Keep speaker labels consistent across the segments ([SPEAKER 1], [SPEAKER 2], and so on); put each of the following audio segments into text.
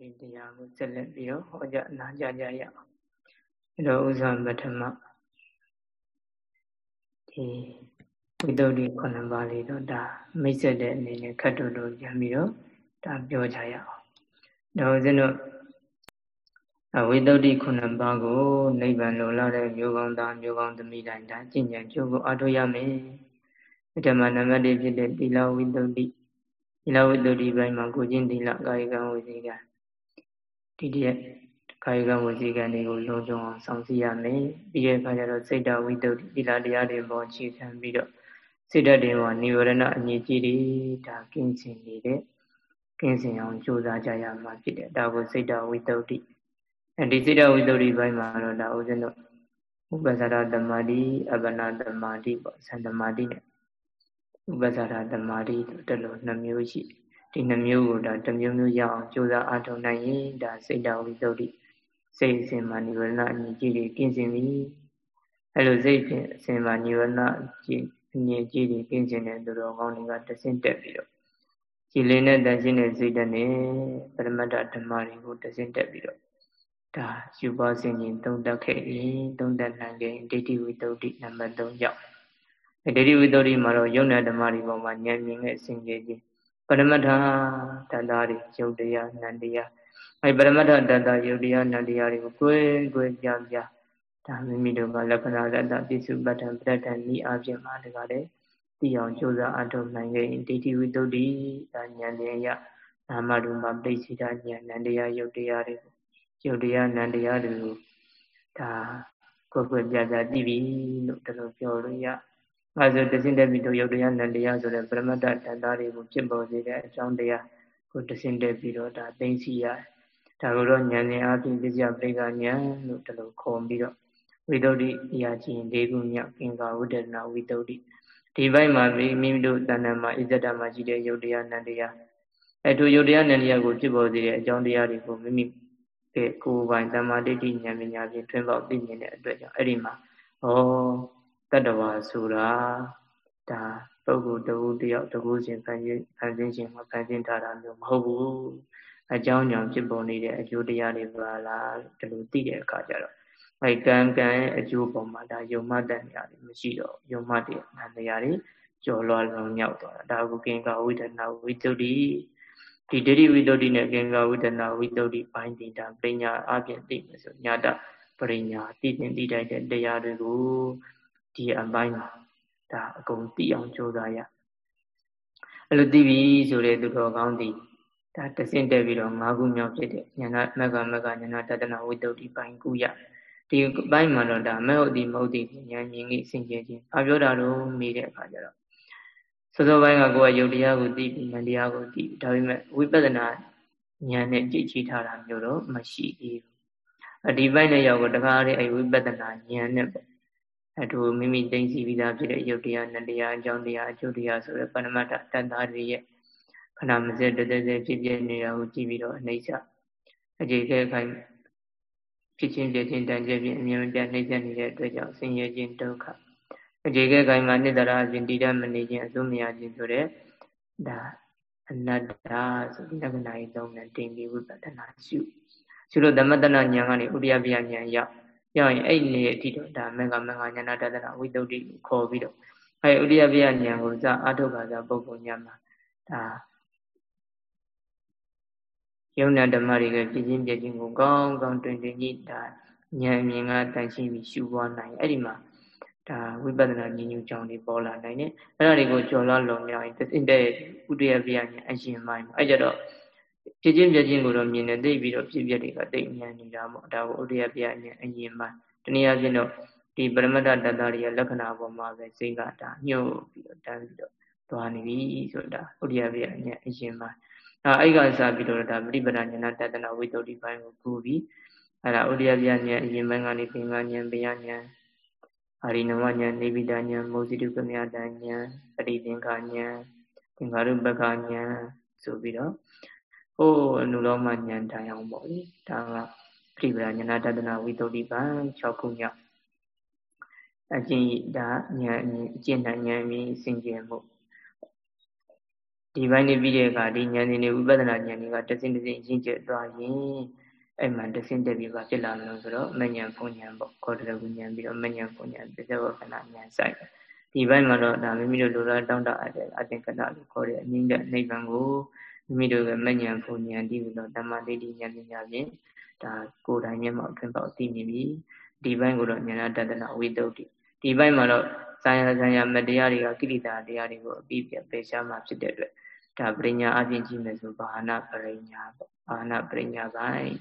[SPEAKER 1] ဒီတရားကိုဆက်လက်ပြီးတော့ဟောကြားနာကြားကြရအောင်အဲတော့ဥစ္စာပထမဒီဝိတ္တုဒီခုနှစ်ပါးလေးတော့ဒါမိတ်ဆက်တဲ့အနေနဲ့ခတ်တူတူပြန်ပြီးတော့ဒါပြောကြရအောင်ဒါဦးဇင်းတို့အဝိတ္တုဒီခုနှစ်ပါးကိုနိဗ္ဗာန်လိုလာတဲ့မျိုးကောင်းသားမျိုးကောင်းသမီးတိုင်းဒါကျင့်ကြံကြိုးကိုအားထုတ်ရမယ်ပထမနံပါတ်1ဖြစ်တဲ့သီလဝိတ္တုဒီသီလဝိတ္တုဒီဘိုင်းမှာကိုချင်းသီလကာယကံဝစီကံ ဒီတည်းကာယကံဝစီကံတွေကိုလုံခြုံအောင်ဆောင်စည်းရမယ်ပြီးတဲ့အခါကျတော့စိတ်တဝိတ္တုသီလတရားတွေပေါ်အခြေခံပြီးတော့စိတ်ဓာတ်တွေမှာនិဝရဏအငြိကြီးတွေဒါကင်းစင်နေတဲ့ကင်းစင်အောင်ကြိုးစားကြရမှာဖြစ်တယ်ဒါကိုစိတ်တဝိတ္တုအဲဒီစိတ်တဝိတ္တုဘိုင်းမှာတော့ဒါဥစဉ်တော့ဥပ္ပဇာရသမာဓိအပနာသမာဓိပေါ့သံသမာဓိနဲ့ဥပ္ပဇာရသမာဓိတလို့နှမျိုးရှိ ဒီနှမျိုးကိုဒါတစ်မျိုးမျိုးရအောင်ကြိုးစားအားထုတ်နိုင်ရင်ဒါစိတ်တဝိတ္တုစိတ်အစဉ်မှာនិဝရဏအငြိကြီးတွေကင်းစင်ပြီအဲလိုစိတ်ဖြင့်အစဉ်မှာនិဝရဏကြီးအငြိကြီးတွေကင်းစင်တဲ့သူတော်ကောင်းတွေကတဆင့်တက်ပြီးတော့ကြည်လင်းတဲ့တန်ရှင်းတဲ့စိတ်ဓာတ်နဲ့ပရမတ္ထဓမ္မတွေကိုတဆင့်တက်ပြီးတော့ဒါယူပါစင်ရင်သုံးတက်ခဲ့ရင်သုံးတက်နိုင်ခဲ့ဒိဋ္ဌိဝိတ္တုနံပါတ်3ရောက်ဒိဋ္ဌိဝိတ္တုမှာတော့ယုံနဲ့ဓမ္မတွေပေါ်မှာဉာဏ်မြင်တဲ့စင်ကြယ်ခြင်း ပရမတ္ထတန်တာတွေယုတ်တရားနန္တရားအဲပရမတ္ထတန်တာယုတ်တရားနန္တရားတွေကိုကိုယ်ကိုယ်ပြပြဒါမိမိတို့ကလက္ခဏာလတ္တပိစုပဋ္ဌံပဋ္ဌာန်ဤအပြင်မှာတကားတဲ့သိအောင်ကြိုးစားအထောက်နိုင်ခဲ့ဒိဋ္ဌိဝိတ္တုဒါဉာဏ်ဉာဏ်ရနာမရူပပိစိတာဉာဏ်နန္တရားယုတ်တရားတွေယုတ်တရားနန္တရားတွေကိုဒါကိုယ်ကိုယ်ပြပြသိပြီလို့ဒါလိုပြောလို့ရ အဲဆိုတစင်တက်ပြီးတော့ယုတ်တရားနန္တရားဆိုတဲ့ပရမတ္တတန်တာတွေကိုဖြစ်ပေါ်စေတဲ့အကြောင်းတရားကိုတစင်တက်ပြီးတော့ဒါသိသိရတယ်ဒါကိုတော့ဉာဏ်ဉာဏ်အပြင်ပစ္စယပရိကဉာဏ်လို့ဒါလိုခေါ်ပြီးတော့ဝိတ္တုအရာချင်း၄ခုမြောက်ကင်္ကာဝိတ္တနာဝိတ္တုဒီဘက်မှာမိမိတို့တဏ္ဍာမှာဣဇဒမှာရှိတဲ့ယုတ်တရားနန္တရားအဲထိုယုတ်တရားနန္တရားကိုဖြစ်ပေါ်စေတဲ့အကြောင်းတရားတွေကိုမိမိတဲ့ကိုယ်ပိုင်တမ္မာဒိဋ္ဌိဉာဏ်ပညာဖြင့်ထွန်းပေါက်သိမြင်တဲ့အတွက်ကြောင့်အဲ့ဒီမှာဩ တတ္တဝါဆိုတာဒါပုဂ္ဂိုလ်တဝူတယောက်တကူစဉ်ဖန်ဆင်းဖန်ဆင်းခြင်းမှာဖန်ဆင်းထားတာမျိုးမဟုတ်ဘူးအကြောင်းကြောင့်ဖြစ်ပေါ်နေတဲ့အကျိုးတရားတွေပါလားဒီလိုသိတဲ့အခါကျတော့အဲကံကံရဲ့အကျိုးပေါ်မှာဒါယုံမတန်ရာတွေမရှိတော့ယုံမတဲ့နန္တရားတွေကျော်လွှာလုံးမြောက်သွားတာဒါကုကင်္ကာဝိဒနာဝိတုဒ္ဓိဒီဒိဋ္ဌိဝိတ္တုနဲ့ကင်္ဂဝိတ္တနာဝိတ္တုဘိုင်းတိတာပညာအပြင်သိမယ်ဆိုညာတပရိညာသိတင်သိတိုက်တဲ့တရားတွေကို ဒီအပိုင်းမှာဒါအကုန်သိအောင်ကြိုးစားရအဲ့လိုသိပြီဆိုတဲ့သူတော်ကောင်းသည်ဒါတဆင့်တက်ပြီးတော့၅ခုမြောက်ဖြစ်တဲ့ညာနာမကမကညာနာတတနာဝိတ္တုဘိုင်းကုရဒီဘိုင်းမှာတော့ဒါမဟုတ်ဒီမဟုတ်ဒီဉာဏ်မြင်ကြီးစင်ကြယ်ခြင်းအပြောတာတော့မိတဲ့အခါကျတော့စောစောပိုင်းကကိုယ်ကယုတ်တရားကိုသိပြီးဉာဏ်တရားကိုသိဒါပေမဲ့ဝိပဿနာဉာဏ်နဲ့ကြည့်ကြည့်ထားတာမျိုးတော့မရှိသေးဘူးအဒီပိုင်းနဲ့ရောက်တော့တခါတည်းအဲဝိပဿနာဉာဏ်နဲ့ပေါ့ အတူမိမိသိသိပြီးသားဖြစ်တဲ့ယုတ်တရားနတရားအကြောင်းတရားအကျိုးတရားဆိုတဲ့ပရမတ္ထတန်တာတွေရဲ့ခဏမစဲတသက်စဲဖြစ်ပြနေတာကိုကြည့်ပြီးတော့အနေချအခြေခဲခိုင်ဖြစ်ချင်းပြချင်းတန်ကျပြင်းအမြဲတမ်းနှိမ့်ဆက်နေတဲ့အတွက်ကြောင့်ဆင်းရဲခြင်းဒုက္ခအခြေခဲကိုင်းမှာနိတရာအပြင်တည်တတ်မနေခြင်းအစိုးမရခြင်းဆိုတဲ့ဒါအနတ္တဆိုဒီလက္ခဏာကြီးသုံးနဲ့တင်ပြီးဝိပဿနာရှုရှုလို့သမတနာဉာဏ်ကနေဥဒိယပြဉာဏ်ရောက် ရောက်ရင်အဲ့နေအထိတော့ဒါမင်္ဂမင်္ဂဉာဏတတနာဝိတုဒ္ဓိကိုခေါ်ပြီးတော့အဲ့ဥဒိယပြဉာဏ်ကိုစအာထုတ်ပါသာပုဂ္ဂိုလ်ဉာဏ်မှာဒါယုံနာဓမ္မတွေကပြင်းပြင်းပြင်းကိုကောင်းကောင်းတွင်တွင်ကြီးဒါဉာဏ်မြင်ကတန်ရှင်းပြီးရှုပွားနိုင်အဲ့ဒီမှာဒါဝိပဿနာဉာဏ်ညူကြောင့်တွေပေါ်လာနိုင်တယ်အဲ့ဒါတွေကိုကျော်လွှားလုံမြောက်ရင်တတဲ့ဥဒယပြညာအရှင်မိုင်းအဲ့ကြတော့ ဖြစ်ချင်းပြချင်းကိုတော့မြင်နေသိပြီးတော့ဖြစ်ပြတွေကသိဉာဏ်နေတာပေါ့ဒါကိုဥဒယပြညာအရှင်မိုင်းတနည်းအားဖြင့်တော့ဒီပရမတ္တတတ္တတွေရဲ့လက္ခဏာပေါ်မှာပဲစိတ်ကဒါညှို့ပြီးတော့တန်းပြီးတော့သွားနေပြီဆိုတာဥဒယပြညာအရှင်မိုင်းအဲအဲ့ကစားပြီးတော့ဒါပရိပဒဉာဏတတနာဝိတ္တုဒီပိုင်းကိုကူပြီးအဲ့ဒါဥဒယပြညာအရှင်မိုင်းကနေပင်ကဉာဏ်ပယဉာဏ်အာရိနဝဉာဏ်နေပိတဉာဏ်မောဇိတုကမြတဉာဏ်ပရိသင်္ခာဉာဏ်သင်္ခါရုပ္ပခာဉာဏ်ဆိုပြီးတော့ ဟိုးအနုလောမဉာဏ်တိုင်အောင်ပေါ့လေဒါကပြိပရာဉာဏတတနာဝိတ္တုတိပံ6ခုမြောက်အကျင့်ဒါဉာဏ်အကျင့်တဉာဏ်မြင်စင်ကြယ်မှုဒီဘိုင်းနေပြီးတဲ့အခါဒီဉာဏ်ရှင်တွေဝိပဿနာဉာဏ်တွေကတစင်တစင်ရင့်ကျက်သွားရင်အဲ့မှာတစင်တက်ပြီးပါဖြစ်လာမလို့ဆိုတော့မဉဏ်ဖုန်ဉဏ်ပေါ့ခေါ်တယ်ဝိဉဏ်ပြီးတော့မဉဏ်ဖုန်ဉဏ်ပြစ္ဆေဝကနာဉဏ်ဆိုင်ဒီဘိုင်းမှာတော့ဒါမိမိတို့လိုလားတောင်းတအပ်တဲ့အသင်္ကတလို့ခေါ်တဲ့အငြိမ့်တဲ့နိဗ္ဗာန်ကို မိမိတို့ကမဉဏ်ဖုန်ဉဏ်တည်ပြီးတော့ဓမ္မဒိဋ္ဌိဉာဏ်ပညာဖြင့်ဒါကိုယ်တိုင်မျက်မှောက်ထွန်းပေါက်သိမြင်ပြီးဒီဘိုင်းကိုတော့ဉာဏတတနာဝိတုဒ္ဓိဒီဘိုင်းမှာတော့ဇာယဇာယမတရားတွေကကိရိတာတရားတွေကိုအပြီးပြပယ်ရှားမှဖြစ်တဲ့အတွက်ဒါပရိညာအပြင်ကြည့်မယ်ဆိုဘာဟနာပရိညာပေါ့ဘာဟနာပရိညာပိုင်း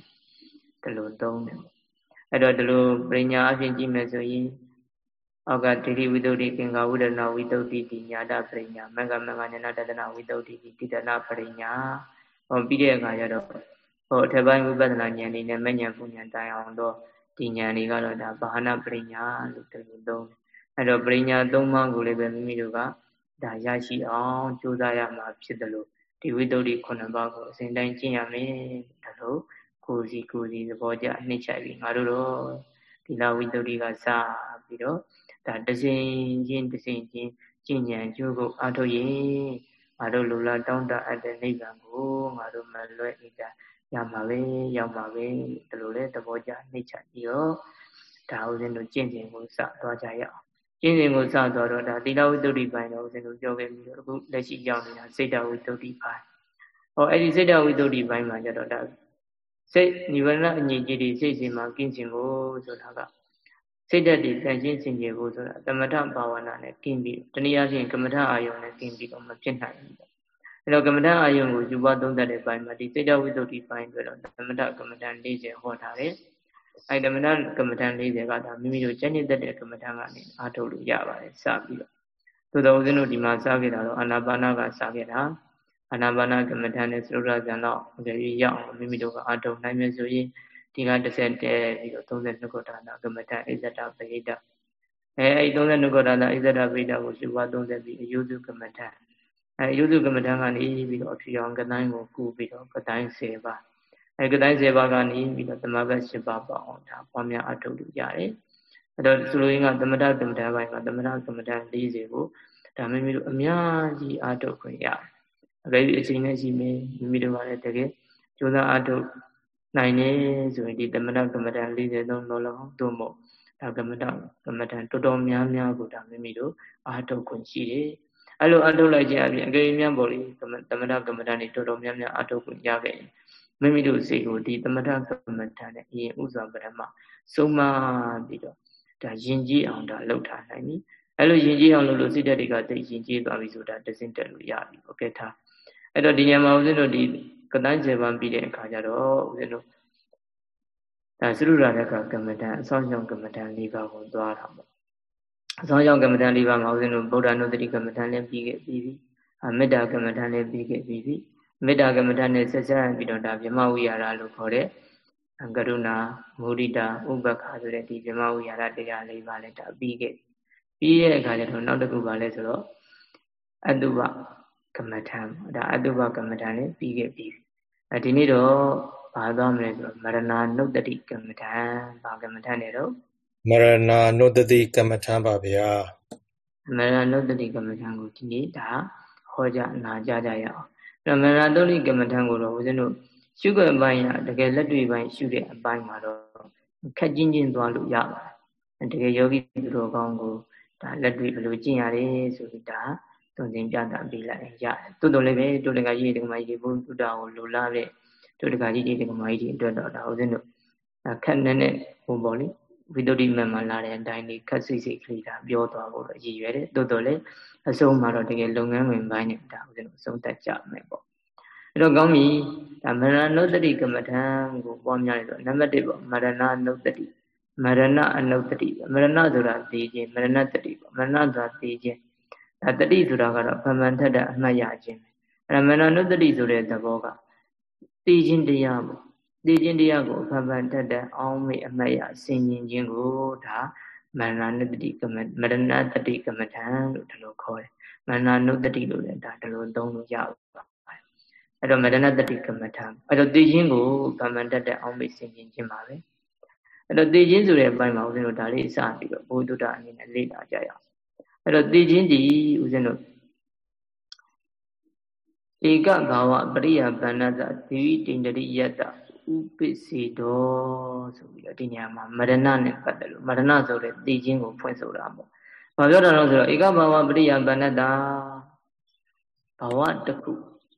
[SPEAKER 1] ဒီလိုသုံးတယ်အဲ့တော့ဒီလိုပရိညာအပြင်ကြည့်မယ်ဆိုရင် အောက်ကဒိဋ္ဌိဝိတ္တုတိကင်္ဂဝိဒနာဝိတ္တုတိတိညာတပရိညာမင်္ဂမင်္ဂညာတတနာဝိတ္တုတိတိတနာပရိညာဟောပြီးတဲ့အခါကျတော့ဟောအထက်ပိုင်းဝိပဿနာဉာဏ်လေးနဲ့မဉဏ်ပူဉဏ်တိုင်အောင်တော့ဒီဉာဏ်လေးကတော့ဒါဘာဟနာပရိညာလို့ဒီလိုသုံးတယ်အဲ့တော့ပရိညာသုံးပါးကိုလည်းပဲမိမိတို့ကဒါရရှိအောင်ကြိုးစားရမှာဖြစ်တယ်လို့ဒီဝိတ္တုခုနှစ်ပါးကိုအစဉ်တိုင်းကျင့်ရမယ်ဒါလို့ကိုစီကိုစီသဘောကျနှိမ့်ချပြီးငါတို့တော့ဒီလဝိတ္တုကစပြီးတော့ ဒါတစဉ်ချင်းတစဉ်ချင်းကျင့်ကြံကြိုးကိုအားထုတ်ရင်ငါတို့လူလာတောင်းတအပ်တဲ့နိဗ္ဗာန်ကိုငါတို့မလွဲ့ဣတာရမှာပဲရောက်မှာပဲဒီလိုလေသဘောကျနှိမ့်ချပြီးတော့ဒါဥစဉ်တို့ကျင့်စဉ်ကိုစသွားကြရအောင်ကျင့်စဉ်ကိုစသွားတော့ဒါသီလဝိတ္တုပိုင်းတော့ဥစဉ်တို့ပြောခဲ့ပြီးတော့အခုလက်ရှိရောက်နေတာစေတဝိတ္တုပိုင်းဟောအဲ့ဒီစေတဝိတ္တုပိုင်းမှာကျတော့ဒါစိတ်နိဗ္ဗာန်အငြိကြီးတွေစိတ်ရှင်မှာကင်းခြင်းကိုဆိုတာက စိတ်ဓာတ်တွေတန်ရှင်းစင်ကြယ်ဖို့ဆိုတာသမထဘာဝနာနဲ့ကင်းပြီးတနည်းအားဖြင့်ကမ္မထအာယုံနဲ့ကင်းပြီးတော့မဖြစ်နိုင်ဘူးအဲတော့ကမ္မထအာယုံကိုယူပါသုံးတတ်တဲ့ပိုင်းမှာဒီစိတ်ဓာတ်ဝိတ္တုပိုင်းအတွက်တော့သမထကမ္မထ40ဟောထားတယ်အဲသမထကမ္မထ40ကဒါမိမိတို့ကျင့်တဲ့ကမ္မထကနေအားထုတ်လို့ရပါတယ်စပြီးတော့သို့တော်ဦးဇင်းတို့ဒီမှာစခဲ့တာတော့အာနာပါနာကစခဲ့တာအာနာပါနာကမ္မထာနဲ့သရုပ်ရဇံတော့အကြည့်ရအောင်မိမိတို့ကအာတုံနိုင်မယ်ဆိုရင် ဒီက30တဲပြီးတော့32ခုထာနာကမ္မထာဣဇဒပဟိတအဲအဲ့32ခုထာနာဣဇဒပဟိတကိုရှုပါ30ပြီးအယုစုကမ္မထာအဲအယုစုကမ္မထာကနေပြီးတော့အဖြူအောင်ကတိုင်းကိုကူပြီးတော့ကတိုင်း10ပါးအဲကတိုင်း10ပါးကနေပြီးတော့သမဘတ်10ပါးပေါ့အောင်ဒါပွားများအထုတ်လို့ရတယ်အဲ့တော့ဆိုလိုရင်းကသမထသမထပိုင်းမှာသမထကမ္မထာ40ကိုဒါမိမိတို့အများကြီးအထုတ်ခွင့်ရတယ်အကယ်၍အချိန်နဲ့ရှိမယ်မိမိတို့ကလည်းတကယ်ကြိုးစားအားထုတ် နိုင်တယ်ဆိုရင်ဒီသမဏကမ္မဋ္ဌာန်40သုံးလုံးလုံးသို့မဟုတ်ဒါကမ္မဋ္ဌာန်ကမ္မဋ္ဌာန်တော်တော်များများကိုဒါမိမိတို့အားထုတ်ခွင့်ရှိတယ်။အဲ့လိုအားထုတ်လိုက်ခြင်းအပြင်အကယ်၍များပေါ်လေသမဏကမ္မဋ္ဌာန်တွေတော်တော်များများအားထုတ်ခွင့်ရခဲ့ရင်မိမိတို့စိတ်ကိုဒီသမထကမ္မဋ္ဌာန်နဲ့အရင်ဥစွာပရမဆုံးမပြီးတော့ဒါယဉ်ကျေးအောင်ဒါလုပ်ထားနိုင်ပြီအဲ့လိုယဉ်ကျေးအောင်လုပ်လို့စိတ်ဓာတ်တွေကတိတ်ယဉ်ကျေးသွားပြီဆိုတာတစင်တက်လို့ရပြီဟုတ်ကဲ့ထားအဲ့တော့ဒီညမှာဦးဇင်းတို့ဒီ ကတိုင်းကျေပန်းပြီးတဲ့အခါကျတော့ဦးဇင်းတို့ဒါသရုရာတဲ့ကကမ္မဋ္ဌာန်းအဆောင်ကြောင့်ကမ္မဋ္ဌာန်း၄ပါးကိုသွားတာပေါ့အဆောင်ကြောင့်ကမ္မဋ္ဌာန်း၄ပါးမှာဦးဇင်းတို့ဗုဒ္ဓနုတ္တိကမ္မဋ္ဌာန်းလည်းပြီးခဲ့ပြီးပြီအမေတ္တာကမ္မဋ္ဌာန်းလည်းပြီးခဲ့ပြီးပြီမေတ္တာကမ္မဋ္ဌာန်းနဲ့ဆက်ဆက်ပြီးတော့ဒါဗြဟ္မဝိဟာရလို့ခေါ်တဲ့ကရုဏာမုဒိတာဥပ္ပခါဆိုတဲ့ဒီဗြဟ္မဝိဟာရတရား၄ပါးလည်းဒါပြီးခဲ့ပြီးရဲ့အခါကျတော့နောက်တစ်ခုပါလဲဆိုတော့အတုပ ကမ္မထံဒါအတုပကမ္မထံလည်းပြီးခဲ့ပြီအဲဒီနေ့တော့ဘာသွားမလဲဆိုတော့မရဏနုတ္တိကမ္မထံဘာကမ္မထံနဲ့တော့
[SPEAKER 2] မရဏနုတ္တိကမ္မထံပါဗျာ
[SPEAKER 1] မရဏနုတ္တိကမ္မထံကိုဒီနေ့ဒါဟောကြနာကြကြရအောင်အဲမရဏတုလိကမ္မထံကိုတော့ဦးဇင်းတို့ရှုခွင့်ပိုင်းရတကယ်လက်တွေ့ပိုင်းရှုတဲ့အပိုင်းမှာတော့ခက်ချင်းချင်းသွားလို့ရပါတယ်တကယ်ယောဂီသူတော်ကောင်းကိုဒါလက်တွေ့ဘယ်လိုကျင့်ရတယ်ဆိုပြီးဒါ သွန်သင်ပြတာပေးလိုက်ရတယ်။တိုးတော်လည်းပဲတိုးတကကြီးဒီကမကြီးဘုဒ္ဓကိုလိုလားတဲ့တိုးတကကြီးဒီကမကြီးတွေအတွက်တော့ဒါဦးဇင်းတို့ခက်နေနဲ့ဟိုပေါ့လေဝိတ္တိမမှာလာတဲ့အတိုင်းလေးခက်စိတ်စိတ်ကလေးဒါပြောသွားဖို့တော့ရည်ရွယ်တယ်။တိုးတော်လည်းအဆုံးမှာတော့တကယ်လုပ်ငန်းဝင်ပိုင်းနဲ့ဒါဦးဇင်းတို့အဆုံးတတ်ကြမယ်ပေါ့။အဲ့တော့ကောင်းပြီဒါမရဏနုတ္တိကမ္မထံကိုပွားများတယ်ဆိုနံပါတ်1ပေါ့မရဏနုတ္တိမရဏအနုတ္တိမရဏဆိုတာသိခြင်းမရဏတတိပေါ့မရဏဆိုတာသိခြင်း ဒါတတိဆိုတာကတော့ဗမန်ထက်တဲ့အမှတ်ရခြင်းပဲအဲ့ဒါမဏနုတ္တိဆိုတဲ့သဘောကသိခြင်းတရားပေါ့သိခြင်းတရားကိုဗမန်ထက်တဲ့အောင်းမေအမှတ်ရဆင်ញင်ခြင်းကိုဒါမဏနုတ္တိကမမရဏတတိကမထံလို့ဒီလိုခေါ်တယ်မဏနုတ္တိလို့လည်းဒါဒီလိုသုံးလို့ရပါတယ်အဲ့တော့မရဏတတိကမထံအဲ့တော့သိခြင်းကိုဗမန်ထက်တဲ့အောင်းမေဆင်ញင်ခြင်းပါပဲအဲ့တော့သိခြင်းဆိုတဲ့အပိုင်းမှာဦးဇင်းတို့ဒါလေးစပြီးတော့ဘုဒ္ဓတအနေနဲ့လေ့လာကြရအောင် အဲ့တော့သိချင်းဒီဦးဇင်းတို့ဧကဘာဝပရိယဗန္နတသီဝိတိန္ဒရိယတ္တဥပိ္စေတောဆိုပြီးတော့ဒီညမှာမရဏနဲ့ပတ်သက်လို့မရဏဆိုတဲ့သိချင်းကိုဖွင့်ဆိုတာပေါ့။ဘာပြောတာလဲဆိုတော့ဧကဘာဝပရိယဗန္နတဘဝတစ်ခု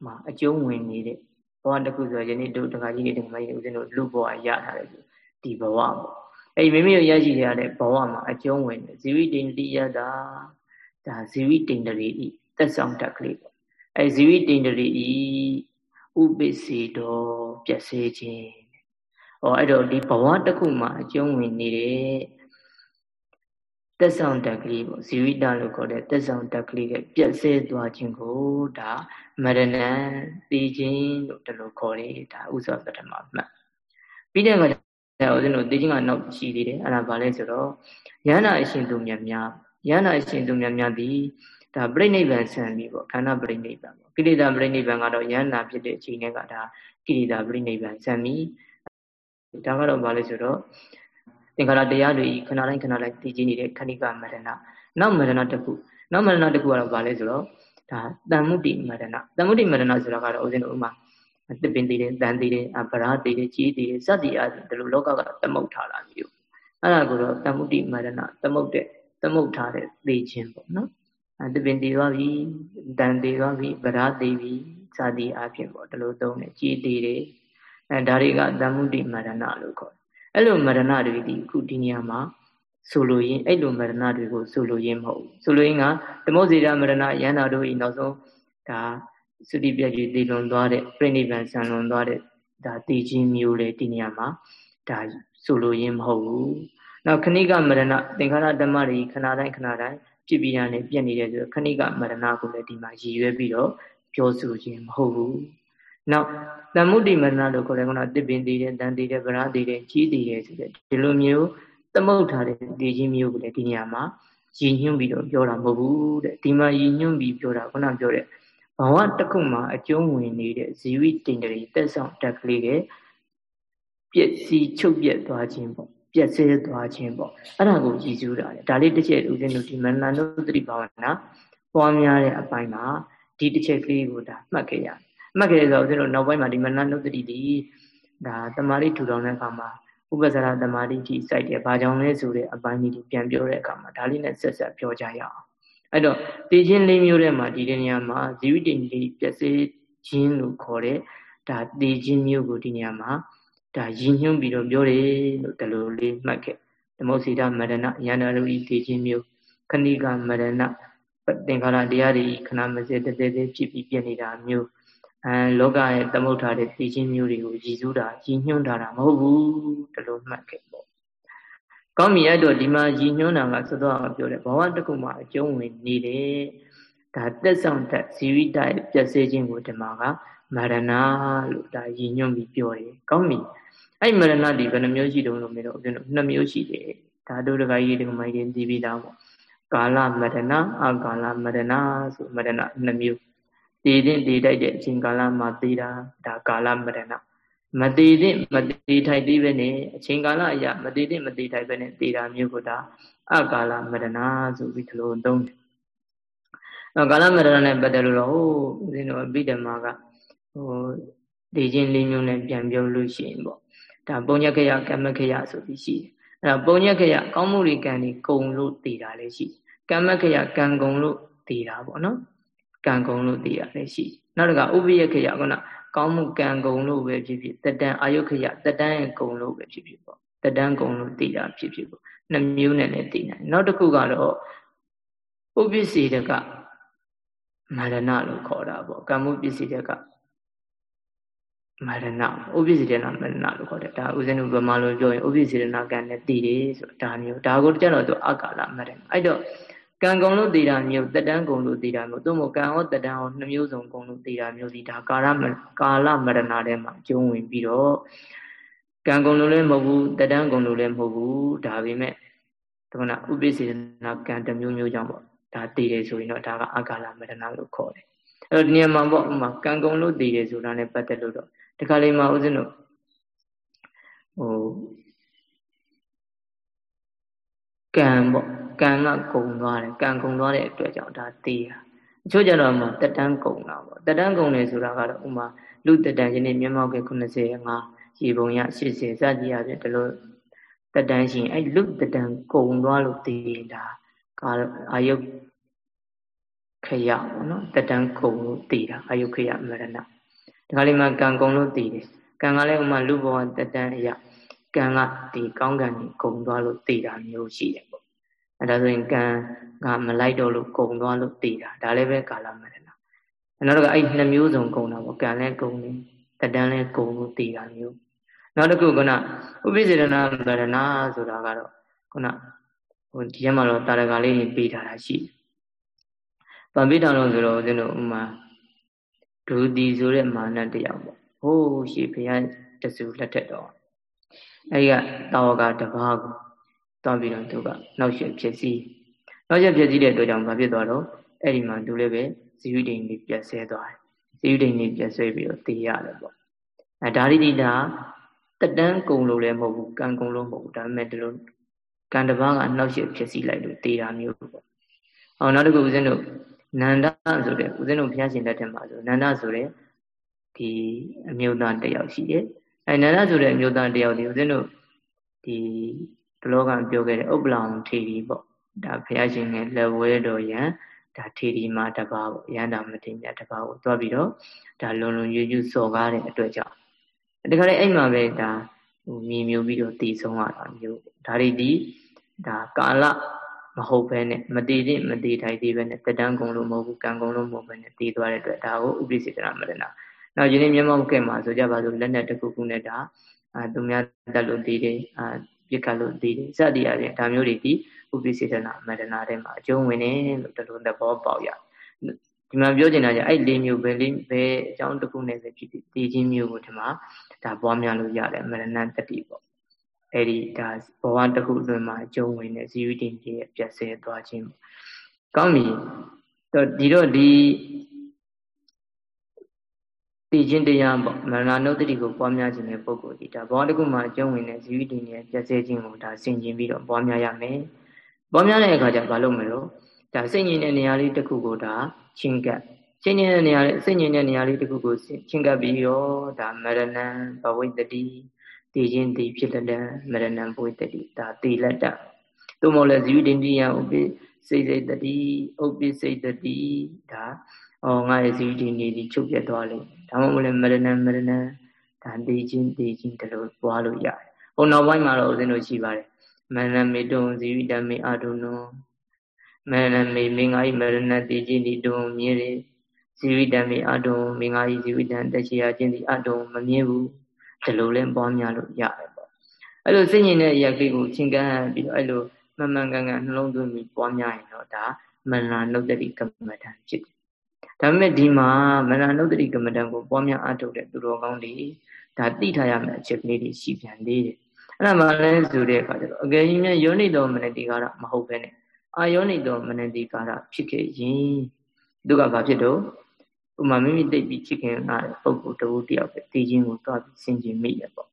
[SPEAKER 1] မှာအကျုံးဝင်နေတဲ့ဘဝတစ်ခုဆိုရင်ယနေ့တို့တခါကြီးနေတယ်မကြီးဦးဇင်းတို့လူဘဝရထားတယ်ဆိုဒီဘဝပေါ့အဲ့မိမိတို့ရရှိရတဲ့ဘဝမှာအကျုံးဝင်တယ်ဇီဝိတိန္ဒိယတာ ဒါဇီဝိတိန္ဒရိဤသက်ဆောင်တက်ကလေးပေါ့အဲ့ဇီဝိတိန္ဒရိဤဥပိ္စေတော်ပြည့်စေခြင်းဟောအဲ့တော့ဒီဘဝတစ်ခုမှာအကျုံးဝင်နေတဲ့သက်ဆောင်တက်ကလေးပေါ့ဇီဝိတလို့ခေါ်တဲ့သက်ဆောင်တက်ကလေးရဲ့ပြည့်စဲသွားခြင်းကိုဒါမရဏံသိခြင်းလို့ဒီလိုခေါ်တယ်ဒါဥစ္စာပထမမှတ်ပြီးတဲ့အခါကျဦးဇင်းတို့သိချင်းကနောက်ရှိသေးတယ်အဲ့ဒါဘာလဲဆိုတော့ယန္နာအရှင်သူမြတ်များ ယန္နာအရှင်သူမြတ်များသည်ဒါပြိဋိဘံဆံပြီးပေါ့ခန္ဓာပြိဋိဘံပေါ့ကိလေသာပြိဋိဘံကတော့ယန္နာဖြစ်တဲ့အချိန်နဲ့ကဒါကိလေသာပြိဋိဘံဆံပြီးဒါကတော့ဘာလဲဆိုတော့သင်္ခါရတရားတွေခဏတိုင်းခဏတိုင်းသိချင်းနေတဲ့ခဏိကမရဏနောက်မရဏတစ်ခုနောက်မရဏတစ်ခုကတော့ဘာလဲဆိုတော့ဒါတန်မှုတိမရဏတန်မှုတိမရဏဆိုတာကတော့ဦးဇင်းတို့ဥမာသစ်ပင်သေးတယ်တန်သေးတယ်အပရာသေးတယ်ကြီးသေးတယ်စသည်အားဖြင့်ဒီလိုလောကကသမုတ်ထားတာမျိုးအဲ့ဒါကိုတော့တမှုတိမရဏသမုတ်တဲ့ သမုတ်ထားတဲ့သိခြင်းပေါ့နော်အဲသစ်ပင်သေးသွားပြီတန်သေးသွားပြီပရာသေးပြီစသည်အားဖြင့်ပေါ့ဒီလိုသုံးတယ်ကြီးသေးတယ်အဲဒါတွေကတမှုတိမရဏလို့ခေါ်တယ်အဲ့လိုမရဏတွေဒီခုဒီနေရာမှာဆိုလိုရင်းအဲ့လိုမရဏတွေကိုဆိုလိုရင်းမဟုတ်ဘူးဆိုလိုရင်းကသမုတ်စေရမရဏယန္တာတို့ဤနောက်ဆုံးဒါသုတိပြည့်ကြီးတည်လွန်သွားတဲ့ပြိဋိဘံဆံလွန်သွားတဲ့ဒါတည်ခြင်းမျိုးလေဒီနေရာမှာဒါဆိုလိုရင်းမဟုတ်ဘူး နောက်ခဏိကမရဏသင်္ခါရဓမ္မတွေခဏတိုင်းခဏတိုင်းဖြစ်ပြီးရနဲ့ပြည့်နေတယ်ဆိုတော့ခဏိကမရဏကိုလည်းဒီမှာရည်ရွယ်ပြီးတော့ပြောဆိုခြင်းမဟုတ်ဘူးနောက်တမ္မုဒိမရဏလို့ခေါ်တဲ့ကတော့တစ်ပင်တည်တယ်တန်တည်တယ်ဗရာတည်တယ်ကြီးတည်တယ်ဆိုတဲ့ဒီလိုမျိုးသမုတ်ထားတဲ့တည်ခြင်းမျိုးကိုလည်းဒီနေရာမှာရည်ညွှန်းပြီးတော့ပြောတာမဟုတ်ဘူးတဲ့ဒီမှာရည်ညွှန်းပြီးပြောတာခုနပြောတဲ့ဘဝတစ်ခုမှာအကျုံးဝင်နေတဲ့ဇီဝိတင်တရီတက်ဆောင်တက်ကလေးရဲ့ပြည့်စည်ချုပ်ပြက်သွားခြင်းပေါ့ ပြည့်စဲသွားခြင်းပေါ့အဲ့ဒါကိုရည်စူးတာလေဒါလေးတစ်ချက်ဦးဇင်းတို့ဒီမန္တန်တို့သတိဘာဝနာပွားများတဲ့အပိုင်းမှာဒီတစ်ချက်ကလေးကိုဒါမှတ်ခဲ့ရတယ်မှတ်ခဲ့ရဆိုဦးဇင်းတို့နောက်ပိုင်းမှာဒီမန္တန်တို့သတိဒီဒါတမာရီထူထောင်တဲ့အခါမှာဥပ္ပဇာရတမာရီကြီးစိုက်တယ်ဘာကြောင့်လဲဆိုတဲ့အပိုင်းကြီးပြန်ပြောတဲ့အခါမှာဒါလေးနဲ့ဆက်ဆက်ပြောကြရအောင်အဲ့တော့တေခြင်းလေးမျိုးထဲမှာဒီနေရာမှာဇီဝိတ္တိပြည့်စည်ခြင်းလို့ခေါ်တဲ့ဒါတေခြင်းမျိုးကိုဒီနေရာမှာ ဒါရည်ညွှန်းပြီးတော့ပြောတယ်လို့ဒီလိုလေးမှတ်ခဲ့သမုတ်စီတမရဏယန္တာရူဤတေခြင်းမျိုးခဏိကမရဏသင်္ခါရတရားတွေခဏမစဲတသေးသေးဖြစ်ပြီးပြနေတာမျိုးအဲလောကရဲ့သမုတ်ထားတဲ့တေခြင်းမျိုးတွေကိုရည်စူးတာရည်ညွှန်းတာမဟုတ်ဘူးဒီလိုမှတ်ခဲ့ပေါ့ကောင်းပြီအဲ့တော့ဒီမှာရည်ညွှန်းတာကသသောကပြောတယ်ဘဝတစ်ခုမှာအကျုံးဝင်နေတယ်ဒါတက်ဆောင်တက်ဇီဝိတရဲ့ပြည့်စည်ခြင်းကိုဒီမှာကမရဏလို့ဒါရည်ညွှန်းပြီးပြောတယ်ကောင်းပြီ အဲ့မရဏဒီဘယ်နှမျိုးရှိတုံးလို့မေးတော့ဦးဇင်းတို့နှစ်မျိုးရှိတယ်ဒါတို့တကကြီးဒီကမိုင်းတင်သိပြီးသားပေါ့ကာလမရဏအကာလမရဏဆိုမရဏနှစ်မျိုးတည်တဲ့တည်တိုက်တဲ့အချိန်ကာလမှာတည်တာဒါကာလမရဏမတည်တဲ့မတည်ထိုက်သေးပဲနဲ့အချိန်ကာလအရာမတည်တဲ့မတည်ထိုက်ပဲနဲ့တည်တာမျိုးကိုဒါအကာလမရဏဆိုပြီးဒီလိုသုံးတယ်။အဲကာလမရဏနဲ့ပတ်သက်လို့တော့ဟိုဦးဇင်းတို့အဘိဓမ္မာကဟိုတည်ခြင်းလေးမျိုးနဲ့ပြန်ပြောလို့ရှိရင်ပေါ့ ဒါပုံညခယကမ္မခယဆိုပြီးရှိတယ်။အဲတော့ပုံညခယကောင်းမှုတွေကံတွေကုံလို့တည်တာလည်းရှိကမ္မခယကံကုံလို့တည်တာပေါ့နော်။ကံကုံလို့တည်တာလည်းရှိနောက်တစ်ခါဥပယခယကနကောင်းမှုကံကုံလို့ပဲဖြစ်ဖြစ်တတန်အာယုခယတတန်ရဲ့ကုံလို့ပဲဖြစ်ဖြစ်ပေါ့တတန်ကုံလို့သိတာဖြစ်ဖြစ်ပေါ့နှစ်မျိုးနဲ့လည်းသိနိုင်နောက်တစ်ခုကတော့ဥပ္ပစ္စေတကမရဏလို့ခေါ်တာပေါ့ကမ္မှုပစ္စည်းတက မရဏဥပ္ပစ္စေတနာမရဏလို့ခေါ်တယ်ဒါဥစဉ်ဥပမာလို့ပြောရင်ဥပ္ပစ္စေတနာကံနဲ့သိတယ်ဆိုဒါမျိုးဒါကိုကြတော့သူအကာလမရဏအဲ့တော့ကံကုံလို့တည်တာမျိုးတက်တန်းကုံလို့တည်တာမျိုးသို့မဟုတ်ကံဟောတက်တန်းဟောနှမျိုးစုံကုံလို့တည်တာမျိုးဒီဒါကာလကာလမရဏထဲမှာအကျုံးဝင်ပြီးတော့ကံကုံလို့လည်းမဟုတ်ဘူးတက်တန်းကုံလို့လည်းမဟုတ်ဘူးဒါပေမဲ့ဒီကနဥပိ္ပစေနာကံတစ်မျိုးမျိုးကြောင့်ပေါ့ဒါတည်တယ်ဆိုရင်တော့ဒါကအကာလမရဏလို့ခေါ်တယ်အဲ့တော့ဒီနေရာမှာပေါ့ဥမာကံကုံလို့တည်တယ်ဆိုတာနဲ့ပတ်သက်လို့တော့ ဒီခါလေးမှာဦးဇင်းတို့ဟိုကံပေါ့ကံကကုံသွားတယ်ကံကုံသွားတဲ့အတွက်ကြောင့်ဒါသေးတာအချို့ကျတော့မှတက်တန်းကုန်တာပေါ့တက်တန်းကုန်တယ်ဆိုတာကတော့ဥမာလူတက်တန်းယနေ့မျက်မှောက်က85ရေပုံရ80စသည်အပြင်ဒီလိုတက်တန်းရှင်အဲ့လူတက်တန်းကုန်သွားလို့တည်တာကာအာယုခရပေါ့နော်တက်တန်းကုန်လို့တည်တာအာယုခရမရဏ ဒီခါလေးမှာကံကုန်လို့တည်တယ်ကံကလည်းဥမာလူဘဝတက်တန်းအရာကံကဒီကောင်းကံကြီးကုန်သွားလို့တည်တာမျိုးရှိတယ်ပေါ့အဲဒါဆိုရင်ကံကမလိုက်တော့လို့ကုန်သွားလို့တည်တာဒါလည်းပဲကာလမရဏနောက်တော့အဲ့နှစ်မျိုးစုံကုန်တာပေါ့ကံလည်းကုန်တယ်တက်တန်းလည်းကုန်လို့တည်တာမျိုးနောက်တစ်ခုကနဥပိစေတနာဗရဏဆိုတာကတော့ခုနဟိုဒီထဲမှာတော့တာရကလေးတွေပေးထားတာရှိတယ်။ဗာပိတောင်လို့ဆိုတော့ဦးဇင်းတို့ဥမာ ဒုတိဆိုတဲ့မာနတယောက်ပေါ့။ဟိုးရှိဘုရားတဆူလက်ထက်တော့အဲဒီကတာဝကတပါးကိုတောင်းပြီးတော့သူကနောက်ရှက်ဖြစ်စီနောက်ရှက်ဖြစ်စီတဲ့အတွက်ကြောင့်ဘာဖြစ်သွားတော့အဲ့ဒီမှာသူလည်းပဲဇီဝိတိန်ကြီးပြတ်ဆဲသွားတယ်။ဇီဝိတိန်ကြီးပြတ်ဆဲပြီးတော့တည်ရတယ်ပေါ့။အဲဒါရိတိတာတက်တန်းကုံလို့လည်းမဟုတ်ဘူးကံကုံလို့မဟုတ်ဘူးဒါပေမဲ့ဒီလိုကံတစ်ပါးကနှောက်ယှက်ဖြစ်စီလိုက်လို့တေးတာမျိုးပေါ့။အော်နောက်တစ်ခုဦးဇင်းတို့ နန္ဒဆိုတဲ့ဦးဇင်းတို့ဘုရားရှင်လက်ထက်မှာဆိုနန္ဒဆိုတဲ့ဒီအမျိုးသားတယောက်ရှိတယ်။အဲနန္ဒဆိုတဲ့အမျိုးသားတယောက်ဒီဦးဇင်းတို့ဒီဘလောကပြောခဲ့တဲ့ဥပ္ပလောင်ထေရီပေါ့။ဒါဘုရားရှင်ရဲ့လက်ဝဲတော်ရန်ဒါထေရီမှာတပါးပေါ့ရန်တာမထေမြတ်တပါးကိုတွားပြီးတော့ဒါလုံလုံရွရွစော်ကားတဲ့အတွက်ကြောင့်တခါလေအဲ့မှာပဲဒါဟိုမြင်မျိုးပြီးတော့တည်ဆုံးရတာမျိုးဒါတွေဒီဒါကာလ မဟုတ်ဘဲနဲ့မတည်တဲ့မတည်ထိုင်သေးဘဲနဲ့တတန်းကုံလို့မဟုတ်ဘူးကံကုံလို့မဟုတ်ဘဲနဲ့တည်သွားတဲ့အတွက်ဒါကိုဥပိ္ပစေတနာမရဏနောက်ယနေ့မျက်မှောက်ကဲမှာဆိုကြပါစို့လက်နဲ့တစ်ခုခုနဲ့ဒါအာသူများတက်လို့တည်တယ်အာပြစ်ခတ်လို့တည်တယ်စသည်အပြင်ဒါမျိုးတွေဒီဥပိ္ပစေတနာမရဏထဲမှာအကျုံးဝင်တယ်လို့တလူသဘောပေါက်ရဒီမှာပြောချင်တာကအဲ့၄မျိုးပဲလေးပဲအကြောင်းတစ်ခုနဲ့ပဲဖြစ်တည်ခြင်းမျိုးကိုဒီမှာဒါပွားများလို့ရတယ်မရဏတတိပေါ့ အဲ့ဒီဒါဘဝတစ်ခုအတွင်းမှာအကျုံးဝင်တဲ့ဇီဝိတ္တိရဲ့ပြည့်စဲသွားခြင်းပေါ့ကောင်းပြီတော့ဒီတော့ဒီတည်ခြင်းတရားပေါ့မရဏနုတ္တိကိုပွားများခြင်းတဲ့ပုဂ္ဂိုလ်ဒီဒါဘဝတစ်ခုမှာအကျုံးဝင်တဲ့ဇီဝိတ္တိရဲ့ပြည့်စဲခြင်းကိုဒါဆင်ခြင်ပြီးတော့ပွားများရမယ်ပွားများတဲ့အခါကျဘာလုပ်မလို့ဒါစိတ်ငြိမ်တဲ့နေရာလေးတစ်ခုကိုဒါချင်းကပ်စိတ်ငြိမ်တဲ့နေရာလေးစိတ်ငြိမ်တဲ့နေရာလေးတစ်ခုကိုချင်းကပ်ပြီးတော့ဒါမရဏံဘဝိတ္တိ တည်ခြင်းတည်ဖြစ်တဲ့မရဏံဘဝိတ္တိဒါတည်လက်တာသို့မဟုတ်လဲဇီဝတိယဥပိစိတ်စိတ်တတိဥပိစိတ်တတိဒါဩငါရဲ့ဇီဝတိနေဒီချုပ်ပြတ်သွားလိမ့်ဒါမှမဟုတ်လဲမရဏံမရဏံဒါတည်ခြင်းတည်ခြင်းတလို့ပွားလို့ရတယ်ဟိုနောက်ပိုင်းမှာတော့ဦးဇင်းတို့ရှိပါတယ်မရဏမေတုံဇီဝိတမေအာတုနောမရဏမေမင်္ဂာဤမရဏတည်ခြင်းဒီတုံမြင်ရဇီဝိတမေအတုံမင်္ဂာဤဇီဝိတံတက်ရှိရခြင်းဒီအတုံမမြင်ဘူး ဒီလိုလဲပွားများလို့ရတယ်ပေါ့အဲ့လိုစိတ်ညင်တဲ့အရာလေးကိုချင်းကန်းပြီးတော့အဲ့လိုမှန်မှန်ကန်ကန်နှလုံးသွင်းပြီးပွားများရင်တော့ဒါမန္နာနုဒတိကမ္မဋ္ဌာန်းဖြစ်တယ်ဒါပေမဲ့ဒီမှာမန္နာနုဒတိကမ္မဋ္ဌာန်းကိုပွားများအထုတ်တဲ့သူတော်ကောင်းတွေဒါသိထားရမယ့်အချက်ကလေးတွေရှိပြန်သေးတယ်အဲ့ဒါမှလည်းဆိုတဲ့အခါကျတော့အကယ်၍များယောနိတော်မနတိကာရမဟုတ်ဘဲနဲ့အာယောနိတော်မနတိကာရဖြစ်ခဲ့ရင်သူကဘာဖြစ်တော့ ဥမာမိမိတိတ်ပြီးချစ်ခင်လာတဲ့ပုံကိုတဝူတယောက်ပဲတည်ခြင်းကိုတွားပြီးဆင်ခြင်မိရပေါ့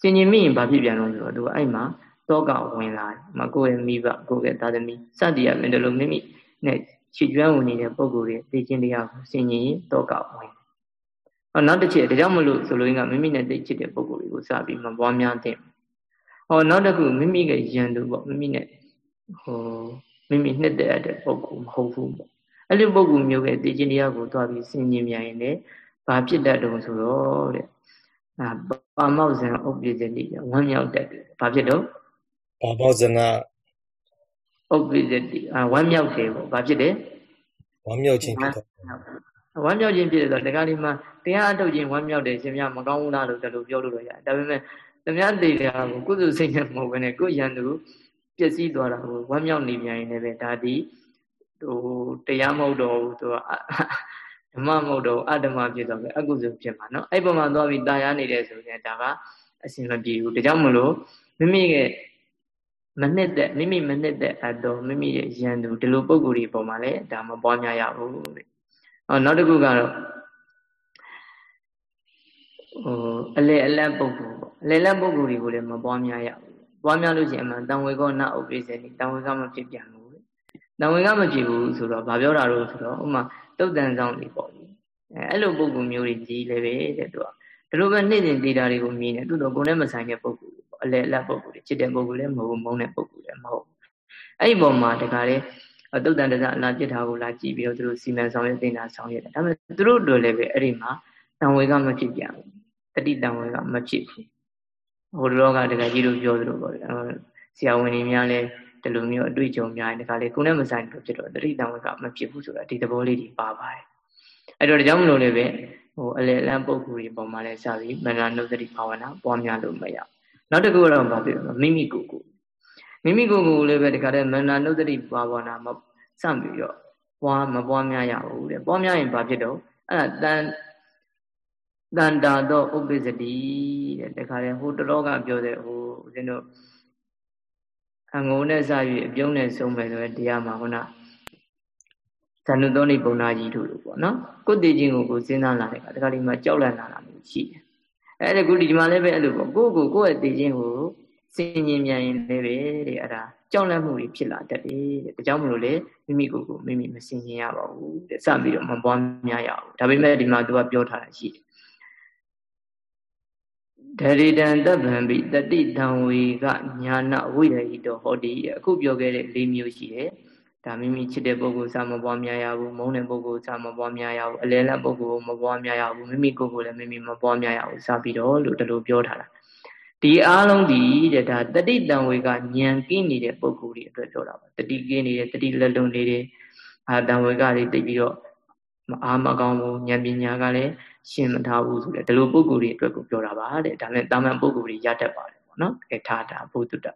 [SPEAKER 1] ဆင်ခြင်မိရင်ဘာဖြစ်ပြန်လို့ဆိုတော့သူကအဲ့မှာတောကဝင်လာတယ်မကိုယ့်ရဲ့မိဘကိုယ့်ရဲ့သားသမီးစသည်အပြင်ဒီလိုမိမိနဲ့ချစ်ကျွမ်းဝင်နေတဲ့ပုံကိုယ်ရဲ့တည်ခြင်းတရားကိုဆင်ခြင်ရင်တောကဝင်အော်နောက်တစ်ချက်ဒါကြောင့်မလို့ဆိုလို့ကမိမိနဲ့တိတ်ချစ်တဲ့ပုံကိုယ်ကိုစပြီးမပွားများတဲ့ဟောနောက်တစ်ခုမိမိရဲ့ယံသူပေါ့မိမိနဲ့ဟိုမိမိနှစ်တဲ့ပုံကိုမဟုတ်ဘူးပေါ့ အဲ့လိုပုံကူမျိုးပဲသိခြင်းတရားကိုသွားပြီးဆင်ញင်မြန်ရင်လည်းဘာဖြစ်တတ်တုံဆိုတော့တဲ့အာပါမောက်ဇံဥပ္ပဇ္ဇတိဝမ်းမြောက်တတ်တယ်ဘာဖြစ်တော့
[SPEAKER 2] ပါမောက်ဇနာ
[SPEAKER 1] ဥပ္ပဇ္ဇတိအာဝမ်းမြောက်တယ်ပေါ့ဘာဖြစ်တယ်
[SPEAKER 2] ဝမ်းမြောက်ခြင်းဖြစ်တယ်
[SPEAKER 1] ဝမ်းမြောက်ခြင်းဖြစ်တယ်ဆိုတော့တခါဒီမှာတရားအထုတ်ခြင်းဝမ်းမြောက်တယ်ရှင်များမကောင်းဘူးလားလို့တလူပြောလို့တော့ရတယ်ဒါပေမဲ့တမန်တေတာကိုကုသစိတ်နဲ့မဟုတ်ဘဲနဲ့ကိုရန်သူပျက်စီးသွားတာကိုဝမ်းမြောက်နေပြန်ရင်လည်းဒါဒီ ဟိုတရားမဟုတ်တော့ဘူးသူကဓမ္မမဟုတ်တော့အတ္တမဖြစ်တော့ပဲအကုသိုလ်ဖြစ်မှာနော်အဲ့ပုံမှာသွားပြီးတာယာနေတယ်ဆိုရင်ဒါကအစင်မပြေဘူးဒါကြောင့်မလို့မိမိရဲ့မနှစ်သက်မိမိမနှစ်သက်အတော်မိမိရဲ့ရန်သူဒီလိုပုံကိုယ်တွေပုံမှာလည်းဒါမပွားများရဘူးတဲ့။အော်နောက်တစ်ခုကတော့ဟိုအလေအလတ်ပုံကိုပေါ့အလေလက်ပုံကိုယ်တွေကိုလည်းမပွားများရဘူး။ပွားများလို့ရှိရင်အမှန်တန်ဝေကောနဥပ္ပိစေတိတန်ဝေကမဖြစ်ပြန်ဘူး တံဝင်ကမကြည့်ဘူးဆိုတော့ဗာပြောတာလို့ဆိုတော့ဥမာတုတ်တန်ဆောင်တွေပေါ့လေအဲအဲ့လိုပုံကူမျိုးတွေကြီးလည်းပဲတဲ့သူကဒီလိုပဲနေ့စဉ်ဒေတာတွေကိုမြင်တယ်သူတို့ကိုယ်နဲ့မဆိုင်တဲ့ပုံကူပေါ့အလဲအလတ်ပုံကူတွေချစ်တဲ့ပုံကူလည်းမဟုတ်ဘူးမုန်းတဲ့ပုံကူလည်းမဟုတ်ဘူးအဲ့ဒီပုံမှာတခါလေတုတ်တန်တစားအလားပြစ်ထားကိုလာကြည့်ပြီးတော့သူတို့စီမံဆောင်ရွက်တင်တာဆောင်ရွက်တယ်ဒါပေမဲ့သူတို့တို့လည်းပဲအဲ့ဒီမှာတံဝေကမဖြစ်ပြန်ဘူးတတိတံဝေကမဖြစ်ဘူးဟိုလောကတကကြီးတို့ပြောသလိုပေါ့ဆရာဝန်တွေများလည်း ဒီလိုမျိုးအတွေ့အကြုံများရင်ဒီကလေးကိုယ်နဲ့မဆိုင်လို့ဖြစ်တော့တတိတံဝေကမဖြစ်ဘူးဆိုတာဒီသဘောလေးတွေပါပါတယ်အဲ့တော့ဒါကြောင့်မလို့လည်းပဲဟိုအလေလန်းပုဂ္ဂိုလ်တွေပုံမှန်လဲစပြီးမနာနုဒတိဘာဝနာပွားများလို့မရနောက်တစ်ခုကတော့ဘာဖြစ်လဲမိမိကိုယ်ကိုမိမိကိုယ်ကိုလည်းပဲဒီကလေးမနာနုဒတိဘာဝနာမစပြီးတော့ပွားမပွားများရဘူးတဲ့ပွားများရင်ဘာဖြစ်တော့အဲ့ဒါတန်တန်တာတော့ဥပ္ပစ္စတိတဲ့တခါလေဟိုတလောကပြောတဲ့ဟိုဦးဇင်းတို့ အငုံနဲ့စ၍အပြုံးနဲ့ဆုံးမယ်ဆိုရင်တရားမှာခုနဇဏုသောနိပုံနာကြီးတို့လို့ပေါ့နော်ကိုယ်တည်ခြင်းကိုကိုစဉ်းစားလာတဲ့အခါတခါဒီမှာကြောက်လန့်လာတာမျိုးရှိတယ်အဲ့ဒါကုဒီမှာလည်းပဲအဲ့လိုပေါ့ကိုယ့်ကိုကိုယ့်ရဲ့တည်ခြင်းကိုစင်ញင်မြန်ရင်လည်းပဲတဲ့အဲ့ဒါကြောက်လန့်မှုတွေဖြစ်လာတတ်တယ်တဲ့ဒါကြောင့်မလို့လေမိမိကိုယ်ကိုမိမိမစင်ញင်ရပါဘူးတဲ့စပြီးတော့မပွားများရအောင်ဒါပေမဲ့ဒီမှာသူကပြောထားတာရှိတယ် ဒရိတံတဗ္ဗံပိတတိတံဝေကညာနာဝိရဟိတောဟောတိအခုပြောခဲ့တဲ့၄မျိုးရှိတယ်ဒါမိမိချစ်တဲ့ပုဂ္ဂိုလ်စာမပွားများရဘူးမုန်းတဲ့ပုဂ္ဂိုလ်စာမပွားများရဘူးအလဲလက်ပုဂ္ဂိုလ်မပွားများရဘူးမိမိကိုယ်ကိုယ်လည်းမိမိမပွားများရဘူးစပြီးတော့လို့ဒီလိုပြောထားတာဒီအားလုံးဒီတဲ့ဒါတတိတံဝေကဉာဏ်ကင်းနေတဲ့ပုဂ္ဂိုလ်တွေအတွက်ပြောတာပါတတိကင်းနေတဲ့တတိလက်လုံးလေးတွေအာတံဝေကတွေတိတ်ပြီးတော့မအားမကောင်းဘူးဉာဏ်ပညာကလည်းရှင်းမထားဘူးဆိုတဲ့ဒီလိုပုဂ္ဂိုလ်တွေအတွက်ကိုပြောတာပါတဲ့ဒါနဲ့တာမန်ပုဂ္ဂိုလ်တွေရတတ်ပါတယ်ပေါ့နော်အဲထားတာဘုဒ္ဓတဒါ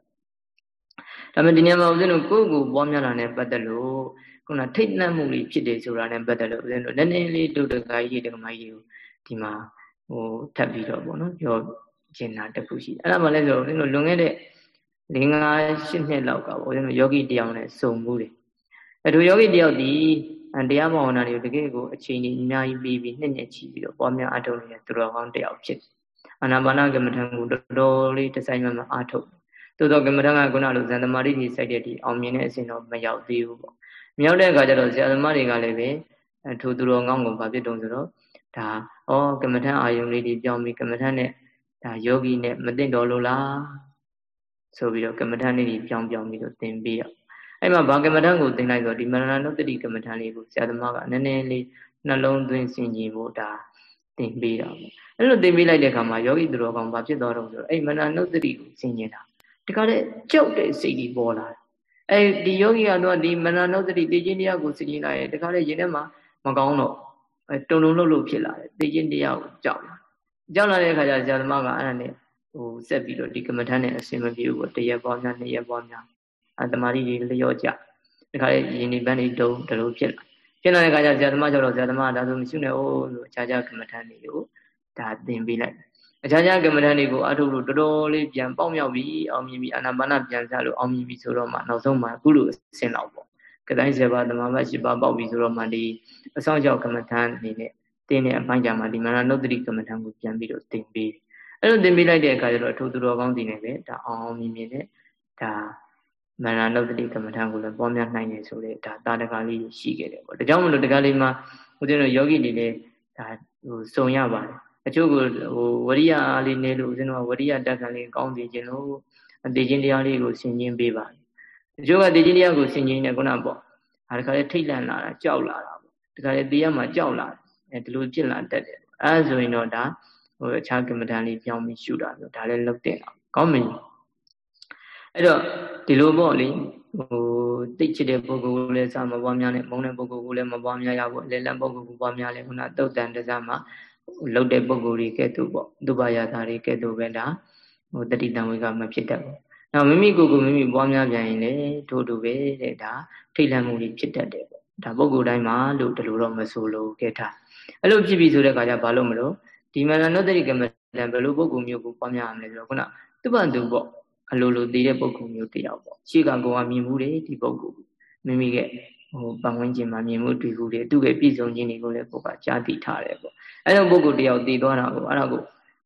[SPEAKER 1] ပေမဲ့ဒီနေရာမှာဦးဇင်းတို့ကိုယ့်ကိုပွားများတာနဲ့ပတ်သက်လို့ခုနထိတ်နှံ့မှုတွေဖြစ်တယ်ဆိုတာနဲ့ပတ်သက်လို့ဦးဇင်းတို့နည်းနည်းလေးတုတ်တကာကြီးတကမကြီးကိုဒီမှာဟိုထပ်ပြီးတော့ပေါ့နော်ပြောကျင်တာတခုရှိတယ်အဲ့ဒါမှလည်းဆိုဦးဇင်းတို့လွန်ခဲ့တဲ့၄၅၈နှစ်လောက်ကပေါ့ဦးဇင်းတို့ယောဂီတယောက်နဲ့စုံမှုတယ်အဲ့ဒီယောဂီတယောက်ဒီ တရားဘာဝနာတွေကိုတကယ်ကိုအချိန်ကြီးအများကြီးပြီးပြီးနှစ်နှစ်ချီပြီးတော့ပွားများအားထုတ်နေတဲ့သူတော်ကောင်းတယောက်ဖြစ်အာနာပါနကမ္မထံကိုတော်တော်လေးတဆိုင်မှမအားထုတ်သို့တော့ကမ္မထံကခုနလိုဇန်သမารိကြီးစိုက်တဲ့ဒီအောင်မြင်တဲ့အစဉ်တော့မရောက်သေးဘူးပေါ့မရောက်တဲ့အခါကျတော့ဆရာသမားတွေကလည်းပဲထိုသူတော်ကောင်းကိုဘာဖြစ်တုံးဆိုတော့ဒါဩကမ္မထံအာယုံလေးတွေပြောင်းပြီးကမ္မထံနဲ့ဒါယောဂီနဲ့မသိတော်လို့လားဆိုပြီးတော့ကမ္မထံလေးတွေပြောင်းပြောင်းပြီးတော့သင်ပြီးတော့ အဲ့မှာဘာကမ္မထံကိုသင်လိုက်ဆိုဒီမရဏနုတ္တိကမ္မထံလေးကိုဆရာသမားကနည်းနည်းလေးနှလုံးသွင်းဆင်ခြင်ဖို့ဒါသင်ပေးတာပေါ့အဲ့လိုသင်ပေးလိုက်တဲ့အခါမှာယောဂီသူတော်ကောင်းဘာဖြစ်သွားတော့ဆိုတော့အဲ့မရဏနုတ္တိကိုဆင်ခြင်တာဒီကလည်းကြောက်တဲ့စိတ်ကြီးပေါ်လာတယ်အဲ့ဒီယောဂီကတော့ဒီမရဏနုတ္တိတေခြင်းတရားကိုဆင်ခြင်လိုက်ရင်ဒီကလည်းရင်ထဲမှာမကောင်းတော့အဲတုံတုံလှုပ်လှုပ်ဖြစ်လာတယ်တေခြင်းတရားကိုကြောက်လာကြောက်လာတဲ့အခါကျဆရာသမားကအဲ့ဒါနဲ့ဟိုဆက်ပြီးတော့ဒီကမ္မထမ်းနဲ့အစင်မပြေဘူးပေါ့တရက်ပေါ်များနှစ်ရက်ပေါ်များ အတမာရီတွေလျော့ကြဒီခါလေးယင်းဒီပန်းတွေတုံဒီလိုဖြစ်လာဖြစ်လာတဲ့ခါကျဆရာသမားကျတော့ဆရာသမားဒါဆိုမရှိနဲ့ဟုတ်လို့အခြားခြားကမ္မထန်တွေကိုဒါသင်ပေးလိုက်အခြားခြားကမ္မထန်တွေကိုအထုလို့တော်တော်လေးပြန်ပေါက်မြောက်ပြီးအောင်မြင်ပြီးအာနာပါနပြန်စားလို့အောင်မြင်ပြီးဆိုတော့မှနောက်ဆုံးမှအခုလိုအဆင်လောက်ပေါ့ကတိုင်းစေပါသမာမရှိပါပေါက်ပြီးဆိုတော့မှဒီအဆောင်ကြောက်ကမ္မထန်အနေနဲ့တင်းတဲ့အပိုင်းကြမှာဒီမရဏုတ္တိကမ္မထန်ကိုပြန်ပြီးတော့သင်ပေးအဲ့လိုသင်ပေးလိုက်တဲ့အခါကျတော့အထုသူတော်ကောင်းစီနေပဲဒါအောင်အောင်မြင်မြင်နဲ့ဒါ မရဏုတ္တိကမ္မထံကိုလည်းပွားများနိုင်တယ်ဆိုတဲ့ဒါတာတကာလေးရှိခဲ့တယ်ပေါ့ဒါကြောင့်မလို့တကားလေးမှာဦးဇင်းတို့ယောဂီတွေလည်းဒါဟိုစုံရပါတယ်အချို့ကိုဟိုဝရိယအားလေးနေလို့ဦးဇင်းတို့ကဝရိယတက်ခံလေးကောင်းစေခြင်းလို့အသေးချင်းတရားလေးကိုဆင်ခြင်ပေးပါတယ်အချို့ကသေချင်းတရားကိုဆင်ခြင်နေခုနပေါ့ဒါတခါလေးထိတ်လန့်လာတာကြောက်လာတာပေါ့တခါလေးတရားမှာကြောက်လာတယ်အဲဒီလိုဖြစ်လာတတ်တယ်အဲဆိုရင်တော့ဒါဟိုအခြားကမ္မဋ္ဌာန်းလေးပြောင်းပြီးရှုတာမျိုးဒါလည်းလုပ်တင်တာကောင်းပြီ အဲ့တော့ဒီလိုပေါ့လေဟိုတိတ်ချစ်တဲ့ပုဂ္ဂိုလ်လည်းစမပွားများနဲ့မုန်းတဲ့ပုဂ္ဂိုလ်ကိုလည်းမပွားများရဘူးအလေလန်ပုဂ္ဂိုလ်ကိုပွားများလဲခုနတုတ်တန်တစားမှာလှုပ်တဲ့ပုဂ္ဂိုလ်တွေကဲ့သို့ပေါ့ဒုပါယတာတွေကဲ့သို့ပဲဒါဟိုတတိတံဝေကမဖြစ်တတ်ဘူး။နောက်မိမိကိုယ်ကိုမိမိပွားများပြန်ရင်လေထို့တူပဲတဲ့ဒါထိတ်လန့်မှုတွေဖြစ်တတ်တယ်ပေါ့။ဒါပုဂ္ဂိုလ်တိုင်းမှာလို့ဒီလိုတော့မဆိုလို့ကဲထား။အဲ့လိုဖြစ်ပြီဆိုတဲ့အခါကျဘာလို့မလို့ဒီမရဏုတ္တိကမတံဘယ်လိုပုဂ္ဂိုလ်မျိုးကိုပွားများရမလဲဆိုတော့ခုနသူ့ဘန်သူပေါ့ အလိုလိုတည်တဲ့ပုဂ္ဂိုလ်မျိုးတယောက်ပေါ့ရှေ့ကကိုကမြင်မှုတွေဒီပုဂ္ဂိုလ်မိမိရဲ့ဟိုပတ်ဝန်းကျင်မှာမြင်မှုတွေ့မှုတွေသူ့ရဲ့ပြည်စုံခြင်းတွေကိုလည်းကိုကကြားသိထားတယ်ပေါ့အဲ့လိုပုဂ္ဂိုလ်တယောက်တည်သွားတာကိုအဲ့ဒါကို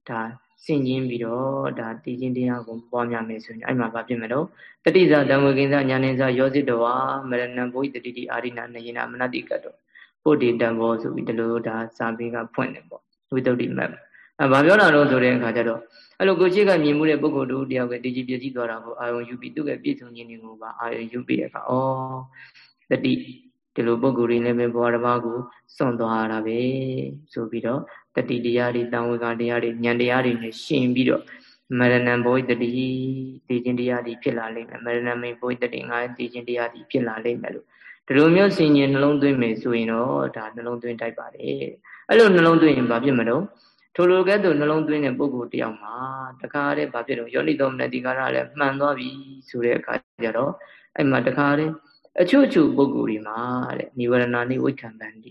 [SPEAKER 1] ဒါစင်ကျင်းပြီးတော့ဒါတည်ခြင်းတရားကိုပွားများမယ်ဆိုရင်အဲ့မှာဘာဖြစ်မလို့တတိဇာတံဝေကိဉ္စညာနေဇာယောဇိတဝါမရဏံဘုဟိတတိတိအာရိဏနယေနမနတိကတောပုဒ်ဒီတံဘောဆိုပြီးဒီလိုဒါစာပေကဖွင့်တယ်ပေါ့ဝိတ္တုတိမတ် အဲဘာပြောတာလို့ဆိုတဲ့အခါကျတော့အဲ့လိုကိုရှိကမြင်မှုတဲ့ပုဂ္ဂိုလ်တို့တယောက်ကတည်ကြည်ပြည့်စည်သွားတာကိုအာယုံယူပြီးသူ့ရဲ့ပြည့်စုံခြင်းတွေကိုပါအာယုံယူပြီးအခါဩတတိဒီလိုပုဂ္ဂိုလ်တွေလည်းပဲဘဝတစ်ပါးကိုစွန့်သွားတာပဲဆိုပြီးတော့တတိတရားတွေတန်ဝေကတရားတွေဉာဏ်တရားတွေနဲ့ရှင်ပြီးတော့မရဏံဘောတတိတည်ခြင်းတရားတွေဖြစ်လာလိမ့်မယ်မရဏမိဘောတတိငါတည်ခြင်းတရားတွေဖြစ်လာလိမ့်မယ်လို့ဒီလိုမျိုးဆင်ញင်နှလုံးသွင်းမယ်ဆိုရင်တော့ဒါနှလုံးသွင်းတိုက်ပါတယ်အဲ့လိုနှလုံးသွင်းရင်ဘာဖြစ်မလို့ ထိုလိုကဲ့သို့နှလုံးသွင်းတဲ့ပုဂ္ဂိုလ်တယောက်မှာတခါတည်းဘာဖြစ်လို့ယောနိတော်မနတိကာရလည်းမှန်သွားပြီဆိုတဲ့အခါကျတော့အဲ့မှာတခါတည်းအချို့အချို့ပုဂ္ဂိုလ်တွေမှာတဲ့နိဝရဏနိဝိခံပန္တိ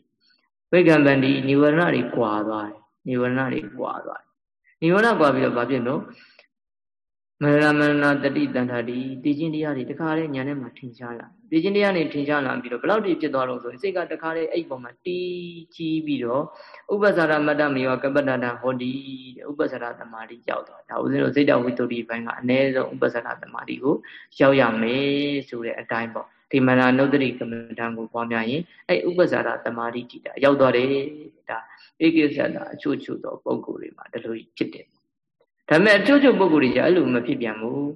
[SPEAKER 1] ဝိခံပန္တိနိဝရဏတွေကွာသွားတယ်နိဝရဏတွေကွာသွားတယ်နိဝရဏကွာပြီးတော့ဘာဖြစ်လို့ မရမဏတတိတန်ထာတိတည်ခြင်းတရားတွေတခါလေးညာထဲမှာထင်ရှားလာတည်ခြင်းတရားတွေထင်ရှားလာပြီးတော့ဘယ်လောက်ထိဖြစ်သွားတော့ဆိုရင်စိတ်ကတခါလေးအဲ့ပေါ်မှာတီးကြီးပြီးတော့ဥပ္ပဇာရမတ္တမေဝကပ္ပတ္တဟောတိဥပ္ပဇာရသမာဓိရောက်သွားဒါဦးဇင်းတို့စိတ်တော်ဝိတ္တုဒီဘိုင်းကအ ਨੇ ဆုံးဥပ္ပဇာရသမာဓိကိုရောက်ရမယ်ဆိုတဲ့အတိုင်းပေါ့ဒီမနာနုဒ္ဒရိကမ္မဋ္ဌာန်းကိုပွားများရင်အဲ့ဥပ္ပဇာရသမာဓိတိတာရောက်သွားတယ်ဒါဧကိစ္စတာအချို့ချို့သောပုံကိုယ်တွေမှာဒီလိုဖြစ်တယ် ဒါပေမဲ့အချို့ချို့ပုံကိုယ်တွေじゃအဲ့လိုမဖြစ်ပြန်ဘူး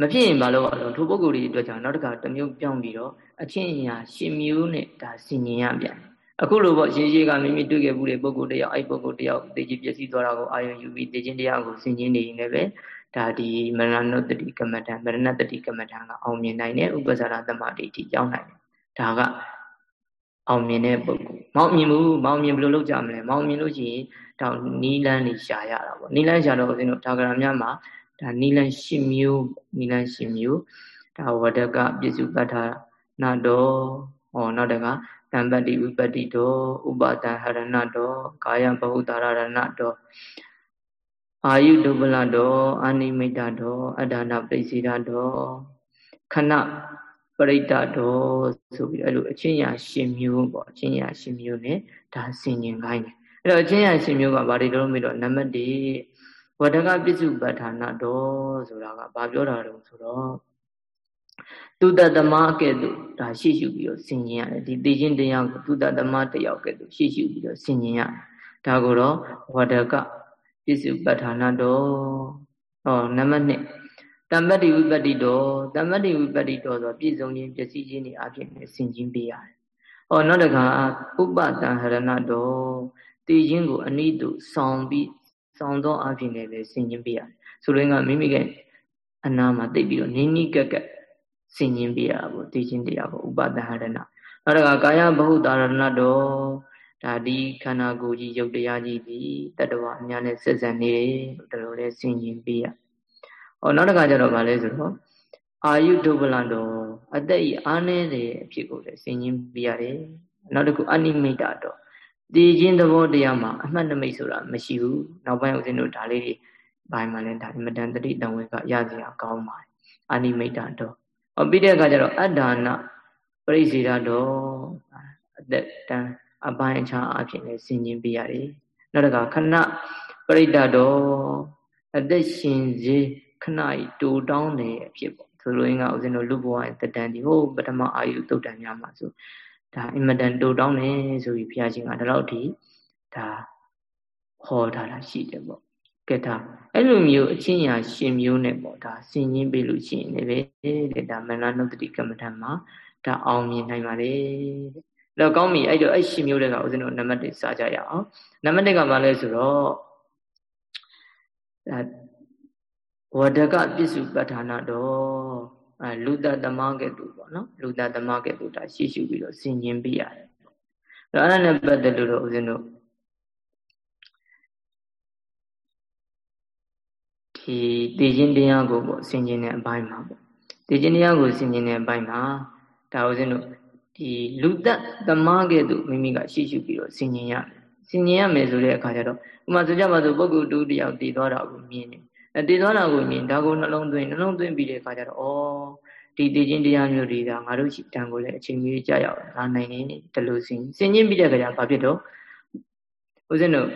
[SPEAKER 1] မဖြစ်ရင်ဘာလို့အောင်ထိုပုံကိုယ်တွေအတွက်ကြောင့်နောက်တစ်ခါတစ်မျိုးပြောင်းပြီးတော့အချင်းအရာရှင်မျိုးနဲ့ဒါဆင်ញင်ရပြန်အခုလိုပေါ့ရှင်ရှိကမိမိတွေ့ခဲ့မှုတဲ့ပုံကိုယ်တယောက်အဲ့ပုံကိုယ်တယောက်သိချပျက်စီးသွားတာကိုအာရုံယူပြီးသိချင်းတရားကိုဆင်ញင်နေရင်လည်းဒါဒီမရဏုတ္တိကမ္မဋ္ဌာန်းမရဏတ္တိကမ္မဋ္ဌာန်းကအောင်မြင်နိုင်တဲ့ဥပ္ပဇာရသမတိအထိရောက်နိုင်တယ်ဒါက အောင်မြင်တဲ့ပုဂ္ဂိုလ်မောင်မြင်မှုမောင်မြင်ဘယ်လိုလုပ်ကြမလဲမောင်မြင်လို့ရှိရင်တောင်နီလန်းနေရှာရတာပေါ့နီလန်းရှာတော့ဦးဇင်းတို့ဒါဂရများမှာဒါနီလန်း၈မျိုးနီလန်း၈မျိုးဒါဝဒကပြစ္စုပ္ပထာနာတော်ဟောနောက်တကတံပတ္တိဝိပတ္တိတော်ဥပါဒံဟရဏတော်ကာယဘဟုတာရဏတော်အာယုဒုပလတော်အာနိမိတ်တော်အဒါနပိစိဒတော်ခဏ ပရိတ္တတော်ဆိုပြီးအဲ့လိုအချင်းရာရှင်မျိုးပေါ့အချင်းရာရှင်မျိုး ਨੇ ဒါဆင်ញင်ခိုင်းတယ်အဲ့တော့အချင်းရာရှင်မျိုးကဘာတွေလို့မေးတော့နံပါတ်1ဝဒကပစ္စုပ္ပထာနာတော်ဆိုတာကဘာပြောတာတုံးဆိုတော့သူတတမကဲ့သို့ဒါရှိရှုပြီးတော့ဆင်ញင်ရတယ်ဒီသိချင်းတရားကိုသူတတမတယောက်ကဲ့သို့ရှိရှုပြီးတော့ဆင်ញင်ရတယ်ဒါကိုတော့ဝဒကပစ္စုပ္ပထာနာတော်ဟောနံပါတ်2 တမ္ပတ္တိဝိပတ္တိတော်တမ္ပတ္တိဝိပတ္တိတော်ဆိုပြည့်စုံခြင်းပျက်စီးခြင်းတွေအဖြစ်နဲ့ဆင်ခြင်ပေးရတယ်။ဟောနောက်တခါဥပတံဟရဏတော်တည်ခြင်းကိုအနိတုဆောင်ပြီးဆောင်သောအဖြစ်နဲ့လည်းဆင်ခြင်ပေးရတယ်။ဆိုလိုကမိမိကအနာမှာတိတ်ပြီးတော့နိနိကကဆင်ခြင်ပေးရတာပေါ့တည်ခြင်းတရားပေါ့ဥပတံဟရဏနောက်တခါကာယဘဟုတာရဏတော်ဒါဒီခန္ဓာကိုယ်ကြီးရုပ်တရားကြီးဒီတတ္တဝအများနဲ့ဆက်ဆံနေတယ်လို့ဒါလိုလဲဆင်ခြင်ပေးရ။ ဟောနောက်တစ်ခါကျတော့ဗာလဲဆိုတော့အာယုဒုဗလံတော်အသက်ဤအားနည်းတဲ့အဖြစ်ကိုလည်းဆင်ញင်းပြရတယ်နောက်တစ်ခုအနိမိတ်တာတော့တည်ခြင်းသဘောတရားမှာအမှတ်နမိတ်ဆိုတာမရှိဘူးနောက်ပိုင်းဦးဇင်းတို့ဒါလေးတွေဘိုင်းမှာလည်းဒါအမတန်တတိတံဝေကရစရာကောင်းပါတယ်အနိမိတ်တာတော့ဟောပြီးတဲ့အခါကျတော့အတ္ဒါနပရိစေတာတော့အသက်တန်အပိုင်းအခြားအဖြစ်လည်းဆင်ញင်းပြရတယ်နောက်တစ်ခါခဏပရိဒတ်တော်အသက်ရှင်စေ ခဏကြီးတူတောင်းနေအဖြစ်ပေါ့ဆိုလိုရင်းကဦးဇင်းတို့လူဘဝရဲ့တတန်ဒီဟိုပထမအာယုတုတ်တန်များမှာဆိုဒါအင်မတန်တူတောင်းနေဆိုပြီးဘုရားရှင်ကဒီလောက်ထိဒါဟောထားတာရှိတယ်ပေါ့ကဲဒါအဲ့လိုမျိုးအချင်းညာရှင်မျိုးနဲ့ပေါ့ဒါဆင်ញင်းပေးလို့ရှိရင်လည်းတဲ့ဒါမနနုတ္တိကမ္မထံမှာဒါအောင်မြင်နိုင်ပါလေတဲ့တော့ကောင်းပြီအဲ့တော့အဲ့ရှင်မျိုးတွေကဦးဇင်းတို့နံပါတ်1စာကြရအောင်နံပါတ်1ကဘာလဲဆိုတော့ဒါ ဝဒကပစ္စုပ္ပဌာနာတော့အဲလူတသမားကဲ့သို့ပေါ့နော်လူတသမားကဲ့သို့ဒါရှိရှိပြီးတော့ဆင်ခြင်ပြရတယ်။အဲ့ဒါနဲ့ပတ်သက်လို့တော့ဦးဇင်းတို့ဒီတေခြင်းတရားကိုပေါ့ဆင်ခြင်တဲ့အပိုင်းမှာပေါ့တေခြင်းတရားကိုဆင်ခြင်တဲ့အပိုင်းမှာဒါဦးဇင်းတို့ဒီလူသက်သမားကဲ့သို့မိမိကရှိရှိပြီးတော့ဆင်ခြင်ရတယ်ဆင်ခြင်ရမယ်ဆိုတဲ့အခါကျတော့ဥပမာဆိုကြပါစို့ပုဂ္ဂိုလ်တူတယောက်တည်သွားတာကိုမြင်တယ် နေတည်သွားတာကိုမြင်ဒါကိုနှလုံးသွင်းနှလုံးသွင်းပြီးတဲ့အခါကျတော့ဩဒီတည်ခြင်းတရားမျိုးတွေကငါတို့ရှိတန်ကိုလည်းအချိန်မီကြာရောက်လာနိုင်နေတလို့စင်စင်ချင်းပြီးတဲ့အခါကျဘာဖြစ်တော့ဦးဇင်းတို့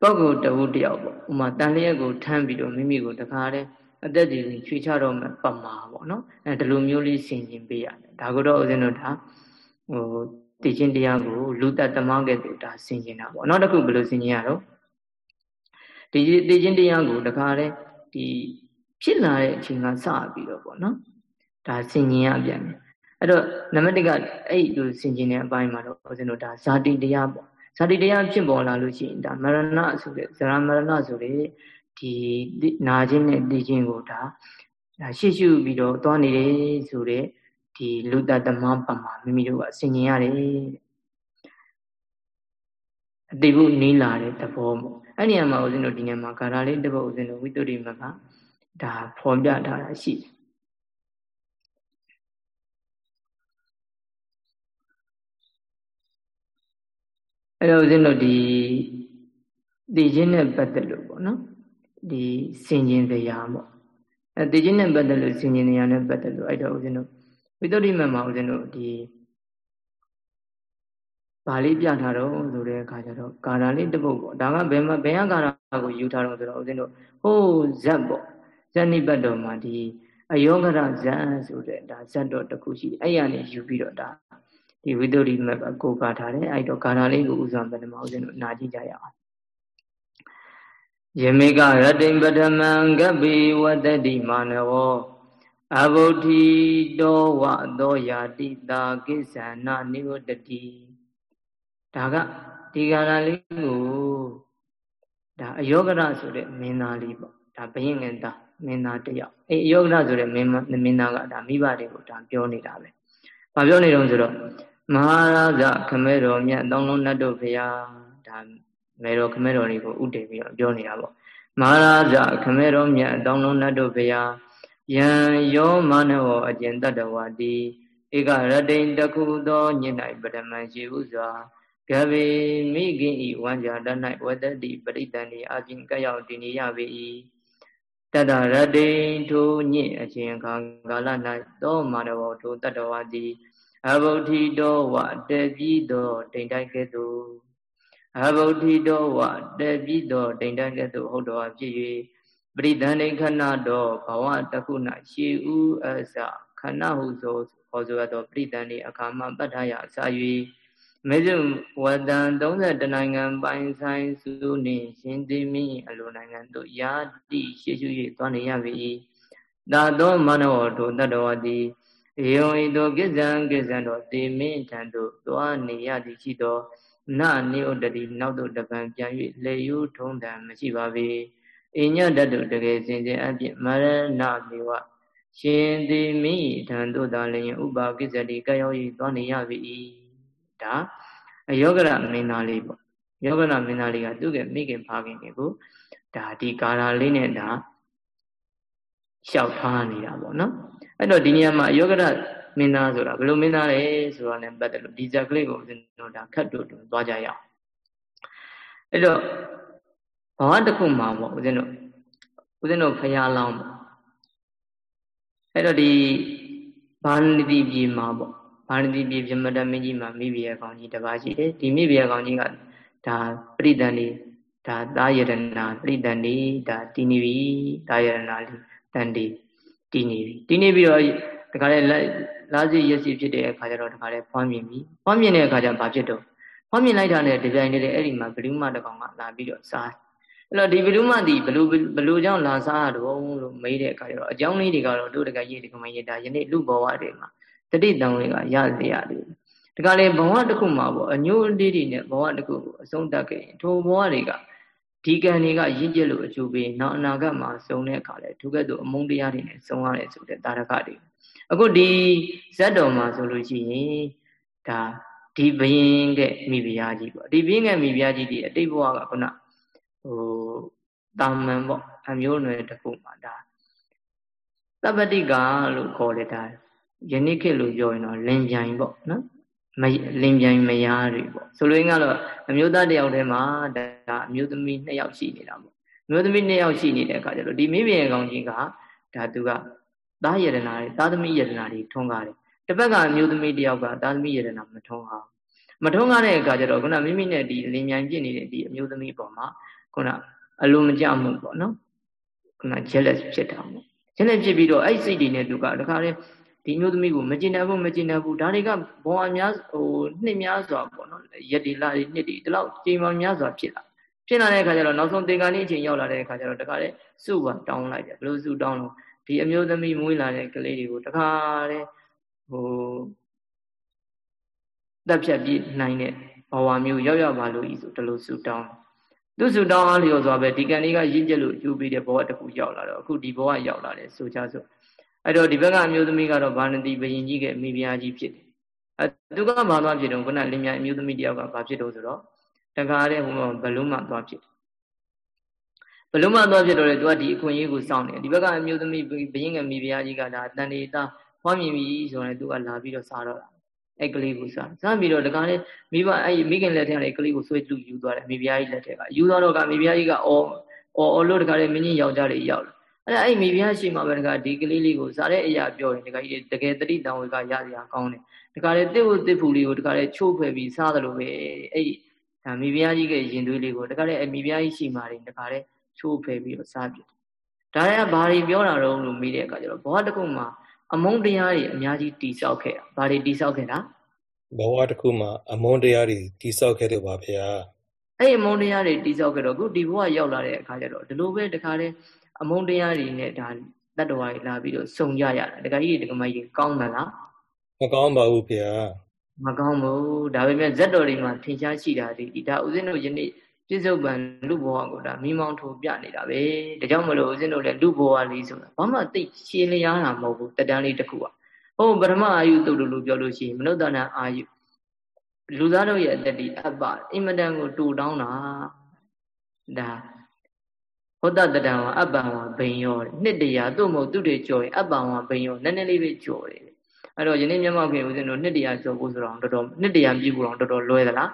[SPEAKER 1] ပုဂ္ဂိုလ်တဝုတယောက်ပေါ့ဥမာတန်လျက်ကိုထမ်းပြီးတော့မိမိကိုတခါတည်းအသက်တွေချွေချတော့မှပမာပေါ့နော်အဲဒီလိုမျိုးလေးဆင်ခြင်ပေးရတယ်ဒါကိုတော့ဦးဇင်းတို့ဒါဟို တည်ခြင်းတရားကိုလူတတ်သမားကဲ့သို့ဒါဆင်ခြင်တာပေါ့နောက်တစ်ခုဘယ်လိုဆင်ခြင်ရတော့ဒီတည်ခြင်းတရားကိုတခါတည်းဒီဖြစ်လာတဲ့အချိန်ကစပြီးတော့ပေါ့နော်ဒါဆင်ခြင်ရပြန်တယ်အဲ့တော့နံပါတ်1ကအဲ့လိုဆင်ခြင်တဲ့အပိုင်းမှာတော့ဦးဇင်းတို့ဒါဇာတိတရားပေါ့ဇာတိတရားဖြစ်ပေါ်လာလို့ရှိရင်ဒါမရဏဆိုတဲ့ဇရာမရဏဆိုတဲ့ဒီနာခြင်းနဲ့တည်ခြင်းကိုဒါဒါရှေ့ရှုပြီးတော့သွားနေတယ်ဆိုတဲ့ ဒီလူတတမပမာမိမိတို့ကဆင်ញင်ရတယ်အတိဘုနီးလာတဲ့သဘောပေါ့အဲ့ဒီမှာဦးဇင်းတို့ဒီနေ့မှာကာရာလေးတစ်ပုတ်ဦးဇင်းတို့ဝိတ္တုရိမကဒါဖော်ပြထားတာရှိတယ်အဲ့တော့ဦးဇင်းတို့ဒီတည်ခြင်းနဲ့ပတ်သက်လို့ပေါ့နော်ဒီစင်ကျင်တရားပေါ့အဲတည်ခြင်းနဲ့ပတ်သက်လို့စင်ကျင်တရားနဲ့ပတ်သက်လို့အဲ့တော့ဦးဇင်းတို့ ဝိသုဒ္ဓိမမှာဦးဇင်းတို့ဒီဘာလေးပြထားတော့ဆိုတဲ့အခါကျတော့ကာရာလေးတစ်ပုဒ်ပေါ့ဒါကဘယ်မှာဘယ်ဟာကာရာကိုယူထားတော့ဆိုတော့ဦးဇင်းတို့ဟိုးဇက်ပေါ့ဇက်နိပတ်တော်မှာဒီအယောဂရဇက်ဆိုတဲ့ဒါဇက်တော်တစ်ခုရှိအဲ့ရနေယူပြီးတော့ဒါဒီဝိသုဒ္ဓိမတ်ကိုကာထားတယ်အဲ့တော့ကာရာလေးကိုဥစွာပထမဦးဇင်းတို့နာကြည့်ကြရအောင်ယမေကရတိပထမံကပိဝတ္တိမာနဝော အဘုဋ္ဌိတောဝသောယာတိတာကိစ္ဆနာနိဝတ္တိဒါကဒီကာရလေးကိုဒါအယောဂရဆိုတဲ့မင်းသားလေးပေါ့ဒါဘယင်ငင်သားမင်းသားတယောက်အဲအယောဂရဆိုတဲ့မင်းမင်းသားကဒါမိဘတွေကိုဒါပြောနေတာပဲ။ဘာပြောနေတုံးဆိုတော့မဟာရာဇခမဲတော်မြတ်တောင်းလုံးနတ်တို့ဖရာဒါမေတော်ခမဲတော်လေးကိုဥတည်ပြီးတော့ပြောနေတာပေါ့မဟာရာဇခမဲတော်မြတ်တောင်းလုံးနတ်တို့ဖရာ ယံယောမနဝအကျင်တတဝတိဧကရတိန်တခုသောညင်၌ပထမရှိဥစွာကဗေမိခင်ဤဝံကြာတ၌ဝတ္တိပရိတန်ဤအပြင်ကရောက်တည်နေရပေ၏တတရတိန်ထိုညင်အချင်းခါကာလ၌သောမာနဝထိုတတဝတိအဘုဋ္ဌိတောဝတေပြီးသောတိမ်တိုက်ကဲ့သို့အဘုဋ္ဌိတောဝတေပြီးသောတိမ်တိုက်ကဲ့သို့ဟုတ်တော်ဖြစ်၍ ပရိသန္တိခဏတော်ဘဝတခု၌ရှေဥအစခဏဟုသောဟောဆိုသောပရိသန္တိအခါမှပဋ္ဌာယအစာ၍မေဇုဝတံ32နိုင်ငံပိုင်ဆိုင်စုနှင့်ရှင်သိမိအလိုနိုင်ငံသို့ယာတိရှေ့ရှု၍သွားနေရပြီသာသောမနောတို့တတ္တဝတိဧဝံဤသို့ကိစ္ဆံကိစ္ဆံတော်တေမင်းထံသို့သွားနေရသည်ရှိသောနနိဥတ္တိနောက်သို့တပံပြန်၍လေယူထုံးတံမရှိပါပေ အညတတုတကယ်စင်ကြအပြင်မရဏမေဝရှင်သေမိထံသို့သာလျင်ဥပါကိစ္စတိကရောက်၍သွားနေရပြီဒါအယောဂရမင်းသားလေးပေါ့ယောဂရမင်းသားလေးကသူ့ကမိခင်ဖခင်တွေကိုဒါဒီကာလာလေးနဲ့ဒါလျှောက်ထားနေတာပေါ့နော်အဲ့တော့ဒီနေရာမှာယောဂရမင်းသားဆိုတာဘယ်လိုမင်းသားလဲဆိုတာနဲ့ပတ်သက်လို့ဒီဇက်ကလေးကိုဦးဇင်းတို့ဒါခတ်တူတူသွားကြရအောင်အဲ့တော့ ဘဝတစ်ခုမှာပေါ့ဦးဇင်းတို့ဦးဇင်းတို့ဖရာလောင်းပေါ့အဲ့တော့ဒီဘာဏတိပြည်မှာပေါ့ဘာဏတိပြည်ပြမတမင်းကြီးမှာမိဘရဲ့ကောင်ကြီးတစ်ပါးရှိတယ်ဒီမိဘရဲ့ကောင်ကြီးကဒါပရိဒဏ်နေဒါသာယရဏပရိဒဏ်နေဒါတည်နေပြီသာယရဏလေးတန်တီတည်နေပြီတည်နေပြီးတော့တခါလေလာစီရက်စီဖြစ်တဲ့အခါကျတော့တခါလေဖွမ်းမြင်ပြီဖွမ်းမြင်တဲ့အခါကျဘာဖြစ်တော့ဖွမ်းမြင်လိုက်တာနဲ့ဒီဇိုင်းနေတဲ့အဲ့ဒီမှာဘလူးမတကောင်ကလာပြီးတော့စား အဲ့တော့ဒီဘလူးမဒီဘလူးဘလူးကြောင့်လာစားရတော့လို့မေးတဲ့အခါကျတော့အကြောင်းလေးတွေကတော့တို့တကရေးဒီကမရေးတာယနေ့လူဘဝတွေမှာတတိတံဝေကရစေရတယ်တခါလေဘဝတစ်ခုမှာပေါ့အညိုအတေးတွေနဲ့ဘဝတစ်ခုကိုအဆုံးတတ်ခဲ့ရင်ထိုဘဝတွေကဒီကံတွေကရင့်ကျက်လို့အကျိုးပေးနောက်အနာဂတ်မှာစုံတဲ့အခါလဲသူကဲ့သို့အမုန်းတရားတွေနဲ့စုံရတယ်ဆိုတဲ့တာရကတွေအခုဒီဇတ်တော်မှာဆိုလို့ရှိရင်ဒါဒီဘယင်းကမိဖုရားကြီးပေါ့ဒီဘယင်းကမိဖုရားကြီးဒီအတိတ်ဘဝကခုန ဟိုတာမန်ပေါ့အမျိုးနွယ်တစ်ခုမှာဒါသဗ္ဗတိကလို့ခေါ်လေဒါယနေ့ခေတ်လို့ပြောရင်တော့လင်ပြိုင်ပေါ့နော်မလင်ပြိုင်မယားတွေပေါ့ဆိုလိုရင်းကတော့အမျိုးသားတယောက်တည်းမှာဒါအမျိုးသမီးနှစ်ယောက်ရှိနေတာပေါ့အမျိုးသမီးနှစ်ယောက်ရှိနေတဲ့အခါကျတော့ဒီမိဘရဲ့ကောင်ကြီးကဒါသူကသားယရနာတွေသားသမီးယရနာတွေထွန်းကားတယ်တစ်ဖက်ကအမျိုးသမီးတယောက်ကသားသမီးယရနာမထွန်းကားမထွန်းကားတဲ့အခါကျတော့ခုနမိမိနဲ့ဒီလင်မြိုင်ပြစ်နေတဲ့ဒီအမျိုးသမီးပေါ်မှာ ခုနအလိုမကျမှုပေါ့နော်ခုန jealous ဖြစ်တာပေါ့ကျန်တဲ့ဖြစ်ပြီးတော့အဲ့စိတ်တွေနဲ့သူကတခါလေဒီမျိုးသမီးကိုမကျင်တတ်ဘူးမကျင်တတ်ဘူးဒါတွေကဘဝများဟိုနှစ်များစွာပေါ့နော်ရက်ဒီလာနှစ်ဒီဒီလောက်ချိန်မှများစွာဖြစ်လာဖြစ်လာတဲ့အခါကျတော့နောက်ဆုံးသင်္ကန်းလေးအချိန်ရောက်လာတဲ့အခါကျတော့တခါလေစုပါတောင်းလိုက်တယ်ဘလို့စုတောင်းလို့ဒီအမျိုးသမီးမွေးလာတဲ့ကလေးတွေကိုတခါလေဟိုတက်ဖြတ်ပြီးနိုင်တဲ့ဘဝမျိုးရောက်ရောက်ပါလို့ဤဆိုဒီလိုစုတောင်း သူစုတောင်းအားလျော်စွာပဲဒီကံလေးကရင့်ကျက်လို့ကျူးပြီးတဲ့ဘဝတစ်ခုရောက်လာတော့အခုဒီဘဝရောက်လာတယ်ဆိုကြစို့အဲ့တော့ဒီဘက်ကအမျိုးသမီးကတော့ဗာဏတိဘယင်ကြီးကအမိဖုရားကြီးဖြစ်တယ်အဲသူကဘာသွားဖြစ်တော့ခုနလင်းမြအမျိုးသမီးတယောက်ကဘာဖြစ်တော့ဆိုတော့တခါတဲ့ဟိုဘလုံးမှသွားဖြစ်ဘလုံးမှသွားဖြစ်တော့လေသူကဒီအခွင့်အရေးကိုစောင့်နေဒီဘက်ကအမျိုးသမီးဘယင်ကမိဖုရားကြီးကဒါတန်တေတာဖွားမြင်ပြီဆိုရင်သူကလာပြီးတော့စားတော့တာ အဲ့ကလေးကိုစားစားပြီးတော့တခါလေမိဘအဲ့မိခင်လက်ထက်ကလေကလေးကိုဆွဲလူယူသွားတယ်မိဖုရားကြီးလက်ထက်ကယူသွားတော့ကမိဖုရားကြီးကအော်အော်လို့တခါလေမင်းကြီးယောက်ျားလေးရောက်လာအဲ့ဒါအဲ့မိဖုရားရှိမှပဲတခါဒီကလေးလေးကိုစားတဲ့အရာပြောရင်တခါကြီးတကယ်တတိတံဝေကရစရာကောင်းတယ်တခါလေတစ်ဝတစ်ဖူလေးကိုတခါလေချိုးဖယ်ပြီးစားတယ်လို့ပဲအဲ့ဒါမိဖုရားကြီးကရင်သွေးလေးကိုတခါလေအဲ့မိဖုရားကြီးရှိမှတယ်တခါလေချိုးဖယ်ပြီးတော့စားပြတယ်ဒါတွေကဘာတွေပြောတာတော့လို့မိတဲ့အခါကျတော့ဘဝတစ်ခုမှာ အမုန်းတရားတွေအများကြီးတိဆောက်ခဲ့တာဘာတွေတိဆောက်ခဲ့တာ
[SPEAKER 2] ဘဝတစ်ခုမှာအမုန်းတရားတွေတိဆောက်ခဲ့တယ်ပါဗျာ
[SPEAKER 1] အဲ့အမုန်းတရားတွေတိဆောက်ခဲ့တော့ခုဒီဘဝရောက်လာတဲ့အခါကျတော့ဒီလိုပဲတခါလေအမုန်းတရားတွေနဲ့ဒါတတ္တဝါတွေလာပြီးတော့စုံကြရတာတခါကြီးဒီကမကြီးကောင်းမလား
[SPEAKER 2] မကောင်းပါဘူးဗျာ
[SPEAKER 1] မကောင်းဘူးဒါပေမဲ့ဇက်တော်တွေမှာထင်ရှားရှိတာဒီဒါဥစဉ်တို့ယနေ့ ပြစ္ဆုတ်ပံလူဘဝကိုဒါမိမောင်းထိုးပြနေတာပဲဒါကြောင့်မလို့ဥစဉ်တို့လည်းလူဘဝလေးဆိုတာဘာမှသိရှင်းလျားတာမဟုတ်ဘူးတတန်းလေးတစ်ခုอ่ะဟုတ်ပထမအာယုတုတ်လို့ပြောလို့ရှိရင်မနုဿနာအာယုလူသားတို့ရဲ့အတ္တိအပ္ပအင်မတန်ကိုတူတောင်းတာဒါဟောတတတံဝအပ္ပံဝဘိန်ရောနှစ်တရာသို့မဟုတ်သူတွေကြော်ရင်အပ္ပံဝဘိန်ရောနည်းနည်းလေးပဲကြော်တယ်အဲ့တော့ယနေ့မျက်မှောက်ခင်ဦးဇင်းတို့နှစ်တရာကြော်ဖို့ဆိုတော့တော်တော်နှစ်တရာပြည့်ဖို့တော့တော်တော်လွယ်သလား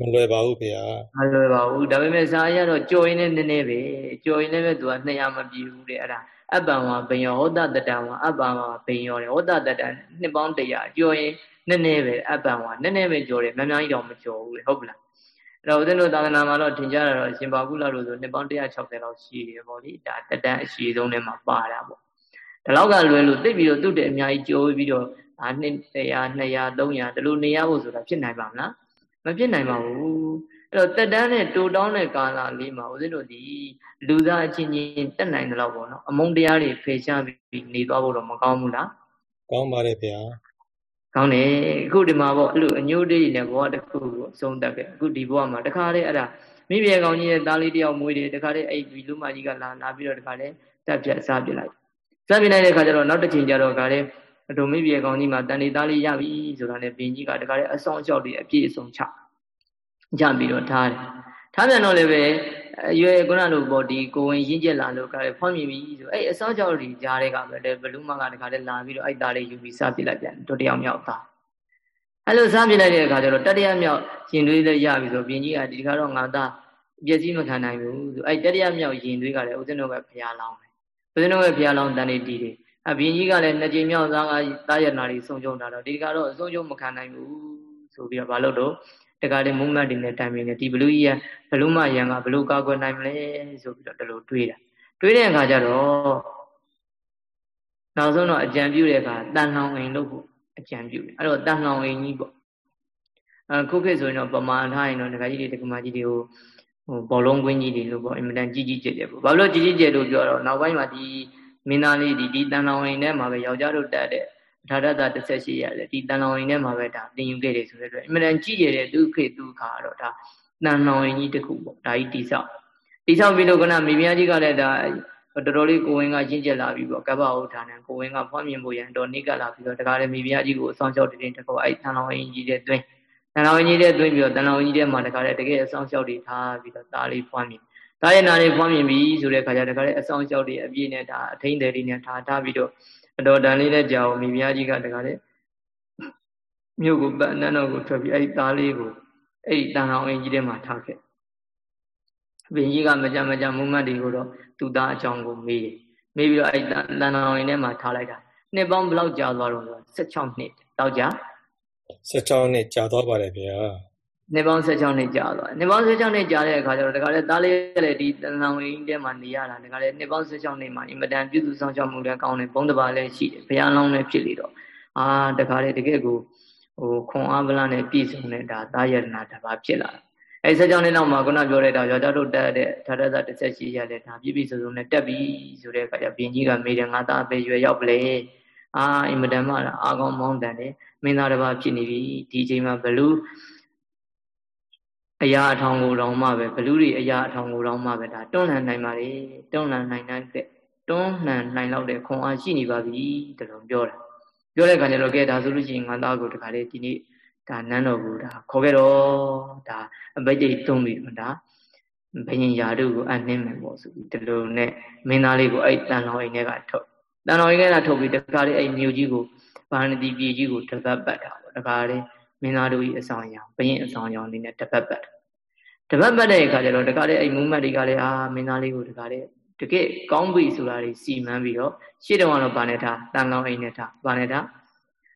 [SPEAKER 2] မလွယ်ပါဘူးခင်ဗျာ
[SPEAKER 1] မလွယ်ပါဘူးဒါပေမဲ့စာရတော့ကြော်ရင်လည်းနည်းနည်းပဲကြော်ရင်လည်းပဲသူက200မပြည့်ဘူးတဲ့အဲ့ဒါအပ္ပံဝဘိန်ရောဟောတတတံဝအပ္ပံဝဘိန်ရောတယ်ဟောတတတံနှစ်ပေါင်း100ကြော်ရင်နည်းနည်းပဲအပ္ပံဝနည်းနည်းပဲကြော်တယ်များများကြီးတော့မကြော်ဘူးလေဟုတ်ပလားအဲ့တော့ဦးဇင်းတို့သာသနာမှာတော့ထင်ကြတာတော့ရှင်ဘာကုလတို့ဆိုနှစ်ပေါင်း160လောက်ရှိတယ်ပေါ့လေဒါတတန်းအရှိဆုံးထဲမှာပါတာပေါ့ဒီလောက်ကလွယ်လို့သိပြီးတော့သူ့တဲ့အများကြီးကြိုးပြီးတော့ဒါနှစ်100 200 300ဒီလိုနေရဖို့ဆိုတာဖြစ်နိုင်ပါမလား မဖြစ်နိုင်ပါဘူးအဲ့တော့တက်တန်းနဲ့တူတောင်းတဲ့ကာလလေးမှာဦးဇင်းတို့ဒီလူသားအချင်းချင်းတက်နိုင်တယ်လို့ပေါ့နော်အမုန်းတရားတွေဖေရှားပြီးနေသွားဖို့တော့မကောင်းဘူးလား
[SPEAKER 2] ကောင်းပါတယ်ဗျာ
[SPEAKER 1] ကောင်းတယ်အခုဒီမှာပေါ့အဲ့လိုအညိုးတေးနဲ့ဘဝတစ်ခုကိုအဆုံးသတ်ခဲ့အခုဒီဘဝမှာတခါတည်းအဲ့ဒါမိပြေကောင်ကြီးရဲ့သားလေးတယောက်မွေးတယ်တခါတည်းအဲ့ဒီလူမကြီးကလာလာပြီးတော့တခါတည်းတက်ပြတ်စားပြလိုက်စားပြလိုက်တဲ့ခါကျတော့နောက်တစ်ချိန်ကျတော့ခါတည်း အတူမိပြေကောင်ကြီးမှာတန်နေသားလေးရပြီဆိုတာနဲ့ဘင်ကြီးကတခါတည်းအဆောင်အလျှောက်တွေအပြည့်အစုံချချပြီးတော့ထားတယ်ထားပြန်တော့လည်းပဲအရွယ်ခုနလိုပေါ့ဒီကိုဝင်ရင်းကျက်လာလို့ခါလေဖွင့်မြင်ပြီဆိုအဲ့အစောကြောက်တွေကြားတဲ့ကပဲလေဘလူးမကတခါလေလာပြီးတော့အဲ့သားလေးယူပြီးစားပြလိုက်ပြန်တို့တယောက်မြောက်သားအဲ့လိုစားပြလိုက်တဲ့အခါကျတော့တတိယမြောက်ရင်သွေးလည်းရပြီဆိုပြင်ကြီးကဒီခါတော့ငါသားပျက်စီးမခံနိုင်ဘူးဆိုအဲ့တတိယမြောက်ရင်သွေးကလည်းဦးဇင်းတို့ကဖျားလောင်းတယ်ဦးဇင်းတို့ကဖျားလောင်းတန်နေတီးတယ် အပြင်ကြီးကလည်းနှစ်ကြိမ်မြောက်သားကတာရနာတွေဆုံးရှုံးတာတော့ဒီကတော့အဆုံးရှုံးမခံနိုင်ဘူးဆိုပြီးတော့ဘာလို့တော့တခါတည်းမုံမတ်တွေနဲ့တိုင်ပင်နေဒီဘလူးကြီးကဘလူးမယံကဘလူးကာကွယ်နိုင်မလဲဆိုပြီးတော့ဒီလိုတွေးတာတွေးတဲ့အခါကျတော့နောက်ဆုံးတော့အကြံပြုတဲ့အခါတန်လောင်အိမ်လို့ဖို့အကြံပြုတယ်အဲ့တော့တန်လောင်အိမ်ကြီးပေါ့အခုခေတ်ဆိုရင်တော့ပမာဏထားရင်တော့ဒကာကြီးတွေဒကာမကြီးတွေကိုဟိုဘောလုံးကွင်းကြီးတွေလို့ပေါ့အင်မတန်ကြီးကြီးကျယ်ကျယ်ပေါ့ဘာလို့ကြီးကြီးကျယ်လို့ပြောတော့နောက်ပိုင်းမှာဒီ မင်းသားလေးဒီဒီတန်လောင်အိမ်ထဲမှာပဲယောက်ျားတို့တက်တဲ့ထာရတ18ရတယ်ဒီတန်လောင်ရင်ထဲမှာပဲဒါသင်ယူခဲ့တယ်ဆိုတဲ့အတွက်အမှန်တန်ကြည့်ရတဲ့ဒုက္ခေဒုက္ခတော့ဒါတန်လောင်ရင်ကြီးတစ်ခုပေါ့ဒါကြီးတိဆောက်တိဆောက်ပြီးတော့ကနမိဖုရားကြီးကလည်းဒါတော်တော်လေးကိုဝင်ကရင့်ကျက်လာပြီးပေါ့ကပ္ပဥထာဏံကိုဝင်ကဖွားမြင်ဖို့ရန်တော်နိကလာပြီးတော့တကားလည်းမိဖုရားကြီးကိုအဆောင်လျှောက်တင်တကောအဲ့တန်လောင်ရင်ကြီးတဲ့တွင်းတန်လောင်ရင်ကြီးတဲ့တွင်းပြီးတော့တန်လောင်ရင်ကြီးတဲ့မှာတကားလည်းတကယ်အဆောင်လျှောက်တွေထားပြီးတော့ဒါလေးဖွားမြင် ဒါရဲ့နာလေးဖွားမြင်ပြီဆိုတဲ့ခါကျတကားလည်းအဆောင်လျှောက်တွေအပြည့်နဲ့ဒါအထိန်တယ်လေးနဲ့ထားထားပြီးတော့အတော်တန်လေးနဲ့ကြာအောင်မိဖုရားကြီးကတကားလည်းမြို့ကိုပတ်အနန္တော်ကိုထွက်ပြီးအဲ့ဒီသားလေးကိုအဲ့ဒီတန်အောင်အင်ကြီးထဲမှာထားခဲ့ဘင်ကြီးကမကြမကြမုံမတ်တွေကိုတော့သူသားအကြောင်းကိုမေးတယ်မေးပြီးတော့အဲ့တန်အောင်အင်ထဲမှာထားလိုက်တာနှစ်ပေါင်းဘယ်လောက်ကြာသွားတော့ဆို16နှစ်တောက်ကြ
[SPEAKER 2] 16နှစ်ကြာသွားပါတယ်ဗျာ
[SPEAKER 1] နှစ်ပေါင်း16နှစ်ကြာသွားနှစ်ပေါင်း16နှစ်ကြာတဲ့အခါကျတော့တခါလေသားလေးလည်းဒီတန်လောင်ရင်းထဲမှာနေရတာတခါလေနှစ်ပေါင်း16နှစ်မှာအင်မတန်ပြုစုဆောင်ရှောက်မှုလည်းကောင်းတယ်ဘုံတပါလည်းရှိတယ်ဘုရားလောင်းလည်းဖြစ်လေတော့အာတခါလေတကယ်ကိုဟိုခွန်အားဗလာနဲ့ပြည့်စုံတဲ့ဒါသာယရနာတစ်ပါးဖြစ်လာတယ်အဲ16နှစ်လောက်မှာခုနပြောတဲ့ဒါယောက်ျားတို့တက်တဲ့ထာရသတစ်ရှိရတဲ့ဒါပြည့်ပြည့်စုံစုံနဲ့တက်ပြီဆိုတဲ့အခါကျဘင်းကြီးကမေးတယ်ငါသားအပေရွယ်ရောက်ပလေအာအင်မတန်မှအာကောင်းမောင်းတန်တယ်မင်းသားတစ်ပါးဖြစ်နေပြီဒီအချိန်မှာဘလူး အရာအထောင်ကိုတောင်မှပဲဘလူးတွေအရာအထောင်ကိုတောင်မှပဲဒါတွန်းလှန်နိုင်ပါလေတွန်းလှန်နိုင်တဲ့တွန်းလှန်နိုင်လောက်တဲ့ခွန်အားရှိနေပါပြီတလုံးပြောတာပြောတဲ့အခါကျတော့ကဲဒါဆိုလို့ရှိရင်ငါသားကိုတခါလေဒီနေ့ဒါနန်းတော်ကိုဒါခေါ်ခဲ့တော့ဒါအဘိဓိသုံးပြီးတော့ဒါဘယင်ယာတို့ကိုအနှင်းမယ်ပေါ့ဆိုပြီးဒီလိုနဲ့မင်းသားလေးကိုအဲ့တန်တော်အိမ်ထဲကထုတ်တန်တော်အိမ်ထဲကထုတ်ပြီးတခါလေအဲ့မြို့ကြီးကိုဗာဏတိပြည်ကြီးကိုတပတ်ပတ်တာပေါ့တခါလေ မင်းသားတို့ကြီးအဆောင်ရောင်ဘယင်အဆောင်ရောင်လေးနဲ့တပတ်ပတ်တပတ်ပတ်တဲ့အခါကျတော့တခါလေအဲ့မူးမတ်တွေကလည်းအာမင်းသားလေးကိုတခါလေတကယ်ကောင်းပြီဆိုတာတွေစီမံပြီးတော့ရှေ့တုန်းကတော့ဗာနဲ့ထားတန်လောင်အိမ်နဲ့ထားဗာနဲ့ထား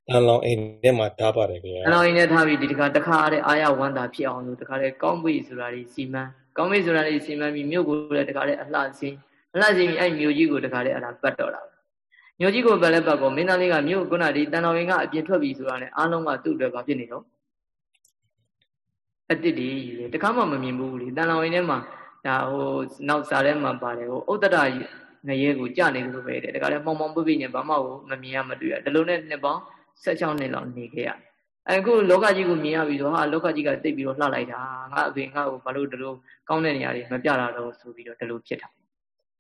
[SPEAKER 2] တန်လောင်အိမ်ထဲမှာထားပါတယ်ခင်ဗျာ
[SPEAKER 1] တန်လောင်အိမ်နဲ့ထားပြီးဒီတခါတခါတဲ့အာရဝန္တာဖြစ်အောင်လို့တခါလေကောင်းပြီဆိုတာတွေစီမံကောင်းပြီဆိုတာတွေစီမံပြီးမြို့ကိုလည်းတခါလေအလှစင်းအလှစင်းပြီးအဲ့မြို့ကြီးကိုတခါလေအဲ့ဒါပတ်တော့တာ မြို့ကြီးကိုပဲလဲပတ်ကောမင်းသားလေးကမြို့ကုနာဒီတန်လောင်အိမ်ကအပြင်ထွက်ပြီးဆိုတာနဲ့အားလုံးကသူ့အတွက်ဘာဖြစ်နေတော့အတိတ်ဒီတခါမှမမြင်ဘူးလေတန်လောင်အိမ်ထဲမှာဒါဟိုနောက်စာထဲမှာပါတယ်ဟိုဥတ္တရငရဲကိုကြနေလို့ပဲတဲ့ဒါကလည်းမောင်မောင်ပွပိညဘာမှကိုမမြင်ရမတွေ့ရဒီလိုနဲ့နှစ်ပေါင်း16နှစ်လောက်နေခဲ့ရအခုလောကကြီးကိုမြင်ရပြီးတော့ဟာလောကကြီးကတိတ်ပြီးတော့လှလိုက်တာငါအဖေငါ့ကိုဘာလို့ဒီလိုကောင်းတဲ့နေရာတွေမပြတာတော့ဆိုပြီးတော့ဒီလိုဖြစ်တာ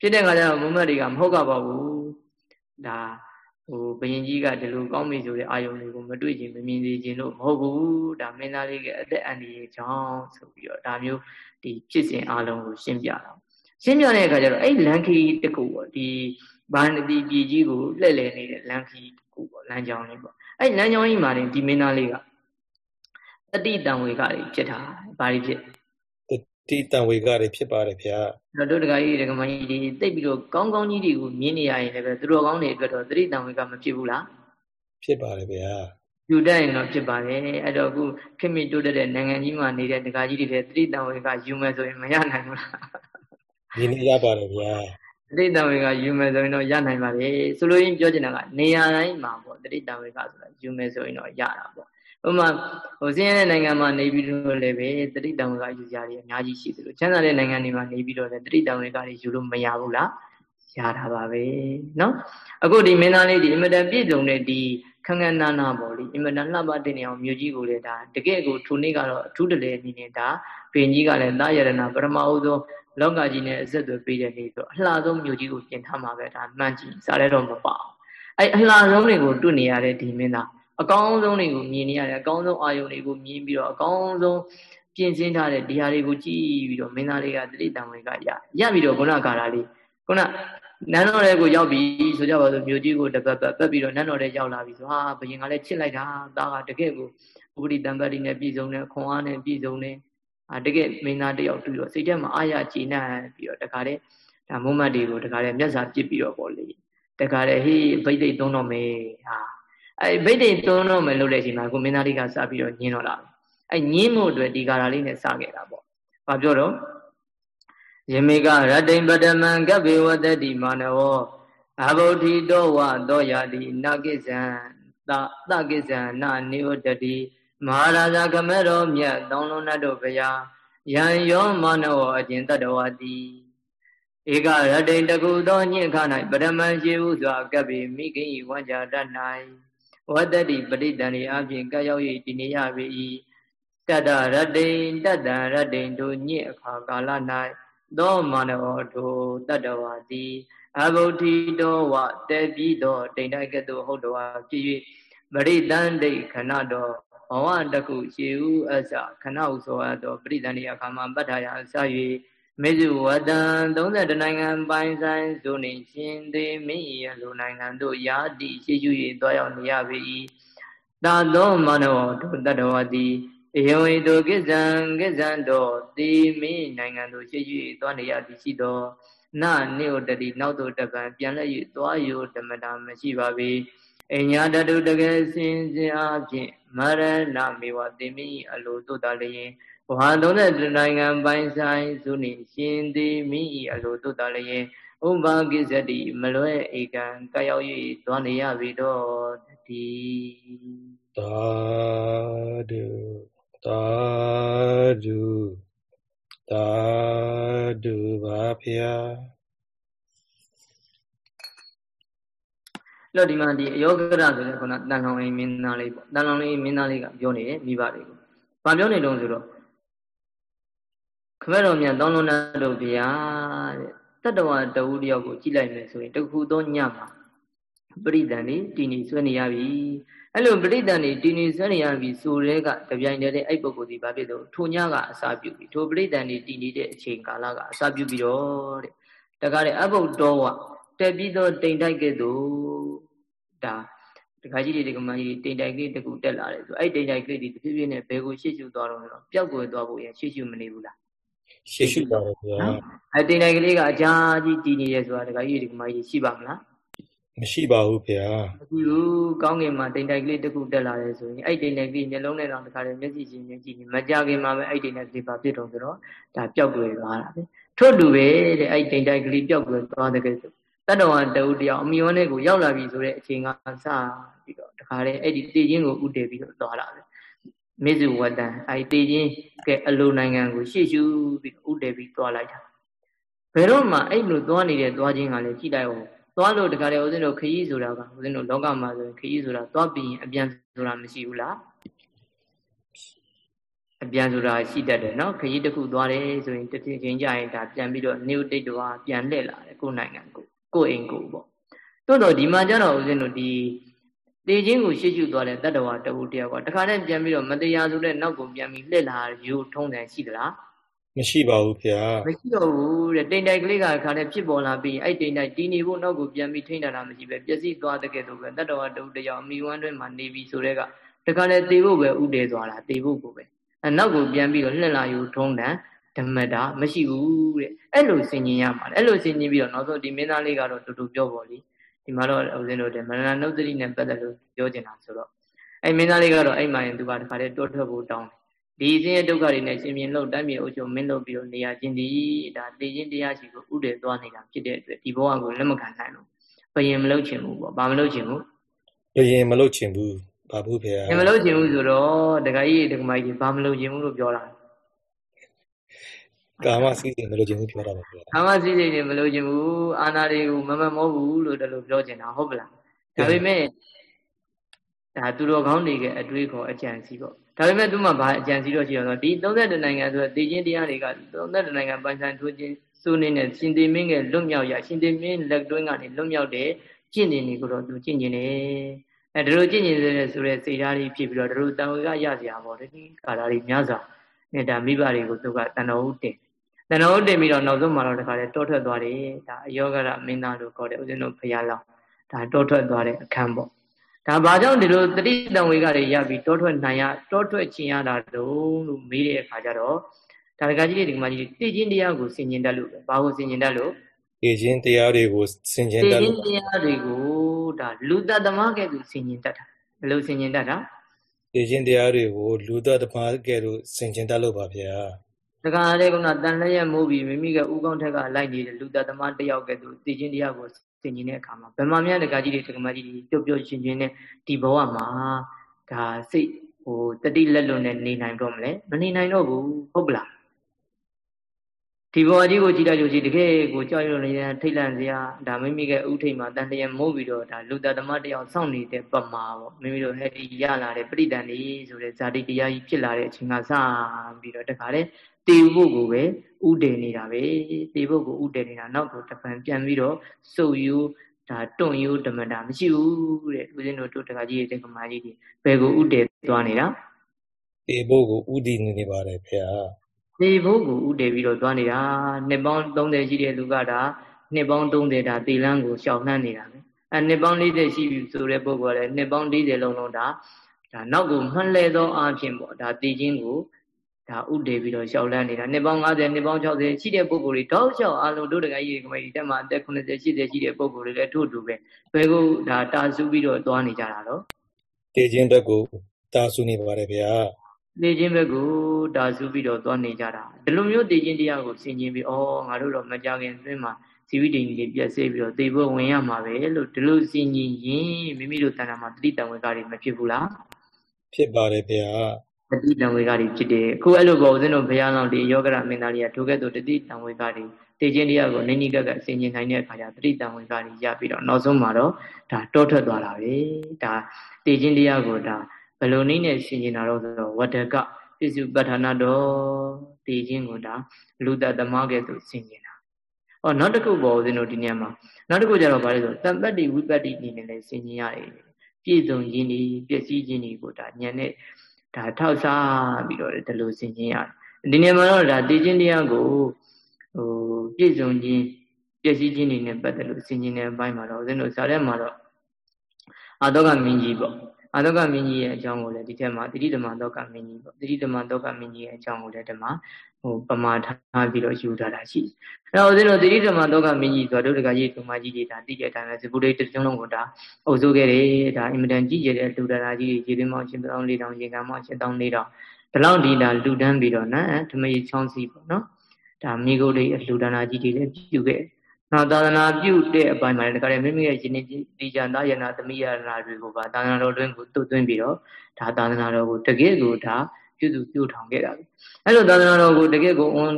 [SPEAKER 1] ဖြစ်တဲ့အခါကျတော့မုံမတ်တွေကမဟုတ်ကြပါဘူး ဒါဟိုဘယင်ကြီးကဒီလိုကောင်းပြီဆိုတဲ့အာယုံတွေကိုမတွေ့ခြင်းမမြင်သေးခြင်းလို့မဟုတ်ဘူးဒါမင်းသားလေးကအသက်အန္တရာယ်ကြောင့်ဆိုပြီးတော့ဒါမျိုးဒီဖြစ်စဉ်အလုံးကိုရှင်းပြတာရှင်းပြတဲ့အခါကျတော့အဲ့လန်ခီတကူပေါ့ဒီဘာနတိပြည်ကြီးကိုလှည့်လည်နေတဲ့လန်ခီတကူပေါ့လမ်းကြောင်းလေးပေါ့အဲ့လမ်းကြောင်းကြီးမှာနေဒီမင်းသားလေးကတတိတံဝေကတွေဖြစ်တာဘာတွေဖြစ်
[SPEAKER 2] တတိတံဝေကတွေဖြစ်ပါတယ်ဗျာ
[SPEAKER 1] တို့တို့တကကြီးဒကမကြီးဒီတိတ်ပြီးတော့ကောင်းကောင်းကြီးတွေကိုမြင်နေရရင်လည်းပဲသူတို့ကောင်းတွေအတွက်တော့တတိတံဝေကမဖြစ်ဘူးလား
[SPEAKER 2] ဖြစ်ပါတယ်ဗျာ
[SPEAKER 1] ယူတတ်ရင်တော့ဖြစ်ပါတယ်အဲ့တော့အခုခင်မီတိုးတဲ့နိုင်ငံကြီးမှာနေတဲ့ဒကာကြီးတွေတတိတံဝေကယူမယ်ဆိုရင်မရနိုင်ဘူးလား
[SPEAKER 2] ရင်းနှီးရပါတယ်ဗျာ
[SPEAKER 1] တတိတံဝေကယူမယ်ဆိုရင်တော့ရနိုင်ပါလေဆိုလိုရင်းပြောချင်တာကနေရာတိုင်းမှာပေါ့တတိတံဝေကဆိုတာယူမယ်ဆိုရင်တော့ရတာပေါ့ ဥပမာဟိုစင်းရဲတဲ့နိုင်ငံမှာနေပြီးတော့လည်းပဲတတိတံဝေကယူကြရတယ်အများကြီးရှိသလိုချမ်းသာတဲ့နိုင်ငံတွေမှာနေပြီးတော့လည်းတတိတံဝေကတွေယူလို့မရဘူးလားရတာပါပဲเนาะအခုဒီမင်းသားလေးဒီအင်မတန်ပြည့်စုံတဲ့ဒီခန်းခန်းနာနာပေါ့လေအင်မတန်လှပတဲ့နေအောင်မြို့ကြီးကိုလည်းဒါတကယ့်ကိုထိုနေ့ကတော့အထူးတလေအနေနဲ့ဒါဘင်ကြီးကလည်းသာယရဏပရမအုပ်သောလောကကြီးနဲ့အဆက်အသွယ်ပေးတဲ့နေ့ဆိုအလှဆုံးမြို့ကြီးကိုပြင်ထားမှာပဲဒါမှန်ကြည့်စားရတော့မပေါ့အဲ့အလှဆုံးတွေကိုတွေ့နေရတဲ့ဒီမင်းသား အကောင်းဆုံးတွေကိုမြင်နေရတယ်အကောင်းဆုံးအာယုန်တွေကိုမြင်ပြီးတော့အကောင်းဆုံးပြင်ဆင်ထားတဲ့ဒီဟာတွေကိုကြည့်ပြီးတော့မင်းသားလေးကတတိတံဝင်ကရရပြီးတော့ခုနကာရာလေးခုနနန်းတော်ရဲ့ကိုရောက်ပြီဆိုကြပါစို့မြို့ကြီးကိုတပတ်ပတ်ပတ်ပြီးတော့နန်းတော်ရဲ့ရောက်လာပြီဆိုဟာဘယင်ကလည်းချစ်လိုက်တာသားကတကယ့်ကိုဥပရိတံပတ်တိနဲ့ပြည်စုံတယ်ခွန်အားနဲ့ပြည်စုံတယ်အာတကယ်မင်းသားတယောက်တွေ့တော့စိတ်ထဲမှာအာရကြည်နပ်ပြီးတော့တခါတည်းဒါမုံမတ်တွေကိုတခါတည်းမျက်စာပြစ်ပြီးတော့ပေါ့လေတခါတည်းဟေးဗိတ်သိက်သုံးတော့မယ်ဟာ အဲဗိတ်သိက်သုံးတော့မယ်လို့တဲ့အချိန်မှာကိုမင်းသားလေးကစပြီးတော့ညင်းတော့လာအဲညင်းမှုအတွက်ဒီကာရာလေးနဲ့စခဲ့တာပေါ့ဘာပြောတော့ယမေကရတ္တိပတမံကဗေဝတတိမာနဝအဘုဒ္ဓိတောဝသောယာတိနာကိဇံသသကိဇံနာနိဝတတိမဟာရာဇကမေတော်မြတ်တောင်းလုံးတ်တို့ဗျာယံယောမနောအကျင်တတဝတိဧကရတိန်တကုသောညင့်ခ၌ပရမန်ရှိဟုစွာကပ်ပြီးမိခင်ဤဝန္ကြတတ်၌ ဝတ္တိပဋိတန်၏အပြင်ကရောက်၍တည်နေရပေ၏တတရတိန်တတံရတိန်တို့ညင့်အခါကာလ၌သောမနောတို့တတဝတိအဘုဒ္ဓိတောဝတေပြီးသောတိန်တိုက်ကဲ့သို့ဟုတ်တော်ဖြစ်၍ပရိတန်ဒိခဏတော်ဘဝတကုရှေဥအစခဏဟုဆိုအပ်သောပရိသန္တိအခါမှာပဋ္ဌာယအစ၍ မေဇုဝတံ32နိုင်ငံပိုင်ဆိုင်ဇုန်ရှင်သေးမိယလူနိုင်ငံတို့ယာတိရှိရှိ၍တွားရောက်နေရပေ၏သာသောမနောဒုတတဝတိဧဝံတုကိဇံကိဇံတော်တိမိနိုင်ငံတို့ရှိရှိတွားနေရသည်ရှိသောနနိဝတတိနောက်သို့တပံပြန်လက်၍တွားယူဓမ္မတာမရှိပါပေအညာတတုတကယ်စင်စဉ်အဖြစ်မရဏမေဝတိမိအလိုတုတ္တလျင် ဘဝ30နိုင်ငံပိုင်ဆိုင်စုနေရှင်သည်မိအလိုတုတ္တလျင်ဥပကိစ္စတိမလွဲဧကံကရောက်၍သွားနေရပြီတော့ဒီ
[SPEAKER 2] သာဓုသာဓုသာဓုပါဗျာ
[SPEAKER 1] လို့ဒီမှာဒီအယောဂရဆိုတဲ့ခုနတန်လောင်အိမ်မင်းသားလေးပေါ့တန်လောင်လေးမင်းသားလေးကပြောနေတယ်မိဘတွေကို။ဘာပြောနေတုံးဆိုတော့ခ မဲတော်မြတ်တောင်းလုံးနာတို့ဗျာတဲ့တတဝတဝူတယောက်ကိုကြည့်လိုက်မယ်ဆိုရင်တခုသောညမှာပရိသန်နေတည်နေဆွဲနေရပြီအဲ့လိုပရိသန်နေတည်နေဆွဲနေရပြီဆိုတဲ့ကတပြိုင်တည်းအဲ့ပုဂ္ဂိုလ်ဒီဘာဖြစ်လို့ထိုညကအစာပြုပြီထိုပရိသန်နေတည်နေတဲ့အချိန်ကာလကအစာပြုပြီးတော့တဲ့တကားတဲ့အဘုတ်တော်ဝတက်ပြီးတော့တိမ်တိုက်ကဲ့သို့ဒါတခါကြီးတွေဒီကမကြီးတိမ်တိုက်ကလေးတကူတက်လာတယ်ဆိုအဲ့တိမ်တိုက်ကလေးဒီတဖြည်းဖြည်းနဲ့ဘယ်ကိုရှေ့ရှုသွားတော့ဆိုတော့ပျောက်ကွယ်သွားဖို့ရရှေ့ရှုမနေဘူးလား
[SPEAKER 2] ရှေ့ရှုသွားတယ်ဗျာ
[SPEAKER 1] အဲ့တိမ်တိုက်ကလေးကအကြာကြီးတည်နေရဲဆိုတာတခါကြီးဒီကမကြီးရှိပါမလား
[SPEAKER 2] မရှိပါဘူးဗျာ
[SPEAKER 1] မရှိဘူးကောင်းကင်မှာတိမ်တိုက်ကလေးတခုတက်လာတယ်ဆိုရင်အဲ့တိမ်တိုက်ကလေးမျက်လုံးနဲ့တော့တခါလေမျက်စိချင်းချင်းကြည့်နေမကြခင်မှာပဲအဲ့တိမ်တိုက်ကလေးပါဖြစ်တော့ဆိုတော့ဒါပျောက်ကွယ်သွားတာပဲထို့တူပဲတဲ့အဲ့တိမ်တိုက်ကလေးပျောက်ကွယ်သွားတဲ့ကဲဆိုတတ္တဝါတဝူတယောက်အမိဝနဲ့ကိုရောက်လာပြီဆိုတဲ့အချိန်ကစပြီးတော့တခါလေအဲ့ဒီတေခြင်းကိုဥတည်ပြီးတော့သွားလာတယ် မေဇုဝတ္တန်အဲ့တေခြင်းကဲအလိုနိုင်ငံကိုရှေ့ရှုပြီးဥတည်ပြီးသွားလိုက်တာဘယ်တော့မှအဲ့လိုသွားနေတဲ့သွားခြင်းကလည်းကြည့်လိုက်အောင်သွားလို့တခါလေဦးဇင်းတို့ခရီးဆိုတာကဦးဇင်းတို့လောကမှာဆိုရင်ခရီးဆိုတာသွားပြီးရင်အပြန်ဆိုတာမရှိဘူးလားအပြန်ဆိုတာရှိတတ်တယ်နော်ခရီးတစ်ခုသွားတယ်ဆိုရင်တစ်ချိန်ကြာရင်ဒါပြန်ပြီးတော့နေုတ်တိတ်တော့ပြန်လှည့်လာတယ်ကိုယ်နိုင်ငံကိုကိုယ်အိမ်ကိုပေါ့တိုးတော့ဒီမှာကျတော့ဦးဇင်းတို့ဒီ တေခြင်းကိုရှေ့ရှုသွားတဲ့တတ္တဝါတဝူတယောက်ကတခါတည်းပြန်ပြီးတော့မတရားဆိုတဲ့နောက်ကိုပြန်ပြီးလှည့်လာယူထုံးတယ်ရှိသလား
[SPEAKER 2] မရှိပါဘူးဗျာ
[SPEAKER 1] မရှိတော့ဘူးတဲ့တိမ်တိုက်ကလေးကခါနဲ့ဖြစ်ပေါ်လာပြီးအဲ့တိမ်တိုက်တီးနေဖို့နောက်ကိုပြန်ပြီးထိန်းတာတာမရှိပဲပျက်စီးသွားတဲ့ကဲတော့ပဲတတ္တဝါတဝူတယောက်အမိဝမ်းတွင်မှာနေပြီးဆိုတဲ့ကတခါလေတေဖို့ပဲဥတည်သွားတာတေဖို့ကိုပဲအဲနောက်ကိုပြန်ပြီးတော့လှည့်လာယူထုံးတယ်ဓမ္မတာမရှိဘူးတဲ့အဲ့လိုဆင်ញင်ရမှာအဲ့လိုဆင်ញင်ပြီးတော့နောက်ဆုံးဒီမင်းသားလေးကတော့တူတူပြောပေါ်လी ဒီမှာတော့ဦးဇင်းတို့တဲ့မရဏနုဒ္ဒတိနဲ့ပတ်သက်လို့ပြောချင်တာဆိုတော့အဲ့မင်းသားလေးကတော့အဲ့မှာရင်သူကတခါတည်းတိုးထွက်ဖို့တောင်းတယ်ဒီဆင်းရဲဒုက္ခတွေနဲ့ရှင်မြင်လို့တိုင်းပြည်အုပ်ချုပ်မင်းလုပ်ပြီးတော့နေရာချင်းဒီဒါသိချင်းတရားရှိကိုဥတည်သွားနေတာဖြစ်တဲ့အတွက်ဒီဘဝကိုလက်မခံနိုင်လို့ဘယင်မလုပ်ချင်ဘူးပေါ့ဘာမလုပ်ချင်ဘူး
[SPEAKER 2] ဘယင်မလုပ်ချင်ဘူးဘာဘူးဖေ။
[SPEAKER 1] ဘယင်မလုပ်ချင်ဘူးဆိုတော့တခါကြီးတခါမကြီးဘာမလုပ်ချင်ဘူးလို့ပြောတာ
[SPEAKER 2] ကာမစည်းစိမ်မလို့ခြင်းဘူးပြောတာပါဗျာ
[SPEAKER 1] ကာမစည်းစိမ်တွေမလို့ခြင်းဘူးအာနာတွေကိုမမမောဘူးလို့တလို့ပြောချင်တာဟုတ်ပလားဒါပေမဲ့ဒါသူတော်ကောင်းတွေကအတွေးခေါ်အကြံစီပေါ့ဒါပေမဲ့သူမှဘာအကြံစီတော့ရှိတော့ဒီ32နိုင်ငံဆိုတော့တည်ခြင်းတရားတွေက32နိုင်ငံပိုင်ဆိုင်ထိုးခြင်းစုနေနဲ့ရှင်သေမင်းကလွတ်မြောက်ရရှင်သေမင်းလက်တွင်းကနေလွတ်မြောက်တဲ့ကျင့်နေနေကိုတော့သူကျင့်နေတယ်အဲဒါလိုကျင့်နေတယ်ဆိုတဲ့စိတ်ဓာတ်ကြီးဖြစ်ပြီးတော့ဒါလိုတန်ဝေကရစရာပေါ့ဒီကာလာတွေများစွာနဲ့ဒါမိဘတွေကိုသူကတန်တော်ဦးတင် တဏှောတင်ပြီးတော့နောက်ဆုံးမှာတော့တခါလေတောထွက်သွားတယ်ဒါအယောဂရမင်းသားလို့ခေါ်တယ်ဦးဇင်းတို့ဖရာလောင်းဒါတောထွက်သွားတဲ့အခန်းပေါ့ဒါဘာကြောင့်ဒီလိုတတိတံဝေကတွေရပြီးတောထွက်နိုင်ရတောထွက်ခြင်းရတာတော့လို့မေးတဲ့အခါကျတော့ဒါတကကြီးတွေဒီကမကြီးတည်ခြင်းတရားကိုဆင်ခြင်တတ်လို့ပဲဘာကိုဆင်ခြင်တတ်လို့
[SPEAKER 2] တည်ခြင်းတရားတွေကိုဆင်ခြင်တတ်လို့တည်ခြင်း
[SPEAKER 1] တရားတွေကိုဒါလူတသမကဲ့သို့ဆင်ခြင်တတ်တာဘယ်လိုဆင်ခြင်တတ်တာ
[SPEAKER 2] တည်ခြင်းတရားတွေကိုလူတသမကဲ့သို့ဆင်ခြင်တတ်လို့ပါဗျာ
[SPEAKER 1] တခါလေကုဏတန်လျက်မိုးပြီးမိမိကဥကောင်းထက်ကလိုက်နေတဲ့လူသက်သမားတယောက်ကဲ့သို့သိချင်းတရားကိုသင်ခြင်းတဲ့အခါမှာဗမာမြတ်တကကြီးတွေတက္ကမကြီးတွေပျော့ပျော့ရှင်ရှင်နဲ့ဒီဘဝမှာဒါစိတ်ဟိုတတိလက်လွန်နဲ့နေနိုင်တော့မလဲမနေနိုင်တော့ဘူးဟုတ်ပလားဒီဘဝကြီးကိုကြည့်လိုက်လို့ရှိတကယ်ကိုကြောက်ရွံ့နေတဲ့ထိတ်လန့်စရာဒါမိမိကဥထိတ်မှာတန်တရမိုးပြီးတော့ဒါလူသက်သမားတယောက်စောင့်နေတဲ့ပမာပေါ့မိမိတို့ဟဲ့ဒီရလာတဲ့ပရိဒဏ်လေးဆိုတဲ့ဇာတိတရားကြီးဖြစ်လာတဲ့အချိန်ကစပြီးတော့တခါလေ တည်ဖို့ကိုပဲဥတည်နေတာပဲတည်ဖို့ကိုဥတည်နေတာနောက်ကိုတပံပြန်ပြီးတော့စုပ်ယူဒါတွန့်ယူဓမ္မတာမရှိဘူးတဲ့ဦးဇင်းတို့တို့တခါကြီးတဲ့ကမာကြီးတွေဘယ်ကိုဥတည်သွားနေတာ
[SPEAKER 2] တည်ဖို့ကိုဥတည်နေနေပါတယ်ဖေဟာ
[SPEAKER 1] တည်ဖို့ကိုဥတည်ပြီးတော့သွားနေတာနှစ်ပေါင်း30ရှိတဲ့လူကဒါနှစ်ပေါင်း30ဒါတည်လန်းကိုရှောင်နှံ့နေတာပဲအဲနှစ်ပေါင်း40ရှိပြီဆိုတဲ့ပုဂ္ဂိုလ်ကလည်းနှစ်ပေါင်း40လုံးလုံးဒါဒါနောက်ကိုမှန်လဲသောအားဖြင့်ပေါ့ဒါတည်ခြင်းကို ဒါဥတည်ပြီးတော့ရှောက်လန်းနေတာနှစ်ပေါင်း90နှစ်ပေါင်း60ရှိတဲ့ပုံကိုယ်တွေတောက်လျှောက်အလုံးတို့တကကြီးကမိတ်တက်မှာအသက်80 80ရှိတဲ့ပုံကိုယ်တွေလည်းထို့တူပဲဘယ်ကိုဒါတာဆူပြီးတော့သွားနေကြတာတော့
[SPEAKER 2] တေခြင်းဘက်ကိုတာဆူနေပါတယ်ဗျာ
[SPEAKER 1] တေခြင်းဘက်ကိုတာဆူပြီးတော့သွားနေကြတာဒီလိုမျိုးတေခြင်းတရားကိုဆင်ခြင်ပြီးဩငါတို့တော့မကြခင်အတွင်းမှာဇီဝိတ္တိတွေပြည့်စည်ပြီးတော့သေဖို့ဝင်ရမှာပဲလို့ဒီလိုဆင်ခြင်ရင်မိမိတို့တဏ္ဍာမှာတတိတံဝေကတွေမဖြစ်ဘူးလား
[SPEAKER 2] ဖြစ်ပါတယ်ဗျာ
[SPEAKER 1] တတိတံဝေကတွေဖြစ်တယ်အခုအဲ့လိုပေါ့ဦးဇင်းတို့ဘုရားလောင်းဒီယောဂရမင်းသားလေးကထိုကဲ့သို့တတိတံဝေကတွေတေခြင်းတရားကိုနိမ့်နိကကဆင်ခြင်နိုင်တဲ့အခါကျတတိတံဝေကတွေရပြီးတော့နောက်ဆုံးမှာတော့ဒါတောထွက်သွားတာပဲဒါတေခြင်းတရားကိုဒါဘယ်လိုနည်းနဲ့ဆင်ခြင်တာတော့ဆိုတော့ဝတ္တကပစ္စုပ္ပထာနာတော်တေခြင်းကိုဒါလူတသမားကဲ့သို့ဆင်ခြင်တာ။အော်နောက်တစ်ခုပေါ့ဦးဇင်းတို့ဒီနေရာမှာနောက်တစ်ခုကျတော့ဗါလဲဆိုတမ္ပတ္တိဝိပတ္တိအနေနဲ့လည်းဆင်ခြင်ရတယ်။ပြည့်စုံခြင်းဒီပျက်စီးခြင်းဒီကိုဒါဉာဏ်နဲ့ ဒါထောက်စားပြီးတော့ဒီလိုဆင်ခြင်ရတယ်။ဒီနေရာမှာတော့ဒါတေခြင်းတရားကိုဟိုပြည့်စုံခြင်းပျက်စီးခြင်းတွေနဲ့ပတ်သက်လို့ဆင်ခြင်တဲ့အပိုင်းမှာတော့ဦးဇင်းတို့ဇာတ်ထဲမှာတော့အာတော့ကမင်းကြီးပေါ့ အာတော့ကမင်းကြီးရဲ့အကြောင်းကိုလည်းဒီထက်မှာတိတိဓမ္မတော့ကမင်းကြီးပေါ့တိတိဓမ္မတော့ကမင်းကြီးရဲ့အကြောင်းကိုလည်းဒီမှာဟိုပမာထားပြီးတော့ယူထားတာရှိတယ်။အဲတော့ဦးဇင်းတို့တိတိဓမ္မတော့ကမင်းကြီးဆိုတော့ဒုဒကကြီးဒုမကြီးတွေဒါတိကျတဲ့အတိုင်းပဲဇဗုဒ္ဓတစ်ကျုံလုံးကိုဒါအုပ်စိုးခဲ့တယ်ဒါအင်မတန်ကြီးကျယ်တဲ့လူဒရာကြီးရေသွင်းမောင်းရှင်တောင်းလေးတောင်းရေကံမောင်းရှင်တောင်းလေးတောင်းဒီလောက်ဒီဒါလူတန်းပြီးတော့နော်ဓမ္မကြီးချောင်းစီပေါ့နော်ဒါမိဂုတ်တွေအလှူဒါနာကြီးတွေလည်းပြုခဲ့ နောက်သာသနာပြုတဲ့အပိုင်းမှာလည်းတခါတည်းမိမိရဲ့ယဉ်ဒီကြနာယနာသမီးယနာတွေကိုပါသာသနာတော်တွင်ကိုတုတ်သွင်းပြီးတော့ဒါသာသနာတော်ကိုတကယ်ကိုဒါပြုစုပြုထောင်ခဲ့တာပဲအဲ့လိုသာသနာတော်ကိုတကယ်ကိုအွန်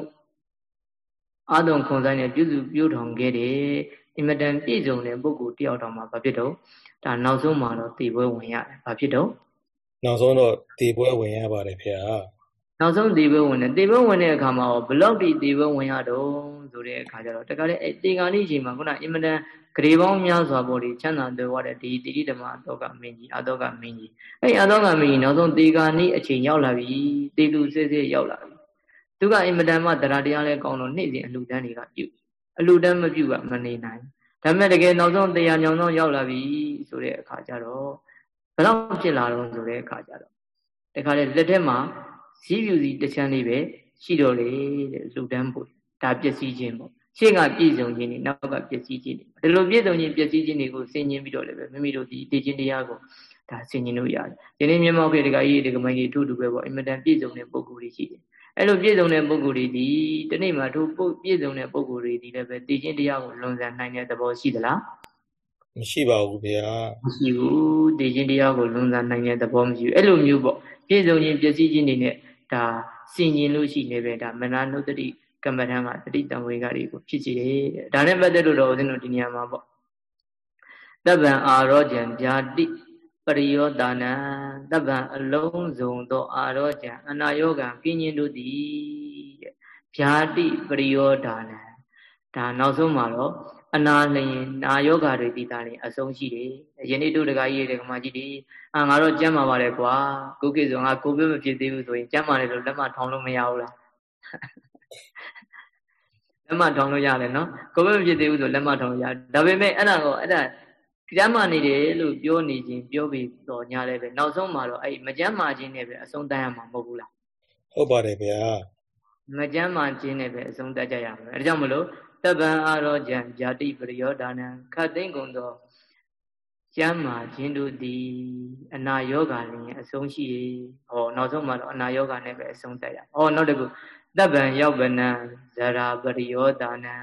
[SPEAKER 1] အာတုံခွန်ဆိုင်နဲ့ပြုစုပြုထောင်ခဲ့တယ်အင်မတန်ပြည့်စုံတဲ့ပုဂ္ဂိုလ်တယောက်တောင်မှဘာဖြစ်တော့ဒါနောက်ဆုံးမှာတော့တည်ပွဲဝင်ရတယ်ဘာဖြစ်တော့
[SPEAKER 2] နောက်ဆုံးတော့တည်ပွဲဝင်ရပါတယ်ဖေဟာ
[SPEAKER 1] နောက်ဆုံးသေဘဝင်တယ်သေဘဝင်တဲ့အခါမှာရောဘလောက်တိသေဘဝင်ရတော့ဆိုတဲ့အခါကျတော့တခါလေအဲတေဂာနိချိန်မှာခုနအင်မတန်ဂရေပေါင်းများစွာပေါ်ဒီချမ်းသာတော်ရတဲ့ဒီတိတိဓမ္မအတော့ကမင်းကြီးအတော့ကမင်းကြီးအဲအတော့ကမင်းကြီးနောက်ဆုံးတေဂာနိအချိန်ရောက်လာပြီတေလူစေးစေးရောက်လာပြီသူကအင်မတန်မှတရားတရားလဲကောင်းတော့နေ့စဉ်အလူတန်းတွေကပြုအလူတန်းမပြုကမနေနိုင်ဒါပေမဲ့တကယ်နောက်ဆုံးတရားညောင်ဆုံးရောက်လာပြီဆိုတဲ့အခါကျတော့ဘယ်တော့ဖြစ်လာတော့ဆိုတဲ့အခါကျတော့တခါလေလက်ထက်မှာ ဈေးပြူစီတစ်ချမ်းလေးပဲရှိတော့လေတဲ့လူတန်းဖို့ဒါပျက်စီးခြင်းပေါ့ရှေ့ကပြည့်စုံခြင်းတွေနောက်ကပျက်စီးခြင်းတွေဒီလိုပြည့်စုံခြင်းပျက်စီးခြင်းတွေကိုဆင်ញင်ပြီးတော့လည်းပဲမိမိတို့ဒီတည်ခြင်းတရားကိုဒါဆင်ញင်လို့ရတယ်ဒီနေ့မြန်မာခေတ်တကကြီးဒီကမိုင်းကြီးထူးထူးပဲပေါ့အင်မတန်ပြည့်စုံတဲ့ပုံကိုယ်တွေရှိတယ်အဲ့လိုပြည့်စုံတဲ့ပုံကိုယ်တွေဒီတနေ့မှာထိုပြည့်စုံတဲ့ပုံကိုယ်တွေဒီလည်းပဲတည်ခြင်းတရားကိုလွန်ဆန်နိုင်တဲ့သဘောရှိသလား
[SPEAKER 2] မရှိပါဘူးဗျာ
[SPEAKER 1] မရှိဘူးတည်ခြင်းတရားကိုလွန်ဆန်နိုင်တဲ့သဘောမရှိဘူးအဲ့လိုမျိုးပေါ့ပြည့်စုံခြင်းပျက်စီးခြင်းတွေနဲ့ ဒါစင်ကျင်လို့ရှိနေပဲဒါမနာနုတ္တိကမ္မထံကတတိတံဝေကတွေကိုဖြစ်စီတယ်ဒါနဲ့ပတ်သက်လို့တော့ဦးဇင်းတို့ဒီနေရာမှာပေါ့တပ္ပံအာရောကြံဗျာတိပရိယောတာနံတပ္ပံအလုံးစုံသောအာရောကြံအနာယောဂံပြင်းရင်တို့သည်တဲ့ဗျာတိပရိယောတာနံဒါနောက်ဆုံးမှာတော့ အနာလျင်နာယောဂါတွေတည်တာနေအဆုံးရှိတယ်ယနေ့တို့တကကြီးတွေကမကြီးဒီအာငါတော့ကြမ်းပါပါတယ်ကွာကိုကိဆိုငါကိုပြမဖြစ်သေးဘူးဆိုရင်ကြမ်းပါလေလို့လက်မထောင်လို့မရဘူးလားလက်မထောင်လို့ရတယ်နော်ကိုပြမဖြစ်သေးဘူးဆိုလက်မထောင်လို့ရဒါပေမဲ့အဲ့ဒါကိုအဲ့ဒါကြမ်းမာနေတယ်လို့ပြောနေခြင်းပြောပြီးတော့ညာလည်းပဲနောက်ဆုံးမှာတော့အဲ့မကြမ်းမာခြင်းနဲ့ပဲအဆုံးတန်းရမှာမဟုတ်ဘူးလား
[SPEAKER 2] ဟုတ်ပါတယ်ဗျာ
[SPEAKER 1] မကြမ်းမာခြင်းနဲ့ပဲအဆုံးတတ်ကြရမှာအဲဒါကြောင့်မလို့ တပံအာရောကြံဇာတိပရိယောဒါနံခတ်သိမ့်ကုန်သောကျမ်းမာခြင်းတို့သည်အနာယောဂါလင်းအဆုံးရှိ၏ဟောနောက်ဆုံးမှာတော့အနာယောဂါနဲ့ပဲအဆုံးသတ်ရဟောနောက်တစ်ခုတပံရောက်ဗနံဇရာပရိယောဒါနံ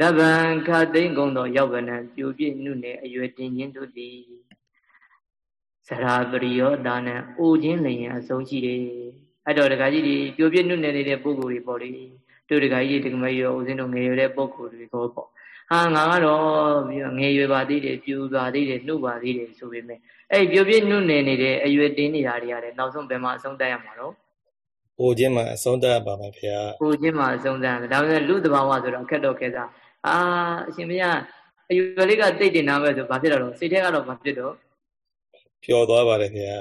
[SPEAKER 1] တပံခတ်သိမ့်ကုန်သောရောက်ဗနံပြူပြည့်နုနယ်အရွယ်တင်ခြင်းတို့သည်ဇရာပရိယောဒါနံအိုခြင်းလျင်အဆုံးရှိ၏အဲ့တော့ဒကာကြီးဒီပြူပြည့်နုနယ်နေတဲ့ပုဂ္ဂိုလ်တွေပေါ့လေ တို့တခါကြီးဒီကမကြီးရောဦးဇင်းတို့ငယ်ရွယ်တဲ့ပုံကိုယ်တွေကိုပေါ့ဟာငါကတော့ငယ်ရွယ်ပါသေးတယ်ပြူပါသေးတယ်နှုတ်ပါသေးတယ်ဆိုပေမဲ့အဲ့ပြိုပြနှုတ်နေနေတဲ့အရွယ်တင်းနေတာတွေရတယ်နောက်ဆုံးဘယ်မှာအဆုံးတတ်ရမှာတော့
[SPEAKER 2] ဟိုချင်းမှာအဆုံးတတ်ပါမှာဖေ။
[SPEAKER 1] ဟိုချင်းမှာအဆုံးတတ်ဒါပေမဲ့လူတဘာဝဆိုတော့ခက်တော့ခက်တာအာအရှင်ဘုရားအရွယ်လေးကတိတ်တင်နာပဲဆိုဘာဖြစ်တော့စိတ်ထဲကတော့ဘာဖြစ်တော့
[SPEAKER 2] ပျော်သွားပါတယ်ခင်ဗျာ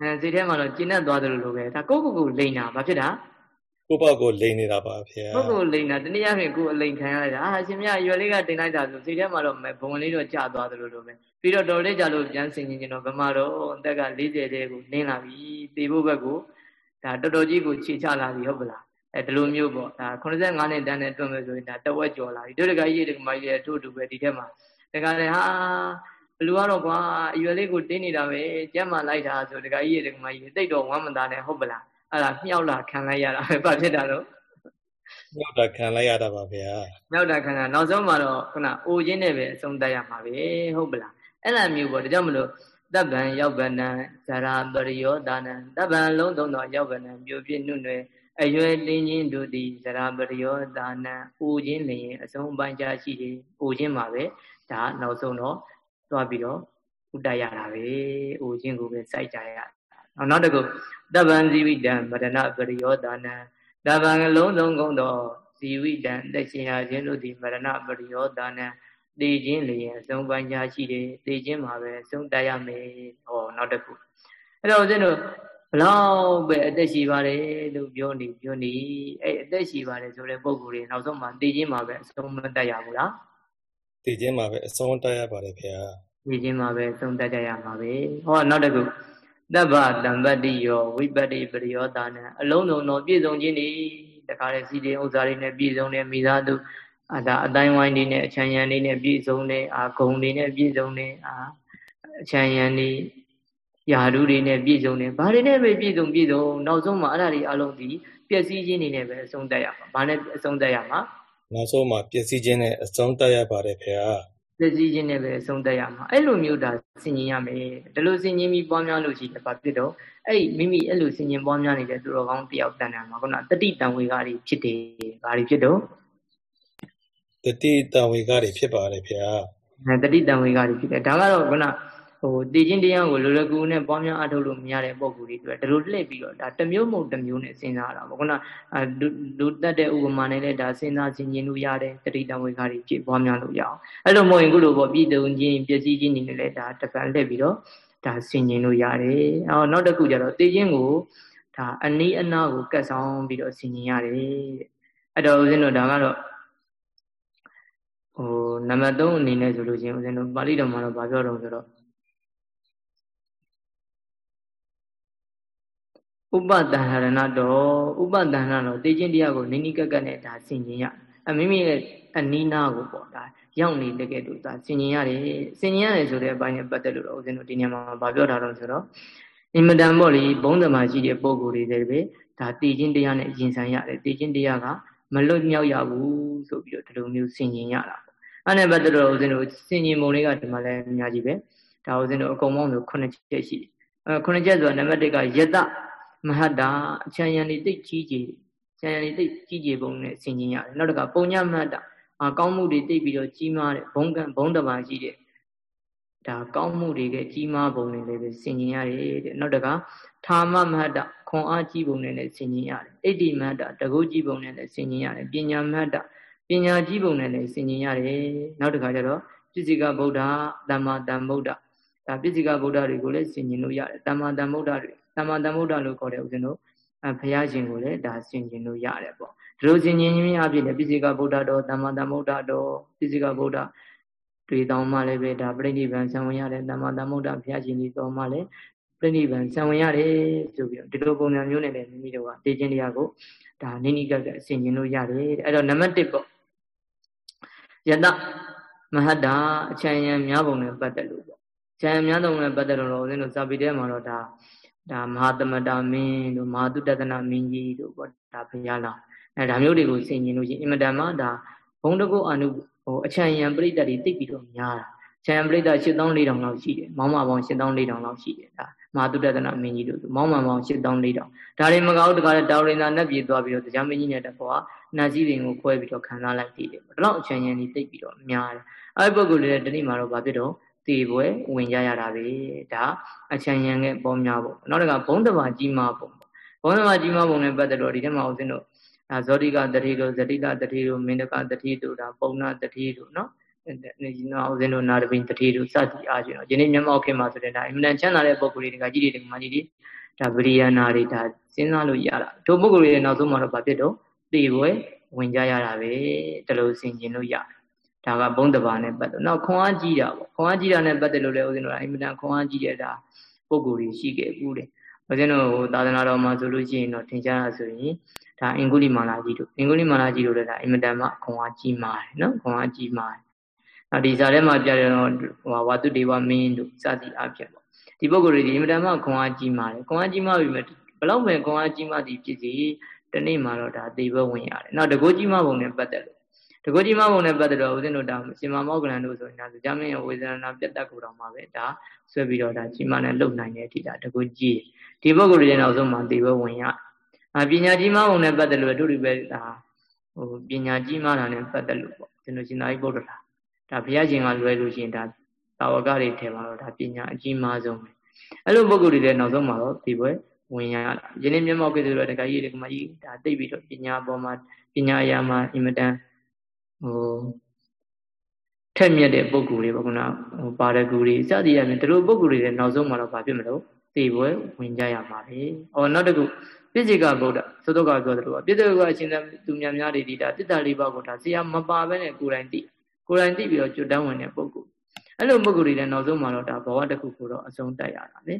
[SPEAKER 1] အဲစိတ်ထဲမှာတော့ကျဉ်တ်သွားတယ်လို့ပဲဒါကိုယ့်ကိုယ်ကိုလိန်တာဘာဖြစ်တာ
[SPEAKER 2] ကိုပေါ့ကိုလိန်နေတာပါဖေ။
[SPEAKER 1] ကိုကိုလိန်တာတနည်းအားဖြင့်ကိုအလိန်ခံရလိုက်တာအာရှင်မြရွယ်လေးကတင်လိုက်တာဆိုစိတ်ထဲမှာတော့ဘုံလေးတော့ကျသွားသလိုလိုပဲပြီးတော့တော်လေးကြလို့ပြန်ဆင်ရင်ကျွန်တော်ဗမာတော့အသက်က40တဲကိုနင်းလာပြီတေဖို့ဘက်ကိုဒါတော်တော်ကြီးကိုခြေချလာပြီဟုတ်ပလားအဲဒီလိုမျိုးပေါ့ဒါ85နှစ်တန်းနဲ့တွန်းမယ်ဆိုရင်ဒါတဝက်ကျော်လာပြီတို့တကကြီးတကမကြီးရဲ့ထို့တူပဲဒီထက်မှာတကလည်းဟာဘလူကတော့ကွာအရွယ်လေးကိုတင်းနေတာပဲကျမ်းမာလိုက်တာဆိုတကကြီးရဲ့တကမကြီးတိတ်တော့ဝမ်းမသားနဲ့ဟုတ်ပလား အဲ့ဒါမြောက်လာခံလိုက်ရတာပဲဘာဖြစ်တာလို့
[SPEAKER 2] မြောက်တာခံလိုက်ရတာပါဗျာ
[SPEAKER 1] မြောက်တာခံတာနောက်ဆုံးမှာတော့ခုနအိုခြင်းနဲ့ပဲအဆုံးတတ်ရမှာပဲဟုတ်ပလားအဲ့လိုမျိုးပေါ့ဒါကြောင့်မလို့တပ်ဗံရောက်ဗနံဇရာပရိယောဒါနံတပ်ဗံလုံးသုံးတော်ရောက်ဗနံပြိုပြည့်နုနွယ်အရွယ်တင်းချင်းတို့သည်ဇရာပရိယောဒါနံအိုခြင်းလျင်အဆုံးပိုင်းခြားရှိတယ်အိုခြင်းမှာပဲဒါနောက်ဆုံးတော့သွားပြီးတော့ဥတရရတာပဲအိုခြင်းကိုပဲစိုက်ကြရ နောက်နောက်တစ်ခုတပ္ပံဇီဝိတံဗဒနာပရိယောဒါနံတပ္ပံလုံးစုံကုန်သောဇီဝိတံတက်ရှင်ရခြင်းတို့သည်မရဏပရိယောဒါနံသိခြင်းလျင်အဆုံးပိုင်းခြားရှိတယ်သိခြင်းမှာပဲအဆုံးတရမယ်ဟောနောက်တစ်ခုအဲ့တော့ဦးဇင်းတို့ဘလောက်ပဲအသက်ရှိပါတယ်လို့ပြောနေပြောနေအဲ့အသက်ရှိပါတယ်ဆိုတဲ့ပုံကိုယ်တွေနောက်ဆုံးမှာသိခြင်းမှာပဲအဆုံးမတတ်ရဘူးလား
[SPEAKER 2] သိခြင်းမှာပဲအဆုံးတတ်ရပါတယ်ခင်ဗျာ
[SPEAKER 1] သိခြင်းမှာပဲအဆုံးတတ်ကြရမှာပဲဟောနောက်တစ်ခု တဗ္ဗတံပတ္တိယောဝိပတ္တိပရိယောတာနံအလုံးစုံသောပြည့်စုံခြင်းဤတခါလေစီတင်ဥစ္စာတွေနဲ့ပြည့်စုံတဲ့မိသားစုအာဒါအတိုင်းဝိုင်းတွေနဲ့အချမ်းရံတွေနဲ့ပြည့်စုံတဲ့အာဂုံတွေနဲ့ပြည့်စုံတဲ့အာအချမ်းရံတွေယာဓုတွေနဲ့ပြည့်စုံတယ်ဘာတွေနဲ့ပဲပြည့်စုံပြည့်စုံနောက်ဆုံးမှာအဲ့ဒါတွေအလုံးဒီပျက်စီးခြင်းတွေနဲ့ပဲအဆုံးသတ်ရမှာဘာနဲ့အဆုံးသတ်ရမှာ
[SPEAKER 2] နောက်ဆုံးမှာပျက်စီးခြင်းနဲ့အဆုံးသတ်ရပါတယ်ခင်ဗျာ
[SPEAKER 1] ပျက်စီးခြင်းနဲ့ပဲအဆုံးသတ်ရမှာအဲ့လိုမျိုးဒါဆင်ញင်ရမယ်ဒီလိုဆင်ញင်ပြီးပွားများလို့ရှိတယ်ဘာဖြစ်တော့အဲ့မိမိအဲ့လိုဆင်ញင်ပွားများနေတဲ့သူတော်ကောင်းတယောက်တန်တယ်မှာခုနတတိတံဝေကတွေဖြစ်တယ်ဘာတွေဖြစ်တော့
[SPEAKER 2] တတိတံဝေကတွေဖြစ်ပါတယ်ဗျာ
[SPEAKER 1] တတိတံဝေကတွေဖြစ်တယ်ဒါကတော့ခုန ဟိုတည်ခြင်းတရားကိုလောလောကူနဲ့ပွားများအထုတ်လို့မရတဲ့ပုံကူတွေတွေ့ဒီလိုလှည့်ပြီးတော့ဒါတစ်မျိုးမဟုတ်တစ်မျိုးနဲ့စဉ်းစားတာပေါ့ခုနလူတက်တဲ့ဥပမာနဲ့လည်းဒါစဉ်းစားခြင်းညင်လို့ရတယ်တတိတံဝေခါတွေဖြစ်ပွားများလို့ရအောင်အဲ့လိုမဟုတ်ရင်ခုလိုပေါ့ပြည်သူချင်းပျက်စီးခြင်းတွေနဲ့လည်းဒါတစ်ပတ်လှည့်ပြီးတော့ဒါဆင်ញင်လို့ရတယ်အော်နောက်တစ်ခုကျတော့တည်ခြင်းကိုဒါအနီးအနားကိုကတ်ဆောင်ပြီးတော့ဆင်ញင်ရတယ်အဲ့တော့ဦးဇင်းတို့ဒါကတော့ဟိုနံပါတ်3အနေနဲ့ဆိုလို့ချင်းဦးဇင်းတို့ပါဠိတော်မှာတော့ဗာပြောတော့ဆိုတော့ ဥပတန်ဟရဏတော်ဥပတန်ဟရတော်သိချင်းတရားကိုနိနိကက်ကက်နဲ့ဒါဆင်ခြင်ရအမိမိရဲ့အနိနာကိုပေါ့ဒါရောက်နေတဲ့ကဲ့သို့ဒါဆင်ခြင်ရတယ်ဆင်ခြင်ရတယ်ဆိုတဲ့အပိုင်းနဲ့ပတ်သက်လို့တော့ဦးဇင်းတို့ဒီညမှာဗာပြောထားတော့ဆိုတော့အင်မတန်ပေါ့လေဘုံသမာရှိတဲ့ပုံကိုယ်တွေလည်းပဲဒါသိချင်းတရားနဲ့ရင်ဆိုင်ရတယ်သိချင်းတရားကမလွတ်မြောက်ရဘူးဆိုပြီးတော့ဒီလိုမျိုးဆင်ခြင်ရတာပေါ့အဲ့နဲ့ပတ်သက်လို့ဦးဇင်းတို့ဆင်ခြင်ပုံလေးကဒီမှာလည်းအများကြီးပဲဒါဦးဇင်းတို့အကုန်ပေါင်းဆို9ချက်ရှိတယ်အဲ9ချက်ဆိုတာနံပါတ်1ကယတ မဟတ္တာအချမ်းရံလေးတိတ်ကြီးကြီးချမ်းရံလေးတိတ်ကြီးကြီးပုံနဲ့ဆင်ခြင်ရတယ်နောက်တစ်ခါပုံညမဟတ္တာအကောင်းမှုတွေတိတ်ပြီးတော့ကြီးမားတဲ့ဘုံကံဘုံတဘာရှိတဲ့ဒါကောင်းမှုတွေကကြီးမားပုံနဲ့လည်းပဲဆင်ခြင်ရတယ်တဲ့နောက်တစ်ခါဌာမမဟတ္တခွန်အားကြီးပုံနဲ့လည်းဆင်ခြင်ရတယ်အိဋ္ဌိမဟတ္တတကုတ်ကြီးပုံနဲ့လည်းဆင်ခြင်ရတယ်ပညာမဟတ္တပညာကြီးပုံနဲ့လည်းဆင်ခြင်ရတယ်နောက်တစ်ခါကျတော့ပစ္စည်းကဗုဒ္ဓသမ္မာတမ္ဗုဒ္ဓဒါပစ္စည်းကဗုဒ္ဓတွေကိုလည်းဆင်ခြင်လို့ရတယ်သမ္မာတမ္ဗုဒ္ဓတွေ တမ္မာတမ္ဗုဒ္ဓလို့ခေါ်တဲ့ဦးဇင်းတို့အဘုရားရှင်ကိုလည်းဒါဆင်ခြင်လို့ရတယ်ပေါ့ဒီလိုဆင်ခြင်ခြင်းအဖြစ်လည်းပိစိကဗုဒ္ဓတော်တမ္မာတမ္ဗုဒ္ဓတော်ပိစိကဗုဒ္ဓတွေတောင်းမှလည်းပဲဒါပြိဋိဘံဆံဝင်ရတယ်တမ္မာတမ္ဗုဒ္ဓဘုရားရှင်ကြီးတော်မှလည်းပြိဋိဘံဆံဝင်ရတယ်ဆိုပြီးတော့ဒီလိုပုံစံမျိုးနဲ့လည်းမိမိတို့ကတေခြင်းတရားကိုဒါနိနိကကဆင်ခြင်လို့ရတယ်အဲ့တော့နံပါတ်1ပေါ့ယတမဟတ္တာအချမ်းရံများပုံနဲ့ပတ်သက်လို့ပေါ့ချမ်းရံများပုံနဲ့ပတ်သက်လို့ဦးဇင်းတို့ဇာပိတဲမှာတော့ဒါ ဒါမဟာသမတာမင်းတို့မဟာတုတတနာမင်းကြီးတို့ပေါ့ဒါဘုရားလားအဲဒါမျိုးတွေကိုဆင်ញင်လို့ရှိရင်အင်မတန်မှဒါဘုံတကုအနုဟိုအချံယံပရိသတ်တွေတိတ်ပြီးတော့များတာချံယံပရိသတ်8400လောက်ရှိတယ်မောင်းမပေါင်း8400လောက်ရှိတယ်ဒါမဟာတုတတနာမင်းကြီးတို့မောင်းမပေါင်း8400ဒါတွေမကောက်တကားတောင်ရင်သာနဲ့ပြေးသွားပြီးတော့တရားမင်းကြီးနဲ့တကွာနတ်ကြီးပင်ကိုခွဲပြီးတော့ခံစားလိုက်တည်တယ်ဒါတော့အချံယံတွေတိတ်ပြီးတော့များတယ်အဲ့ဒီပုဂ္ဂိုလ်တွေတတိမာတော့ဘာဖြစ်တော့ တည်ပွဲဝင်ကြရတာပဲဒါအချမ်းရံရဲ့ပေါ်များပုံနောက်တစ်ခါဘုံတဘာကြီးမာပုံဘုံတဘာကြီးမာပုံနဲ့ပတ်သက်တော့ဒီထဲမှာဦးဇင်းတို့ဒါဇောတိကတတိတို့ဇတိကတတိတို့မင်းတကတတိတို့ဒါပုံနာတတိတို့နော်ဒီနော်ဦးဇင်းတို့နာရပင်တတိတို့စသည်အားဖြင့်တော့ဒီနေ့မျက်မှောက်ခင်မှာဆိုတဲ့ဒါအင်မတန်ချမ်းသာတဲ့ပုံကိုယ်တွေကကြီးတွေကမကြီးတွေဒါဗရိယနာတွေဒါစဉ်းစားလို့ရတာတို့ပုဂ္ဂိုလ်တွေနောက်ဆုံးမှာတော့ဗာဖြစ်တော့တည်ပွဲဝင်ကြရတာပဲတလို့ဆင်ကျင်လို့ရတယ် ဒါကဘုံတဘာနဲ့ပတ်သက်နောက်ခွန်အားကြီးတာပေါ့ခွန်အားကြီးတာနဲ့ပတ်သက်လို့လည်းဦးဇင်းတို့ကအင်မတန်ခွန်အားကြီးတဲ့ဒါပုံကိုယ်ကြီးရှိခဲ့ဘူးတယ်ဦးဇင်းတို့ဟိုသာသနာတော်မှာဆိုလို့ရှိရင်တော့ထင်ရှားတာဆိုရင်ဒါအင်္ဂုလိမာလာကြီးတို့အင်္ဂုလိမာလာကြီးတို့လည်းဒါအင်မတန်မှခွန်အားကြီးမားတယ်နော်ခွန်အားကြီးမားတယ်နောက်ဒီဇာထဲမှာပြတယ်တော့ဟိုဝါတုဒေဝမင်းတို့စသည်အဖြစ်ပေါ့ဒီပုဂ္ဂိုလ်တွေဒီအင်မတန်မှခွန်အားကြီးမားတယ်ခွန်အားကြီးမားပြီမဲ့ဘလောက်ပဲခွန်အားကြီးမားသည်ဖြစ်စီတနေ့မှာတော့ဒါသေဘဝင်ရတယ်နောက်တကောကြီးမားပုံနဲ့ပတ်သက်လို့ တကောကြီးမားပုံနဲ့ပတ်သက်တော့ဦးဇင်းတို့ဒါရှင်မမောကလန်တို့ဆိုရင်ဒါဇာမင်းရဲ့ဝေဒနာပြတ်တတ်ကိုတော့မှာပဲဒါဆွဲပြီးတော့ဒါကြီးမားနဲ့လှုပ်နိုင်တဲ့အထိဒါတကောကြီးဒီပုဂ္ဂိုလ်တွေနောက်ဆုံးမှာသေဘဝင်ရအပညာကြီးမားပုံနဲ့ပတ်သက်လို့တို့တွေပဲဒါဟိုပညာကြီးမားတာနဲ့ပတ်သက်လို့ပေါ့ကျွန်တော်ရှင်သာရိပုတ္တရာဒါဘုရားရှင်ကလွယ်လို့ရှိရင်ဒါတာဝကတွေထဲမှာတော့ဒါပညာအကြီးမားဆုံးပဲအဲ့လိုပုဂ္ဂိုလ်တွေလည်းနောက်ဆုံးမှာတော့ဒီပွဲဝင်ရတာယနေ့မျက်မှောက်ကတည်းကတခါကြီးတခါကြီးဒါသိပြီးတော့ပညာပေါ်မှာပညာအရာမှာအင်မတန် ဟိုထက်မြက်တဲ့ပုဂ္ဂိုလ်တွေပေါ့ခုနဟိုပါရဂူတွေစသည်အပြင်ဒီလိုပုဂ္ဂိုလ်တွေလည်းနောက်ဆုံးမှာတော့ဘာဖြစ်မလို့သိပွဲဝင်ကြရမှာပဲ။အော်နောက်တစ်ခုပြည့်စေကဗုဒ္ဓသုတ္တကပြောသလိုပါပြည့်စေကအရှင်သူများများတွေဒီဒါတစ္တလေးပါးကိုဒါဆရာမပါဘဲနဲ့ကိုယ်တိုင်သိကိုယ်တိုင်သိပြီးတော့ကျွတ်တန်းဝင်တဲ့ပုဂ္ဂိုလ်အဲ့လိုပုဂ္ဂိုလ်တွေလည်းနောက်ဆုံးမှာတော့ဒါဘဝတစ်ခုကိုတော့အဆုံးတတ်ရတာပဲ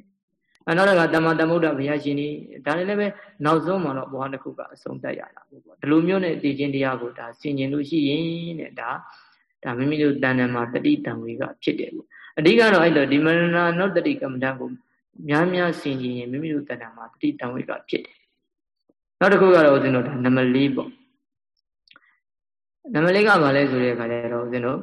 [SPEAKER 1] အနောက်တကတမန်တမုဒ္ဒဘုရားရှင်ကြီးဒါလည်းပဲနောက်ဆုံးမှာတော့ဘဝတစ်ခုကအဆုံးတတ်ရတာပေါ့ဒီလိုမျိုးနဲ့တည်ခြင်းတရားကိုဒါဆင်ញင်လို့ရှိရင်တဲ့ဒါဒါမိမိတို့တဏ္ဍာမှာတတိတံဝေကဖြစ်တယ်ပေါ့အဓိကတော့အဲ့လိုဒီမရဏနောတတိကမ္မဋ္ဌာန်းကိုများများဆင်ញင်ရင်မိမိတို့တဏ္ဍာမှာတတိတံဝေကဖြစ်တယ်နောက်တစ်ခုကတော့ဦးဇင်းတို့ဒါနံပါတ်၄ပေါ့နံပါတ်၄ကဘာလဲဆိုတဲ့အခါကျတော့ဦးဇင်းတို့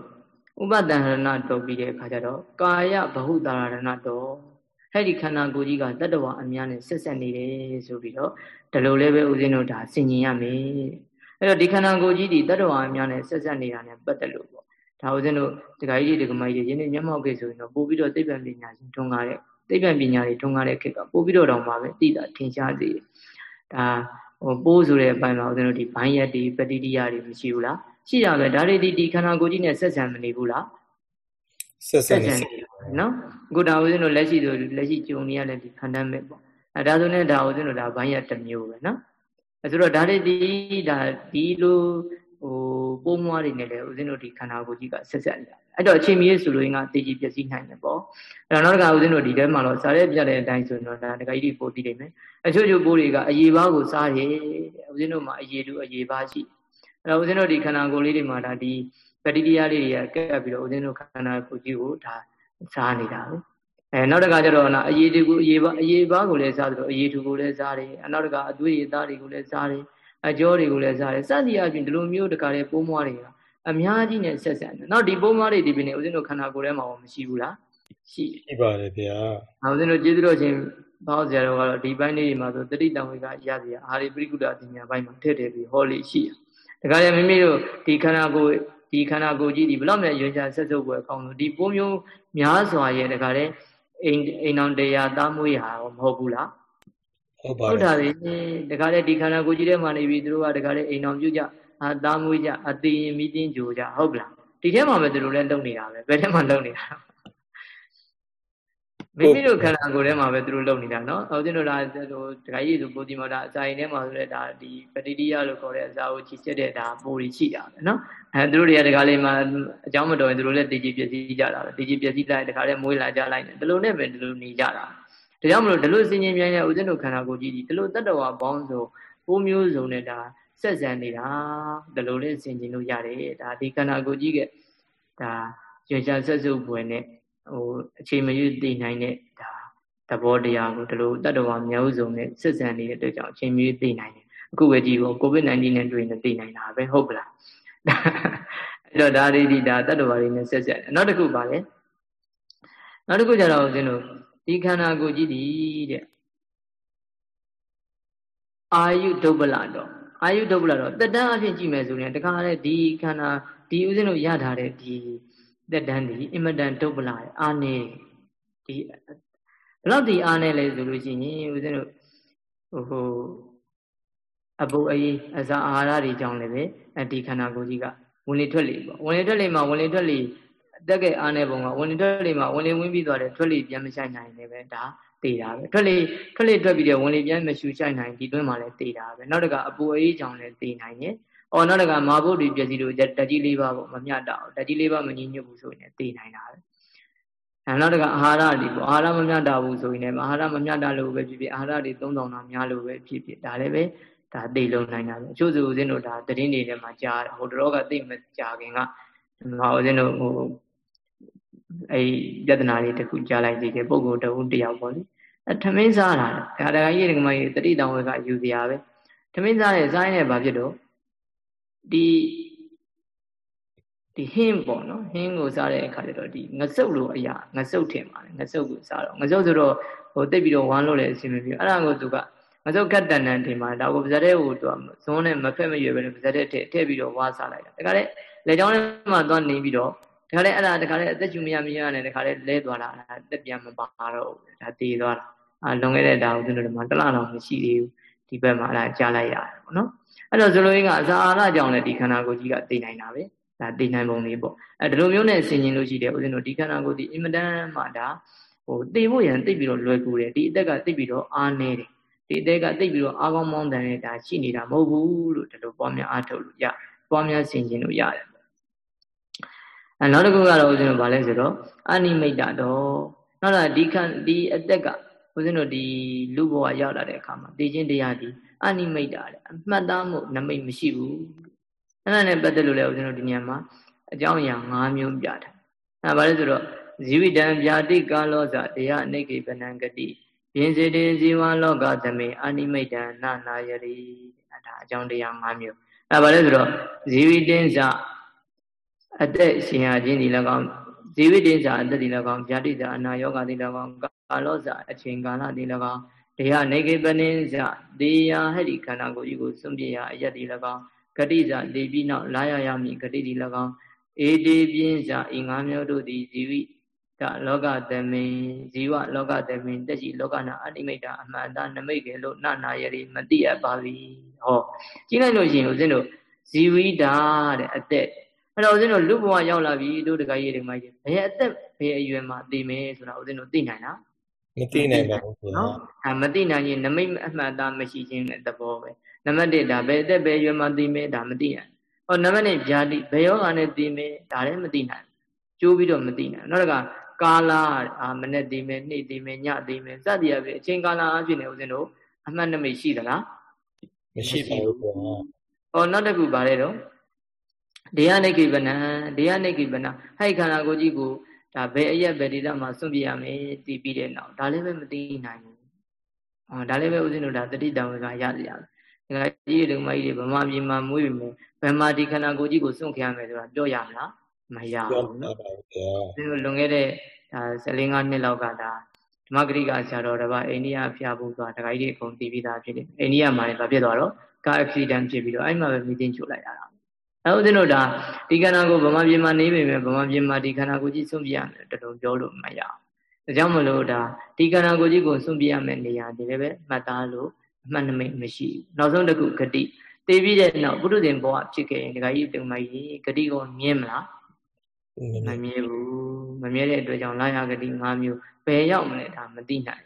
[SPEAKER 1] ဥပတန်ရဏတော်ပြီးတဲ့အခါကျတော့ကာယဘဟုတာရဏတော် အဲ့ဒီခန္ဓာကိုယ်ကြီးကတတ္တဝအများနဲ့ဆက်ဆက်နေတယ်ဆိုပြီးတော့ဒီလိုလေးပဲဦးဇင်းတို့ဒါဆင်ញင်ရမယ်အဲ့တော့ဒီခန္ဓာကိုယ်ကြီးဒီတတ္တဝအများနဲ့ဆက်ဆက်နေတာနဲ့ပတ်သက်လို့ပေါ့ဒါဦးဇင်းတို့ဒကာကြီးတွေဒကာမကြီးတွေယနေ့မျက်မှောက်ခဲ့ဆိုရင်တော့ပို့ပြီးတော့သိပ္ပံပညာရှင်ထွန်းကားတဲ့သိပ္ပံပညာတွေထွန်းကားတဲ့ခေတ်ကပို့ပြီးတော့တောင်မှပဲသိတာထင်ရှားစေတယ်ဒါဟိုပိုးဆိုတဲ့အပိုင်းမှာဦးဇင်းတို့ဒီဘိုင်းရက်တွေပတိတိယတွေမရှိဘူးလားရှိတာပဲဒါတွေဒီဒီခန္ဓာကိုယ်ကြီးနဲ့ဆက်ဆံမနေဘူးလား
[SPEAKER 2] ဆက်ဆံနေ
[SPEAKER 1] နော် အခုဒါဦးဇင်းတို့လက်ရှိဆိုလက်ရှိကြုံနေရတဲ့ဒီခန္ဓာမဲ့ပေါ့အဲဒါဆိုရင်ဒါဦးဇင်းတို့ဒါဘိုင်းရက်တစ်မျိုးပဲနော်အဲဆိုတော့ဒါတွေဒီဒါဒီလိုဟိုပိုးမွားတွေနဲ့လည်းဦးဇင်းတို့ဒီခန္ဓာကိုယ်ကြီးကဆက်ဆက်နေတာအဲ့တော့အချိန်မီးဆိုလို့ရင်ကတည်ကြည်ပျက်စီးနိုင်တယ်ပေါ့အဲ့တော့နောက်တစ်ခါဦးဇင်းတို့ဒီထဲမှာတော့စားရဲပြတဲ့အတိုင်းဆိုတော့ဒါတခါကြီးပို့တည်နေမယ်အချို့ချို့ပိုးတွေကအရေပါးကိုစားတယ်ဦးဇင်းတို့မှာအရေတူအရေပါးရှိအဲ့တော့ဦးဇင်းတို့ဒီခန္ဓာကိုယ်လေးတွေမှာဒါဒီပဋိတရားလေးတွေကကပ်ပြီးတော့ဦးဇင်းတို့ခန္ဓာကိုယ်ကြီးကိုဒါ စားနေတာပဲအဲနောက်တစ်ခါကျတော့နာအရေးတူကိုအရေးပါအရေးပါကိုလည်းစားတယ်အရေးတူကိုလည်းစားတယ်အနောက်တစ်ခါအသွေးရည်သားတွေကိုလည်းစားတယ်အကျော်တွေကိုလည်းစားတယ်စသည်အပြင်ဒီလိုမျိုးတခါလေပိုးမွားတွေကအများကြီးနဲ့ဆက်ဆက်တယ်နောက်ဒီပိုးမွားတွေဒီပင်နေဦးဇင်းတို့ခန္ဓာကိုယ်ထဲမှာမရှိဘူးလား
[SPEAKER 2] ရှိရှိပါတယ်ဗျာ
[SPEAKER 1] ဦးဇင်းတို့ကျေးဇူးတော်ရှင်ဘောက်ဆရာတော်ကတော့ဒီပိုင်းလေးမှာဆိုတတိတံဝေကရစီအာရိပရိကုတအသိဉာဏ်ပိုင်းမှာထည့်ထည့်ပြီးဟောလေးရှိတယ်ဒါကြရင်မိမိတို့ဒီခန္ဓာကိုယ် ဒီခန္ဓာကိုယ်ကြီးဒီဘလောက်နဲ့ရွံ့ချဆက်စုပ်ပွဲကောင်းလို့ဒီပိုးမျိုးများစွာရဲ့တခါလေအိမ်အိမ်အောင်တရားသားမွေးဟာမဟုတ်ဘူးလား
[SPEAKER 2] ဟုတ်ပါဘူးဟုတ်
[SPEAKER 1] တာလေတခါလေဒီခန္ဓာကိုယ်ကြီးထဲမှာနေပြီးသူတို့ကတခါလေအိမ်အောင်ပြုကြအာသားမွေးကြအသေးရင်မိတင်းကြိုကြဟုတ်ပလားဒီထဲမှာပဲသူတို့လည်းလုံနေတာပဲဘယ်ထဲမှာလုံနေတာ မိမိတို့ခန္ဓာကိုယ်ထဲမှာပဲသူတို့လုံနေတာနော်။အောက်တင်တို့ဒါဟိုဒကာကြီးဆိုပိုဒီမောဒါအစာရင်ထဲမှာဆိုလဲဒါဒီပတိတိယလို့ခေါ်တဲ့အစာကိုချီစစ်တဲ့ဒါပိုတွေရှိတာပဲနော်။အဲသူတို့တွေကဒကာလေးမှာအကြောင်းမတော်ရင်သူတို့လည်းတည်ကြည်ပျက်စီးကြတာပဲ။တည်ကြည်ပျက်စီးလိုက်ဒကာလေးမွေးလာကြလိုက်တယ်။ဒီလိုနဲ့ပဲဒီလိုနေကြတာ။ဒါကြောင့်မလို့ဒီလိုစင်ញင်မြန်ရဲ့ဦးဇင်းတို့ခန္ဓာကိုယ်ကြီးဒီဒီလိုတတ္တဝါပေါင်းဆိုပိုးမျိုးစုံနဲ့ဒါဆက်ဆံနေတာဒီလိုလေးစင်ញင်လို့ရတယ်။ဒါဒီခန္ဓာကိုယ်ကြီးကဒါရွှေချဆက်စုပ်ပွဲနဲ့ ဟိုအခြေမရွသိနိုင်တဲ့ဒါသဘောတရားကိုဒီလိုတတ္တဝါမျိုးစုံနဲ့ဆက်ဆံနေတဲ့အတွက်ကြောင့်အခြေမရွသိနိုင်တယ်အခုပဲကြည့်ဖို့ကိုဗစ် -19 နဲ့တွေ့နေသိနိုင်တာပဲဟုတ်ပလားအဲ့တော့ဒါတွေဒီဒါတတ္တဝါတွေနဲ့ဆက်ဆက်နောက်တစ်ခုပါလေနောက်တစ်ခုကျတော့ဦးဇင်းတို့ဒီခန္ဓာကိုယ်ကြီးဒီတဲ့အာယုဒုပ္ပလတော့အာယုဒုပ္ပလတော့တက်တန်းအဖြစ်ကြည့်မယ်ဆိုရင်တခါလေဒီခန္ဓာဒီဦးဇင်းတို့ရထားတဲ့ဒီ သက်တမ်းဒီအင်မတန်ဒုပ္ပလာအာနေဒီဘလောက်ဒီအာနေလဲဆိုလို့ရှိရင်ဦးဇင်းတို့ဟိုဟိုအပူအေးအစာအာဟာရတွေကြောင့်လည်းပဲဒီခန္ဓာကိုယ်ကြီးကဝင်လေထွက်လေပေါ့ဝင်လေထွက်လေမှာဝင်လေထွက်လေတက်ကဲအားနေပုံကဝင်လေထွက်လေမှာဝင်လေဝင်ပြီးသွားတယ်ထွက်လေပြန်မဆိုင်နိုင်လည်းပဲဒါတည်တာပဲထွက်လေထွက်လေထွက်ပြီးတော့ဝင်လေပြန်မရှူဆိုင်နိုင်ဒီတွင်းမှာလည်းတည်တာပဲနောက်တကအပူအေးကြောင့်လည်းတည်နိုင်တယ်။ အော်နောက်တကမာဘုတ်တွေပျက်စီးလို့ဓာကြီးလေးပါပေါ့မမျှတာအောင်ဓာကြီးလေးပါမညီညွတ်ဘူးဆိုရင်သိနိုင်တာပဲအဲနောက်တကအာဟာရတွေပေါ့အာဟာရမမျှတဘူးဆိုရင်လည်းအာဟာရမမျှတလို့ပဲဖြစ်ဖြစ်အာဟာရတွေ3000တောင်များလို့ပဲဖြစ်ဖြစ်ဒါလည်းပဲဒါသိလုံးနိုင်တာပဲအချို့ဆိုဦးဇင်းတို့ဒါတရင်တွေထဲမှာကြားဟိုတော့ကသိမကြခင်ကဟောဦးဇင်းတို့ဟိုအဲ့ပြဿနာလေးတစ်ခုကြားလိုက်သေးတယ်ပုံကိုတဝုတယောက်ပေါ့လေအထမင်းစားတာဒါတကကြီးဒီကမကြီးတတိတောင်ဝဲကယူစရာပဲထမင်းစားတဲ့စားရင်လည်းဘာဖြစ်တော့ ဒီဒီဟင်းပေါ့နော်ဟင်းကိုစားတဲ့အခါကျတော့ဒီငစုပ်လိုအရာငစုပ်ထင်ပါတယ်ငစုပ်ကိုစားတော့ငစုပ်ဆိုတော့ဟိုတိတ်ပြီးတော့ဝမ်းလို့လည်းအဆင်မပြေအဲ့ဒါကိုသူကငစုပ်ကတ်တန်တန်ထင်ပါတယ်ဒါကိုပါဇက်တဲ့ကိုသူကဇွန်းနဲ့မဖက်မရွယ်ပဲပါဇက်တဲ့ထည့်ထည့်ပြီးတော့ဝါစားလိုက်တာဒါကြတဲ့လေချောင်းထဲမှာသွားနေပြီးတော့ဒါကြတဲ့အဲ့ဒါဒါကြတဲ့အသက်ရှူမရမရနဲ့ဒါကြတဲ့လဲသွားတာအသက်ပြန်မပါတော့ဘူးဒါတည်သွားတာအာလွန်ခဲ့တဲ့ဒါကိုသူတို့ကတလတော့မရှိသေးဘူးဒီဘက်မှာအဲ့ဒါကြားလိုက်ရတယ်ပေါ့နော် အဲ့တော့ဇလိုရင်းကအစာအာဟာရကြောင့်လည်းဒီခန္ဓာကိုယ်ကြီးကသိနိုင်တာပဲဒါသိနိုင်ပုံလေးပေါ့အဲဒီလိုမျိုးနဲ့ဆင်ញင်လို့ရှိတယ်ဦးဇင်းတို့ဒီခန္ဓာကိုယ်ဒီအင်မတန်မှဒါဟိုသိဖို့ရန်သိပြီးတော့လွယ်ကူတယ်ဒီအသက်ကသိပြီးတော့အားနေတယ်ဒီအသက်ကသိပြီးတော့အားကောင်းမောင်းတယ်ဒါရှိနေတာမဟုတ်ဘူးလို့ဒီလိုပွားများအားထုတ်လို့ရပွားများဆင်ញင်လို့ရတယ်အဲနောက်တစ်ခုကတော့ဦးဇင်းတို့ဗာလဲဆိုတော့အနိမိတ်တာတော့နောက်တော့ဒီခန္ဒီအသက်က ဦးဇင်းတို့ဒီလူဘဝရောက်လာတဲ့အခါမှာသိချင်းတရားဒီအနိမိတ်တာတဲ့အမှတ်သားမှုနမိတ်မရှိဘူးအဲ့ဒါနဲ့ပတ်သက်လို့လည်းဦးဇင်းတို့ဒီညမှာအကြောင်းအရာ၅မျိုးပြတာအဲ့ဒါဘာလဲဆိုတော့ဇီဝိတံဗျာတိကာလောဇတရားအနိကေပနံဂတိယင်းစေတေဇီဝလောကသမေအာနိမိတ်တံနာနာယရိအဲ့ဒါအကြောင်းတရား၅မျိုးအဲ့ဒါဘာလဲဆိုတော့ဇီဝိတင်းစအသက်ရှင်ရခြင်းဒီ၎င်းဇီဝိတင်းစအသက်ဒီ၎င်းဗျာတိစအနာယောဂဒီ၎င်း ကာလောဇအချိန်ကာလဒီ၎င်းတရားနေကေပနင်းစတေယဟဲ့ဒီခန္ဓာကိုယ်ကြီးကိုစွန့်ပြရအယက်ဒီ၎င်းဂတိဇတေပြီးနောက်လာရရမည်ဂတိဒီ၎င်းအေတေပြင်းဇဤငါးမျိုးတို့သည်ဇီဝိတလောကသမိန်ဇီဝလောကသမိန်တက်ရှိလောကနာအနိမိတ်တာအမှန်တနမိတ်ကလို့နနာရည်မတိအပ်ပါပြီဟောကြည့်လိုက်လို့ရှိရင်ဦးဇင်းတို့ဇီဝိတာတဲ့အသက်အဲ့တော့ဦးဇင်းတို့လူဘဝရောက်လာပြီတို့တခါကြီးတွေမှကြီးဘယ်အသက်ဘယ်အရွယ်မှာသိမယ်ဆိုတာဦးဇင်းတို့သိနိုင်လား
[SPEAKER 2] မသိနိုင်ပါဘူး
[SPEAKER 1] နော်အဲမသိနိုင်ရင်နမိတ်အမှန်တမရှိခြင်းတဲ့သဘောပဲနံပါတ်1ဒါဘယ်အသက်ဘယ်ရွယ်မှာသိမယ်ဒါမသိနိုင်ဟောနံပါတ်2ဗျာတိဘယ်ယောဂနဲ့သိမယ်ဒါလည်းမသိနိုင်ကျိုးပြီးတော့မသိနိုင်နောက်တစ်ခါကာလအာမနေ့သိမယ်နေ့သိမယ်ညသိမယ်စသည်အပြင်အချိန်ကာလအပြင်လည်းဦးဇင်းတို့အမှတ်နမိတ်ရှိသလား
[SPEAKER 2] မရှိပါဘူးကွာ
[SPEAKER 1] ဟောနောက်တစ်ခုဗါလဲတော့ဒေယနိကိပနံဒေယနိကိပနံဟဲ့ခန္ဓာကိုယ်ကြီးကို ဒါဘယ်အရက်ဘယ်ဒေတာမှာစွန့်ပြရမယ်သိပြီးတဲ့နောက်ဒါလည်းပဲမသိနိုင်ဘူး။ဟောဒါလည်းပဲဦးဇင်းတို့ဒါတတိတံဝေကရစီရမယ်ငါကြီးတွေမကြီးတွေဗမာပြည်မှာမွေးပြီမယ်ဘယ်မှာဒီခန္ဓာကိုယ်ကြီးကိုစွန့်ခံရမယ်ဆိုတာပြောရမလားမရဘူးနော်ဒီလိုလွန်ခဲ့တဲ့ဒါ15နှစ်လောက်ကဒါဓမ္မဂရိကဆရာတော်တပါအိန္ဒိယဖျားဖို့သွားတခါကြီးတွေအကုန်တည်ပြီးသားဖြစ်တယ်အိန္ဒိယမှာလည်းဗာဖြစ်သွားတော့ကာအက်ဆီဒန့်ဖြစ်ပြီးတော့အဲ့မှာပဲမိတင်ချို့လိုက်ရတာ အဲဦးဇင်းတို့ဒါဒီခန္ဓာကိုယ်ဗမာပြည်မှာနေပြီမယ်ဗမာပြည်မှာဒီခန္ဓာကိုယ်ကြီးစွန့်ပြရမယ်တတော်ပြောလို့မရအောင်ဒါကြောင့်မလို့ဒါဒီခန္ဓာကိုယ်ကြီးကိုစွန့်ပြရမယ်နေရာဒီလည်းပဲမှတ်သားလို့အမှန်တမိတ်မရှိဘူးနောက်ဆုံးတစ်ခုဂတိသိပြီးတဲ့နောက်ပုထုဇဉ်ဘဝဖြစ်ခဲ့ရင်ဒကာကြီးတုံမကြီးဂတိကိုမြင်မလားမမြင်ဘူးမမြင်တဲ့အတွက်ကြောင့်လာရဂတိ၅မျိုးဘယ်ရောက်မလဲဒါမသိနိုင်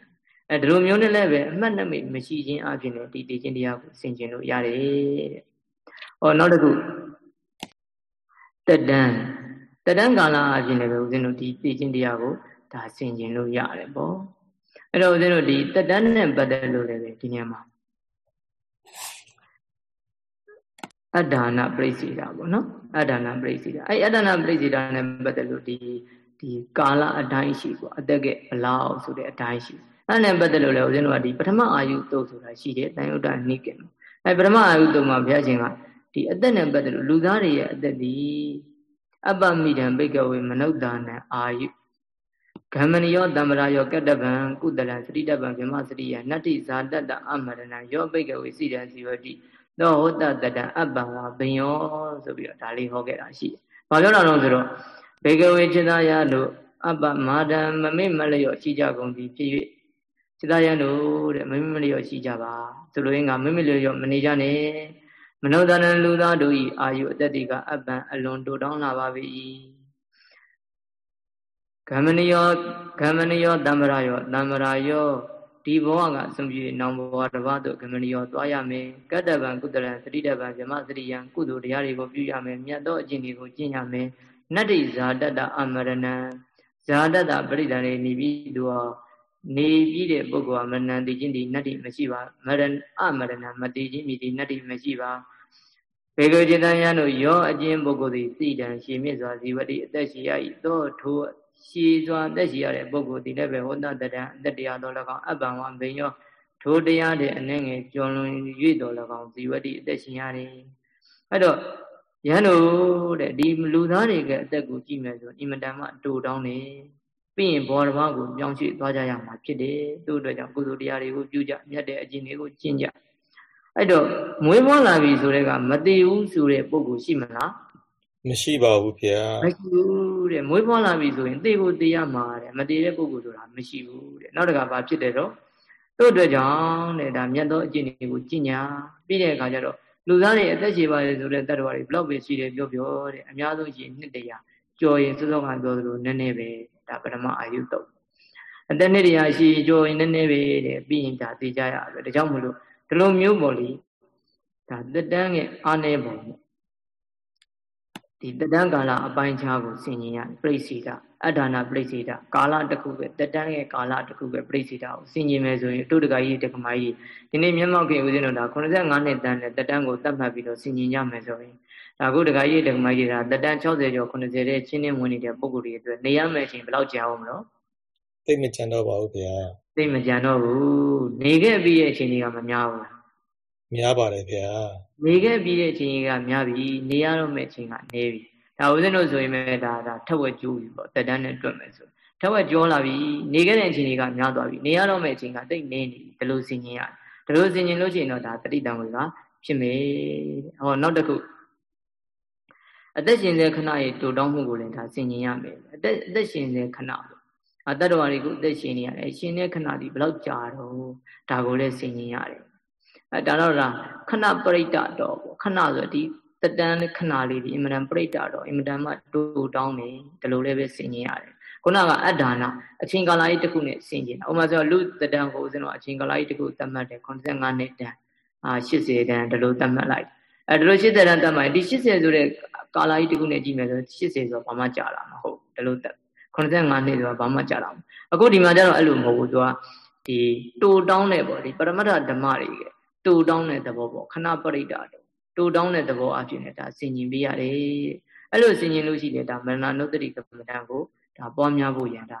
[SPEAKER 1] အဲဒီလိုမျိုးနဲ့လည်းပဲအမှတ်နမိတ်မရှိခြင်းအပြင်လည်းဒီတည်ခြင်းတရားကိုဆင်ခြင်လို့ရတယ်တဲ့။ဟောနောက်တစ်ခု တက်တန်းတက်တန်းကာလအပြင်လည်းပဲဦးဇင်းတို့ဒီတည်ခြင်းတရားကိုဒါဆင်ခြင်လို့ရတယ်ပေါ့။အဲ့တော့ဦးဇင်းတို့ဒီတက်တန်းနဲ့ပတ်သက်လို့လည်းဒီနေရာမှာအတ္ဒါနပရိစေတာပေါ့နော်အတ္ဒါနပရိစေတာအဲ့အတ္ဒါနပရိစေတာနဲ့ပတ်သက်လို့ဒီဒီကာလအတိုင်းရှိပေါ့အသက်ကဘလောက်ဆိုတဲ့အတိုင်းရှိအဲ့နဲ့ပတ်သက်လို့လည်းဦးဇင်းတို့ကဒီပထမအာယုတုတ်ဆိုတာရှိတယ်တန်ယုတ္တနိကေအဲ့ပထမအာယုတုတ်မှာဘုရားရှင်ကဒီအသက်နဲ့ပတ်သက်လို့လူသားတွေရဲ့အသက်ဒီ အပ္ပမိဒံဘိကဝေမနုဿာနံအာယုကမ္မနိယောတမ္ပရာယောကတ္တဗံကုတလံသတိတဗံဗြဟ္မစရိယနတ္တိဇာတတ္တအမရဏံယောဘိကဝေစိတံစီဝတိသောဟောတတတံအပ္ပံဝဘယောဆိုပြီးတော့ဒါလေးဟောခဲ့တာရှိတယ်။ဘာပြောတာလဲဆိုတော့ဘေကဝေจิตာယတို့အပ္ပမာဒံမမေ့မလျော့ရှိကြကုန်သည်ဖြစ်၍จิตာယတို့တဲ့မမေ့မလျော့ရှိကြပါဆိုလိုရင်းကမမေ့မလျော့မနေကြနဲ့ မနောတဏလူသားတို့ဤအာယုအတ္တိကအပ္ပံအလွန်တိုးတောင်းလာပါပြီကမ္မနိယောကမ္မနိယောတမ္မရာယောတမ္မရာယောဒီဘဝကအစွန်ပြေနောင်ဘဝတစ်ပါးသို့ကမဏီရောသွားရမယ်ကတ္တဗံကုတလံသတိတဗံဗြဟ္မစရိယံကုသိုလ်တရားတွေကိုပြုရမယ်မြတ်သောအကျင့်တွေကိုကျင့်ရမယ်နတ္တိဇာတတအမရဏံဇာတတပရိဒံနေနေပြီးသူဟာ နေပြီးတဲ့ပုဂ္ဂိုလ်ဟာမနန္တိချင်းဒီနတ္တိမရှိပါမရဏအမရဏမတိချင်းမြည်ဒီနတ္တိမရှိပါဘေကုจิตံယံတို့ယောအကျဉ်ပုဂ္ဂိုလ်သည်သိတံရှည်မြင့်စွာဇီဝတိအသက်ရှိရ၏သောထိုရှည်စွာအသက်ရှိရတဲ့ပုဂ္ဂိုလ်ဒီလည်းပဲဟောတတတံအသက်တရားတော်၎င်းအပ္ပံဝံဘိညောထိုတရားတဲ့အနေငယ်ကျော်လွန်၍တော်၎င်းဇီဝတိအသက်ရှင်ရတယ်အဲ့တော့ယန္တို့တဲ့ဒီလူသားတွေကအသက်ကိုကြည့်မယ်ဆိုအင်မတန်မှတူတောင်းနေ ပြီးရင်ဘောဓဘာကိုပြောင်းရွှေ့သွားကြရမှာဖြစ်တယ်သူ့အတွက်ကြောင့်ကုသိုလ်တရားတွေကိုပြုကြမြတ်တဲ့အကျင့်တွေကိုကျင့်ကြအဲ့တော့မွေးဖွားလာပြီဆိုတဲ့ကမတည်ဘူးဆိုတဲ့ပုံကိုရှိမလား
[SPEAKER 2] မရှိပါဘူးဗျာ
[SPEAKER 1] မရှိဘူးတဲ့မွေးဖွားလာပြီဆိုရင်သိကိုသိရမှာတဲ့မတည်တဲ့ပုံကိုဆိုတာမရှိဘူးတဲ့နောက်တကဘာဖြစ်တယ်တော့တို့အတွက်ကြောင့်တဲ့ဒါမြတ်သောအကျင့်တွေကိုကျင့်ညာပြီးတဲ့အခါကျတော့လူသားတွေအသက်ရှင်ပါလေဆိုတဲ့တတ္တဝါတွေဘလောက်ပဲရှိတယ်ပြောပြောတဲ့အများဆုံးရှိနှစ်တရာကြော်ရင်စောစောကပြောသလိုနည်းနည်းပဲ ဒါပထမအာယုတုတ်အသက်နှစ်တရာရှိကြော်ရင်နည်းနည်းပဲတဲ့ပြီးရင်ဒါသိကြရအောင်ဒါကြောင့်မလို့ဒီလိုမျိုးပေါ့လေဒါတက်တန်းရဲ့အာနေပုံပေါ့ဒီတတန်းကာလအပိုင်းခြားကိုဆင်ញင်ရပြိစိတအဒါနာပြိစိတကာလတစ်ခုပဲတတန်းရဲ့ကာလတစ်ခုပဲပြိစိတကိုဆင်ញင်မယ်ဆိုရင်အတုတကကြီးတက္ကမကြီးဒီနေ့မျက်မှောက်ခင်ဦးဇင်းတို့ဒါ85နှစ်တန်းနဲ့တတန်းကိုတတ်မှတ်ပြီးတော့ဆင်ញင်ရမယ်ဆိုရင် ဒါကုတကကြီးတက္ကမကြီးဒါတတန်း60ကျော်90တဲ့ချင်းနှင်းဝင်နေတဲ့ပုံကိုယ်တွေအတွက်နေရမယ်အချိန်ဘယ်လောက်ကြာအောင်မလို့
[SPEAKER 2] သိမကြံတော့ပါဘူးဗျာ
[SPEAKER 1] သိမကြံတော့ဘူးနေခဲ့ပြီးရဲ့အချိန်တွေကမများဘူး
[SPEAKER 2] များပါတယ်ဗျာ
[SPEAKER 1] နေခဲ့ပြီးတဲ့အချိန်ကများပြီနေရတော့မယ့်အချိန်ကနေပြီဒါဦးဇင်းတို့ဆိုရင်ပဲဒါဒါထက်ဝက်ကျိုးပြီပေါ့တက်တန်းနဲ့တွက်မယ်ဆိုထက်ဝက်ကြောလာပြီနေခဲ့တဲ့အချိန်တွေကများသွားပြီနေရတော့မယ့်အချိန်ကတိတ်နေနေဒီလိုစင်ញင်ရတယ်ဒီလိုစင်ញင်လို့ရှိရင်တော့ဒါတတိတံဝေကဖြစ်မယ်ဟောနောက်တစ်ခု အသက်ရှင်တဲ့ခဏရဲ့တူတောင်းမှုကိုလည်းဒါစင်ញင်ရမယ်အသက်အသက်ရှင်တဲ့ခဏပေါ့အတ္တတော်တွေကိုအသက်ရှင်နေရတယ်ရှင်တဲ့ခဏဒီဘယ်လောက်ကြာတော့ဒါကိုလည်းစင်ញင်ရတယ်အဲဒါတော့ဒါခဏပရိတ္တတော့ပေါ့ခဏဆိုဒီတတန်းခဏလေးဒီအင်မတန်ပရိတ္တတော့အင်မတန်မှတူတောင်းနေဒီလိုလည်းပဲဆင်ញင်ရတယ်ခုနကအတ္ဒါနအချိန်ကာလကြီးတစ်ခုနဲ့ဆင်ញင်တာဥပမာဆိုလူတတန်းကိုဦးဇင်းတို့အချိန်ကာလကြီးတစ်ခုသတ်မှတ်တယ်85နှစ်တန်းအာ80တန်းဒီလိုသတ်မှတ်လိုက်အဲဒီလို80တန်းသတ်မှတ်ဒီ80ဆိုတဲ့ ကာလကြီးတစ်ခုနဲ့ကြည့်မယ်ဆို80ဆိုတော့ဘာမှကြာလာမှာဟုတ်ဒီလို85နှစ်ဆိုတော့ဘာမှကြာလာမှာအခုဒီမှာကျတော့အဲ့လိုမဟုတ်ဘူးသူကဒီတူတောင်းတဲ့ပေါ့ဒီပရမတ္ထဓမ္မတွေကတူတောင်းတဲ့သဘောပေါ့ခဏပရိဒတ်တူတောင်းတဲ့သဘောအဖြစ်နဲ့ဒါဆင်ញင်ပေးရတယ်အဲ့လိုဆင်ញင်လို့ရှိရင်ဒါမရဏနုတ္တိကမ္မဋ္ဌာန်းကိုဒါပွားများဖို့ရန်ဒါ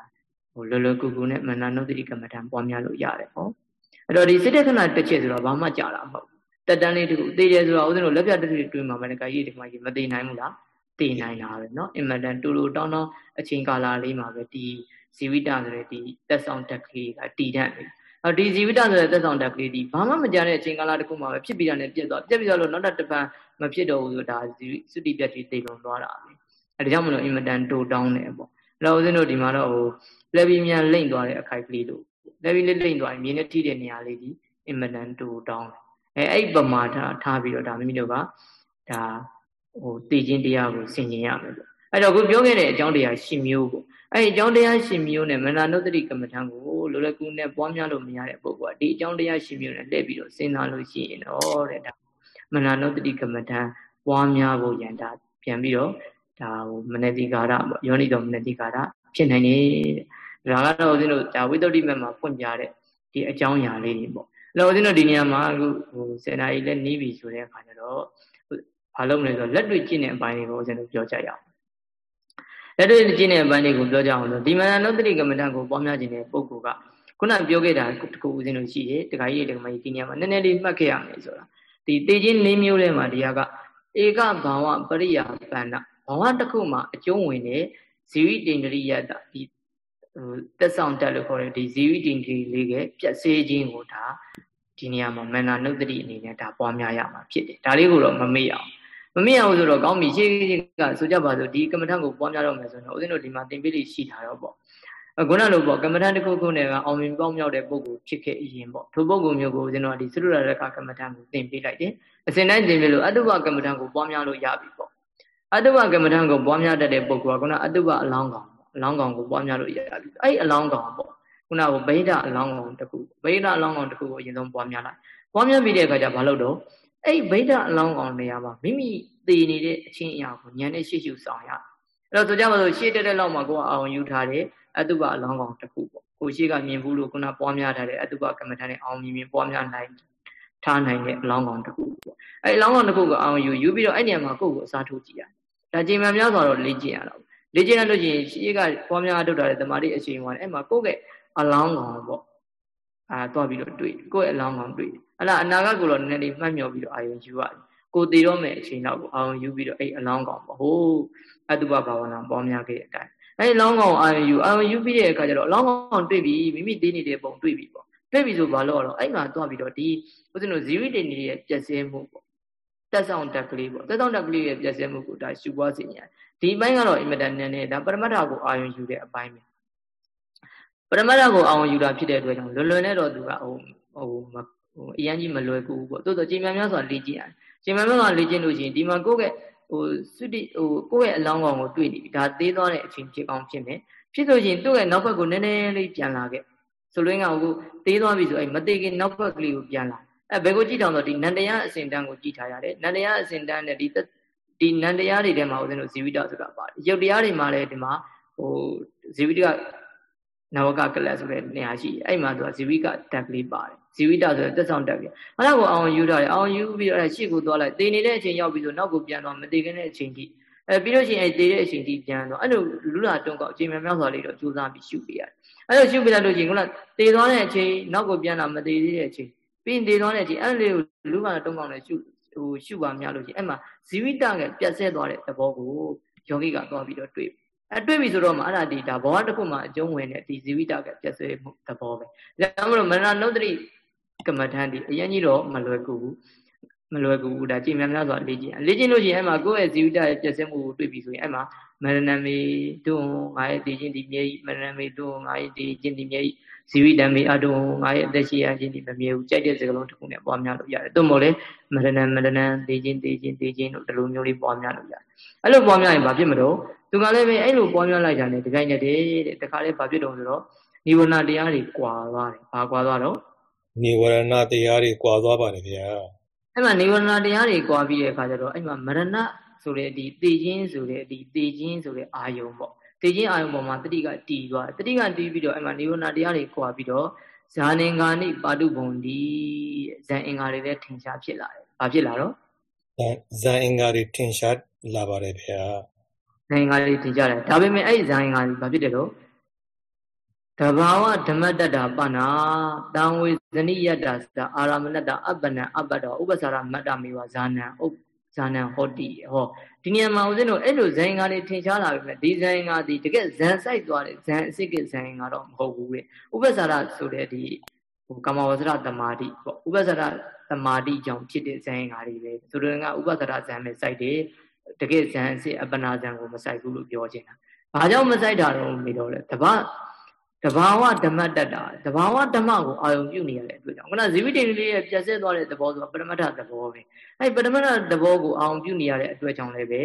[SPEAKER 1] ဟိုလောလောကူကူနဲ့မရဏနုတ္တိကမ္မဋ္ဌာန်းပွားများလို့ရတယ်ဟောအဲ့တော့ဒီစိတ္တခဏတစ်ချက်ဆိုတော့ဘာမှကြာတာမဟုတ် တက်တန်းလေးတခုသိတယ်ဆိုတော့ဦးဇင်းတို့လက်ပြတစ်ခုတွင်းမှာမနကကြီးဒီမှာကြီးမသိနိုင်ဘူးလားသိနိုင်တာပဲเนาะအင်မတန်တူတူတောင်းတောင်းအချိန်ကာလလေးမှာပဲဒီဇီဝိတဆိုတဲ့ဒီတက်ဆောင်တက်ကလေးကတည်တတ်တယ်အော်ဒီဇီဝိတဆိုတဲ့သက်ဆောင်တက်ကလေးဒီဘာမှမကြတဲ့အချိန်ကာလတစ်ခုမှာပဲဖြစ်ပြီးတာနဲ့ပြတ်သွားပြတ်ပြီးတော့လို့နောက်တစ်ပံမဖြစ်တော့ဘူးဆိုတာသုတိပြတ်ကြီးသိလွန်သွားတာပဲအဲဒါကြောင့်မလို့အင်မတန်တိုတောင်းတယ်ပေါ့အဲ့တော့ဦးဇင်းတို့ဒီမှာတော့ဟိုလက်ပြီးမြန်လိမ့်သွားတဲ့အခိုက်ကလေးတို့လက်ပြီးလိမ့်သွားရင်မြင်းနဲ့ထိတဲ့နေရာလေးဒီအင်မတန်တိုတောင်းတယ် အဲအဲ့ပမာထားထားပြီးတော့ဒါမိမိတို့ကဒါဟိုတည်ခြင်းတရားကိုဆင်ခြင်ရမယ်ပေါ့အဲ့တော့ခုပြောခဲ့တဲ့အကြောင်းတရားရှင်မျိုးပေါ့အဲ့ဒီအကြောင်းတရားရှင်မျိုးနဲ့မနာနုတ္တိကမ္မထံကိုလိုလကူနဲ့ပွားများလို့မရတဲ့ပုဂ္ဂိုလ်ကဒီအကြောင်းတရားရှင်မျိုးနဲ့လှည့်ပြီးတော့စဉ်းစားလို့ရှိရင်တော့တဲ့ဒါမနာနုတ္တိကမ္မထံပွားများဖို့ရန်ဒါပြန်ပြီးတော့ဒါဟိုမနတိကာရပေါ့ယောနိတော်မနတိကာရဖြစ်နိုင်တယ်ဒါကတော့ဦးဇင်းတို့ဒါဝိတ္တုတိမတ်မှာဖွင့်ပြတဲ့ဒီအကြောင်းအရာလေးတွေပေါ့အဲ့ တော့ဦးဇင်းတို့ဒီနေရာမှာအခုဟိုစေနာကြီးလည်းနီးပြီဆိုတဲ့အခါကျတော့ဘာလုပ်မလဲဆိုတော့လက်တွေ့ကျင့်တဲ့အပိုင်းတွေကိုဦးဇင်းတို့ပြောကြရအောင်လက်တွေ့ကျင့်တဲ့အပိုင်းတွေကိုပြောကြအောင်လို့ဒီမနနုတ္တိကမ္မဋ္ဌာန်းကိုပေါများခြင်းတဲ့ပုဂ္ဂိုလ်ကခုနပြောခဲ့တာတခုဦးဇင်းတို့ရှိတယ်တခါကြီးတခါမကြီးဒီနေရာမှာနည်းနည်းလေးမှတ်ခဲ့ရမယ်ဆိုတာဒီတေခြင်း၄မျိုးထဲမှာတရားကဧကဘာဝပရိယာပန္နဘဝတစ်ခုမှာအကျုံးဝင်တဲ့ဇီဝိတ္တရိယတဒီတက်ဆောင်တက်လို့ခေါ်တဲ့ဒီဇီဝိတ္တရိလေးကပြက်စေးခြင်းကိုဒါ ဒီနေရာမှာမန္နာနုတ္တိအနေနဲ့ဒါပွားများရမှာဖြစ်တယ်ဒါလေးကိုတော့မမေ့အောင်မမြင်အောင်ဆိုတော့ကောင်းပြီရှေ့ကဆိုကြပါစို့ဒီကမ္မထံကိုပွားများတော့မယ်ဆိုတော့ဦးဇင်းတို့ဒီမှာသင်ပေးလိရှိထားတော့ပေါ့ခုနလိုပေါ့ကမ္မထံတစ်ခုခုနဲ့ကအောင်မြင်ပေါင်းမြောက်တဲ့ပုံကိုဖြစ်ခဲ့အရင်ပေါ့ထိုပုံကိုမျိုးကိုဦးဇင်းတို့ဒီသုရရကကမ္မထံကိုသင်ပေးလိုက်တယ်အစဉ်တိုင်းသင်ပေးလို့အတုပကမ္မထံကိုပွားများလို့ရပြီပေါ့အတုပကမ္မထံကိုပွားများတတ်တဲ့ပုံကခုနအတုပအလောင်းကောင်အလောင်းကောင်ကိုပွားများလို့ရပြီအဲ့အလောင်းကောင်ပေါ့ ခုနကဗိဓအလောင်းကောင်တစ်ခုဗိဓအလောင်းကောင်တစ်ခုကိုအရင်ဆုံးပွားများလိုက်ပွားများပြီးတဲ့အခါကျဘာလို့တော့အဲ့ဗိဓအလောင်းကောင်နေရာမှာမိမိတည်နေတဲ့အချင်းအရာကိုဉာဏ်နဲ့ရှေ့ရှုဆောင်ရအဲ့တော့ဆိုကြပါစို့ရှေ့တက်တဲ့လောက်မှာကိုကအာရုံယူထားတယ်အတုပအလောင်းကောင်တစ်ခုပေါ့ကိုရှိကမြင်ဘူးလို့ခုနပွားများထားတဲ့အတုပကမ္မထာနဲ့အောင်မြင်မြင်ပွားများနိုင်ထားနိုင်တဲ့အလောင်းကောင်တစ်ခုပေါ့အဲ့အလောင်းကောင်တစ်ခုကိုအာရုံယူယူပြီးတော့အဲ့နေရာမှာကိုယ့်ကိုအစားထိုးကြည့်ရဒါချိန်မှများစွာတော့လေ့ကျင့်ရတာပေါ့လေ့ကျင့်ရလို့ရှိရင်ရှေ့ကပွားများထုတ်တာတဲ့တမာတိအချိန်ဝင်အဲ့မှာကိုယ့်ရဲ့ အလောင်းကောင်ပေါ့အာတွားပြီးတော့တွေ့ကိုယ့်ရဲ့အလောင်းကောင်တွေ့အဲ့ဒါအနာဂတ်ကိုတော့နည်းနည်းလေးမှတ်မြော်ပြီးတော့အာရုံယူရတယ်ကိုတည်တော့မယ်အချိန်တော့ကိုအာရုံယူပြီးတော့အဲ့အလောင်းကောင်ပေါ့ဟိုးအတုပဘာဝနာပေါများခဲ့တဲ့အတိုင်းအဲ့လောင်းကောင်အာရုံယူအာရုံယူပြီးတဲ့အခါကျတော့လောင်းကောင်တွေ့ပြီမိမိသိနေတဲ့ပုံတွေ့ပြီပေါ့တွေ့ပြီဆိုဘာလို့တော့အဲ့မှာသွားပြီးတော့ဒီဦးဇင်းတို့ဇီဝိတေနေရဲ့ပြည့်စဲမှုပေါ့တက်ဆောင်တက်ကလေးပေါ့တက်ဆောင်တက်ကလေးရဲ့ပြည့်စဲမှုကိုဒါရှုပွားစေညာဒီအပိုင်းကတော့အင်မတန်နည်းနည်းဒါပရမတ္ထကိုအာရုံယူတဲ့အပိုင်းပဲ ပရမတ္ထကိုအာရုံယူတာဖြစ်တဲ့အတွက်ကြောင့်လွယ်လွယ်နဲ့တော့သူကဟိုဟိုဟိုအရင်ကြီးမလွယ်ကူဘူးပေါ့တိုးတော့ချိန်များများစွာလေ့ကျင့်ရတယ်ချိန်များများစွာလေ့ကျင့်လို့ရှိရင်ဒီမှာကိုယ့်ရဲ့ဟိုစွတိဟိုကိုယ့်ရဲ့အလောင်းကောင်ကိုတွေ့နေပြီဒါသေးသွားတဲ့အချိန်ဖြစ်ကောင်းဖြစ်မယ်ဖြစ်လို့ရှိရင်သူ့ရဲ့နောက်ဘက်ကိုနည်းနည်းလေးပြန်လာခဲ့ဆိုလိုရင်းကဟိုသေးသွားပြီဆိုအဲ့မသေးခင်နောက်ဘက်ကလေးကိုပြန်လာအဲဘယ်ကိုကြည့်တောင်တော့ဒီနန္တရားအစဉ်တန်းကိုကြည့်ထားရတယ်နန္တရားအစဉ်တန်းနဲ့ဒီဒီနန္တရားတွေထဲမှာဦးဇင်းတို့ဇီဝိတဆိုတာပါတယ်ရုပ်တရားတွေမှာလည်းဒီမှာဟိုဇီဝိတ နဝကကလပ်ဆိုတဲ့နေရာရှိအဲ့မှာသူကဇီဝိကတက်ကလေးပါတယ်ဇီဝိတဆိုတဲ့တက်ဆောင်တက်ပြီးအဲ့ဒါကိုအောင်ယူထားတယ်အောင်ယူပြီးတော့ရှေ့ကိုသွားလိုက်တည်နေတဲ့အချိန်ရောက်ပြီးဆိုနောက်ကိုပြန်တော့မတည်ခင်တဲ့အချိန်ထိအဲပြီးလို့ရှိရင်အဲတည်တဲ့အချိန်ထိပြန်တော့အဲ့လိုလူလာတုံးကောက်အချိန်များများစွာလေးတော့ကြိုးစားပြီးရှုပြရတယ်အဲ့လိုရှုပြလိုက်လို့ရှိရင်ခုနတည်သွားတဲ့အချိန်နောက်ကိုပြန်လာမတည်သေးတဲ့အချိန်ပြီးရင်တည်သွားတဲ့အချိန်အဲ့လေးကိုလူကတုံးကောက်နဲ့ရှုဟိုရှုပါများလို့ရှိရင်အဲ့မှာဇီဝိတကပြတ်ဆဲသွားတဲ့သဘောကိုယောဂိကသွားပြီးတော့တွေ့ အဲတွေ့ပြီဆိုတော့မှအဲ့ဒါဒီဒါဘောတစ်ခုမှအကျုံးဝင်တဲ့ဒီဇီဝိတကပြတ်ဆဲမှုသဘောပဲဒါကြောင့်မလို့မရဏနုဒ္တိကမ္မထန်ဒီအရင်ကြီးတော့မလွယ်ကူဘူးမလွယ်ကူဘူးဒါကြည်များများစွာလေ့ကျင့်လေ့ကျင့်လို့ရှိရင်အဲ့မှာကိုယ့်ရဲ့ဇီဝတရဲ့ပြည့်စက်မှုကိုတွေ့ပြီဆိုရင်အဲ့မှာမရဏမေတုံငါရဲ့တည်ခြင်းဒီမြေကြီးမရဏမေတုံငါရဲ့တည်ခြင်းဒီမြေကြီးဇီဝိတမေအတုံငါရဲ့အသက်ရှိရခြင်းဒီမမြေဘူးကြိုက်တဲ့စကားလုံးတစ်ခုနဲ့ပွားများလို့ရတယ်သို့မဟုတ်လေမရဏမရဏတည်ခြင်းတည်ခြင်းတည်ခြင်းတို့ဒီလိုမျိုးလေးပွားများလို့ရတယ်အဲ့လိုပွားများရင်ဘာဖြစ်မလို့ သူကလည်းပဲအဲ့လိုပွားများလိုက်တာနဲ့တကိုင်းနဲ့တဲ့တခါလေးဘာဖြစ်တုံဆိုတော့နိဗ္ဗာန်တရားတွေကွာသွားတယ်ဘာကွာသွားတော့
[SPEAKER 2] နိဝရဏတရားတွေကွာသွားပါတယ်ဗျာ
[SPEAKER 1] အဲ့မှာနိဝရဏတရားတွေကွာပြီးတဲ့အခါကျတော့အဲ့မှာမရဏဆိုတဲ့ဒီတေခြင်းဆိုတဲ့ဒီတေခြင်းဆိုတဲ့အာယုံပေါ့တေခြင်းအာယုံပေါ်မှာတတိကတည်သွားတတိကတည်ပြီးတော့အဲ့မှာနိဝရဏတရားတွေကွာပြီးတော့ဇာနင်္ဂာနိပါတုဘုံဒီဇန်အင်္ဂါတွေလည်းထင်ရှားဖြစ်လာတယ်။ဘာဖြစ်လာတော့
[SPEAKER 2] ဇန်အင်္ဂါတွေထင်ရှားလာပါတယ်ဗျာ။
[SPEAKER 1] ဇန်အင်္ဂါတွေထင်ရှားတယ်။ဒါပေမဲ့အဲ့ဒီဇန်အင်္ဂါတွေဘာဖြစ်တယ်လို့တဘာဝဓမ္မတ္တပနာတံဝေဇနိယတ္တသအာရမဏတ္တအပ္ပနံအပ္ပတောဥပ္ပစာရမတ္တမေဝဇာနံဥပ္ဇာနံဟောတိဟောဒီနေရာမှာဦးဇင်းတို့အဲ့လိုဇန်ငါတွေထင်ရှားလာပြီမဲ့ဒီဇန်ငါဒီတကယ်ဇန်ဆိုင်သွားတယ်ဇန်အစစ်ကဇန်ငါတော့မဟုတ်ဘူးလေဥပ္ပစာရဆိုတဲ့ဒီဟိုကမ္မဝဇရတမာတိပေါ့ဥပ္ပစာရတမာတိကြောင့်ဖြစ်တဲ့ဇန်ငါတွေပဲဆိုတော့ကဥပ္ပစာရဇန်ပဲစိုက်တယ် တကယ်ဇန်အစစ်အပ္ပနာဇန်ကိုမစိုက်ဘူးလို့ပြောချင်တာဘာကြောင့်မစိုက်တာတော့မေတော့လေတပတ်တဘာဝဓမ္မတတ္တာတဘာဝဓမ္မကိုအာယုံပြုနေရတဲ့အတွက်ကြောင့်ခုနဇီဝိတေလေးရဲ့ပြည့်စက်သွားတဲ့သဘောဆိုပရမတ္ထသဘောပဲအဲပရမတ္ထသဘောကိုအာယုံပြုနေရတဲ့အတွက်ကြောင့်လည်းပဲ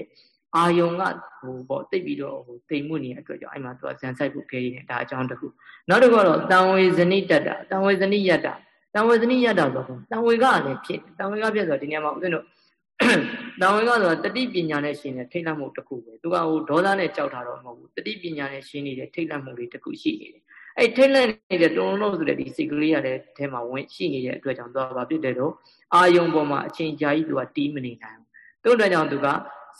[SPEAKER 1] အာယုံကဟိုပေါ့တိတ်ပြီးတော့ဟိုတိမ်မှုနေတဲ့အတွက်ကြောင့်အဲ့မှာသူကဇန်ဆိုင်ဖို့ခဲရင်းဒါအကြောင်းတစ်ခုနောက်တစ်ခုကတော့တံဝေဇနိတတ္တာတံဝေဇနိယတ္တာတံဝေဇနိယတ္တာဆိုတော့တံဝေကလည်းဖြစ်တံဝေကဖြစ်ဆိုတော့ဒီနေရာမှာဦးဇင်းတို့ တံဝေကဆိုတာတတိပညာနဲ့ရှင်တဲ့ထိတ်လန့်မှုတစ်ခုပဲသူကဟိုဒေါသနဲ့ကြောက်တာတော့မဟုတ်ဘူးတတိပညာနဲ့ရှင်နေတဲ့ထိတ်လန့်မှုတွေတစ်ခုရှိနေတယ်အဲ့ထိတ်လန့်နေတဲ့တုံလုံးဆိုတဲ့ဒီစိတ်ကလေးရတဲ့အဲမှာဝင်ရှိနေတဲ့အတွက်ကြောင့်သူကဘာဖြစ်တယ်တော့အာယုံပေါ်မှာအချိန်ကြာကြီးသူကတီးမနေနိုင်ဘူးတို့အတွက်ကြောင့်သူက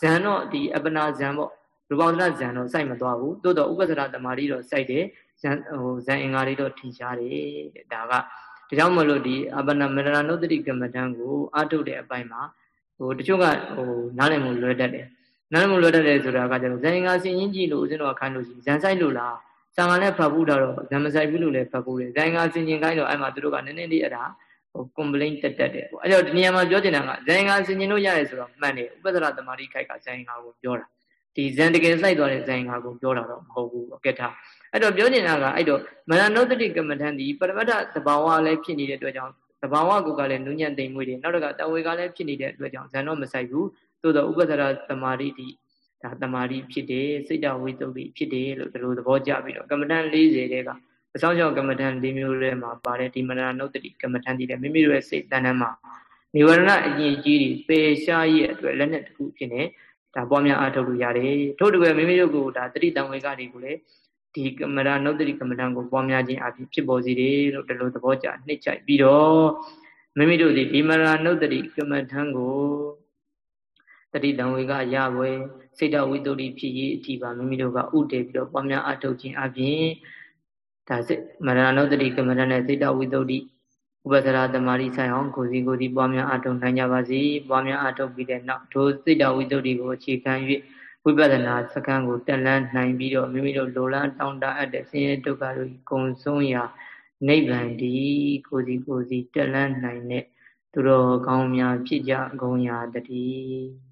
[SPEAKER 1] ဇန်တော့ဒီအပနာဇန်ပေါ့ရူပန္ဒဇန်တော့စိုက်မသွားဘူးတိုးတော့ဥပ္ပစရတမာရီတော့စိုက်တယ်ဇန်ဟိုဇန်အင်္ဂါတွေတော့ထင်ရှားတယ်တဲ့ဒါကဒါကြောင့်မလို့ဒီအပနာမရဏနုတ္တိကမ္မထံကိုအထုတ်တဲ့အပိုင်းမှာ ဟိုတချို့ကဟိုနားလည်မှုလွယ်တတ်တယ်နားလည်မှုလွယ်တတ်တယ်ဆိုတာကကျတော့ဇန်အင်္ဂါဆင်ရင်ကြည့်လို့ဦးဇင်းတော်ခိုင်းလို့ရှိဇန်ဆိုင်လို့လားဆံကလည်းဖတ်ဘူးတော့ဇံမဆိုင်ဘူးလို့လည်းဖတ်ဘူးတယ်ဇိုင်းကစင်ကျင်ကိုင်းတော့အဲ့မှာသူတို့ကနည်းနည်းလေးအဲ့ဒါဟို complaint တက်တက်တယ်ပေါ့အဲ့တော့ဒီနေရာမှာပြောချင်တာကဇိုင်းကစင်ကျင်လို့ရတယ်ဆိုတော့မှန်တယ်ဥပဒရသမารိခိုက်ကဇိုင်းကကိုပြောတာဒီဇန်တကယ်စိုက်သွားတဲ့ဇိုင်းကကိုပြောတာတော့မဟုတ်ဘူးကဲထားအဲ့တော့ပြောချင်တာကအဲ့တော့မရဏုတ္တိကမ္မထံဒီပရမတ္ထသဘာဝလည်းဖြစ်နေတဲ့အတွက်ကြောင့် သဘာဝကိုကလည်းနုညံ့သိမ်မွေးတယ်နောက်တော့ကတဝေကလည်းဖြစ်နေတဲ့အတွက်ကြောင့်ဇန်တော့မဆိုင်ဘူးသို့တော့ဥပဒရသမารိဒီဒါတမာတိဖြစ်တယ်စိတ်တဝိသုဒ္ဓိဖြစ်တယ်လို့ဒီလိုသဘောကျပြီးတော့ကမ္မဋ္ဌာန်း40တဲကအဆောင်ကြောင့်ကမ္မဋ္ဌာန်း၄မျိုးထဲမှာပါတယ်ဒီမရဏနုတ္တိကမ္မဋ္ဌာန်းတည်တယ်မိမိတို့ရဲ့စိတ်တဏ္ဍာမှာနိဝရဏအရင်ကြီးတွေပေရှားရဲ့အတွက်လက်နဲ့တစ်ခုဖြစ်နေဒါပွားများအားထုတ်လို့ရတယ်ထို့တူပဲမိမိတို့ကိုဒါတတိတံဝေကတွေကိုလည်း ဒီကမ္မရာနုတ္တိကမ္မဋ္ဌာန်းကိုပွားများခြင်းအဖြစ်ဖြစ်ပေါ်စေတယ်လို့ဒီလိုသဘောကျနှိမ့်ချိုက်ပြီးတော့မိမိတို့ဒီဒီမရာနုတ္တိကမ္မဋ္ဌာန်းကိုတတိတံဝေကရဝဲစိတ်တဝိတ္တိဖြစ်ရေးအထိပါမိမိတို့ကဥတည်ပြီးတော့ပွားများအားထုတ်ခြင်းအပြင်ဒါစိမရဏုတ္တိကမ္မဋ္ဌာန်းနဲ့စိတ်တဝိတ္တိဥပဒရာသမารိဆိုင်အောင်ကိုစီကိုစီပွားများအားထုတ်နိုင်ကြပါစေပွားများအားထုတ်ပြီးတဲ့နောက်ဒုစိတ်တဝိတ္တိကိုအခြေခံ၍ ဝိပဿနာစကံကိုတက်လန်းနိုင်ပြီးတော့မိမိတို့လိုလားတောင်းတအပ်တဲ့ဆင်းရဲဒုက္ခတို့ကုံဆုံးရာနိဗ္ဗာန်ဒီကိုစီကိုစီတက်လန်းနိုင်တဲ့သူတော်ကောင်းများဖြစ်ကြကုန်ရာတည်း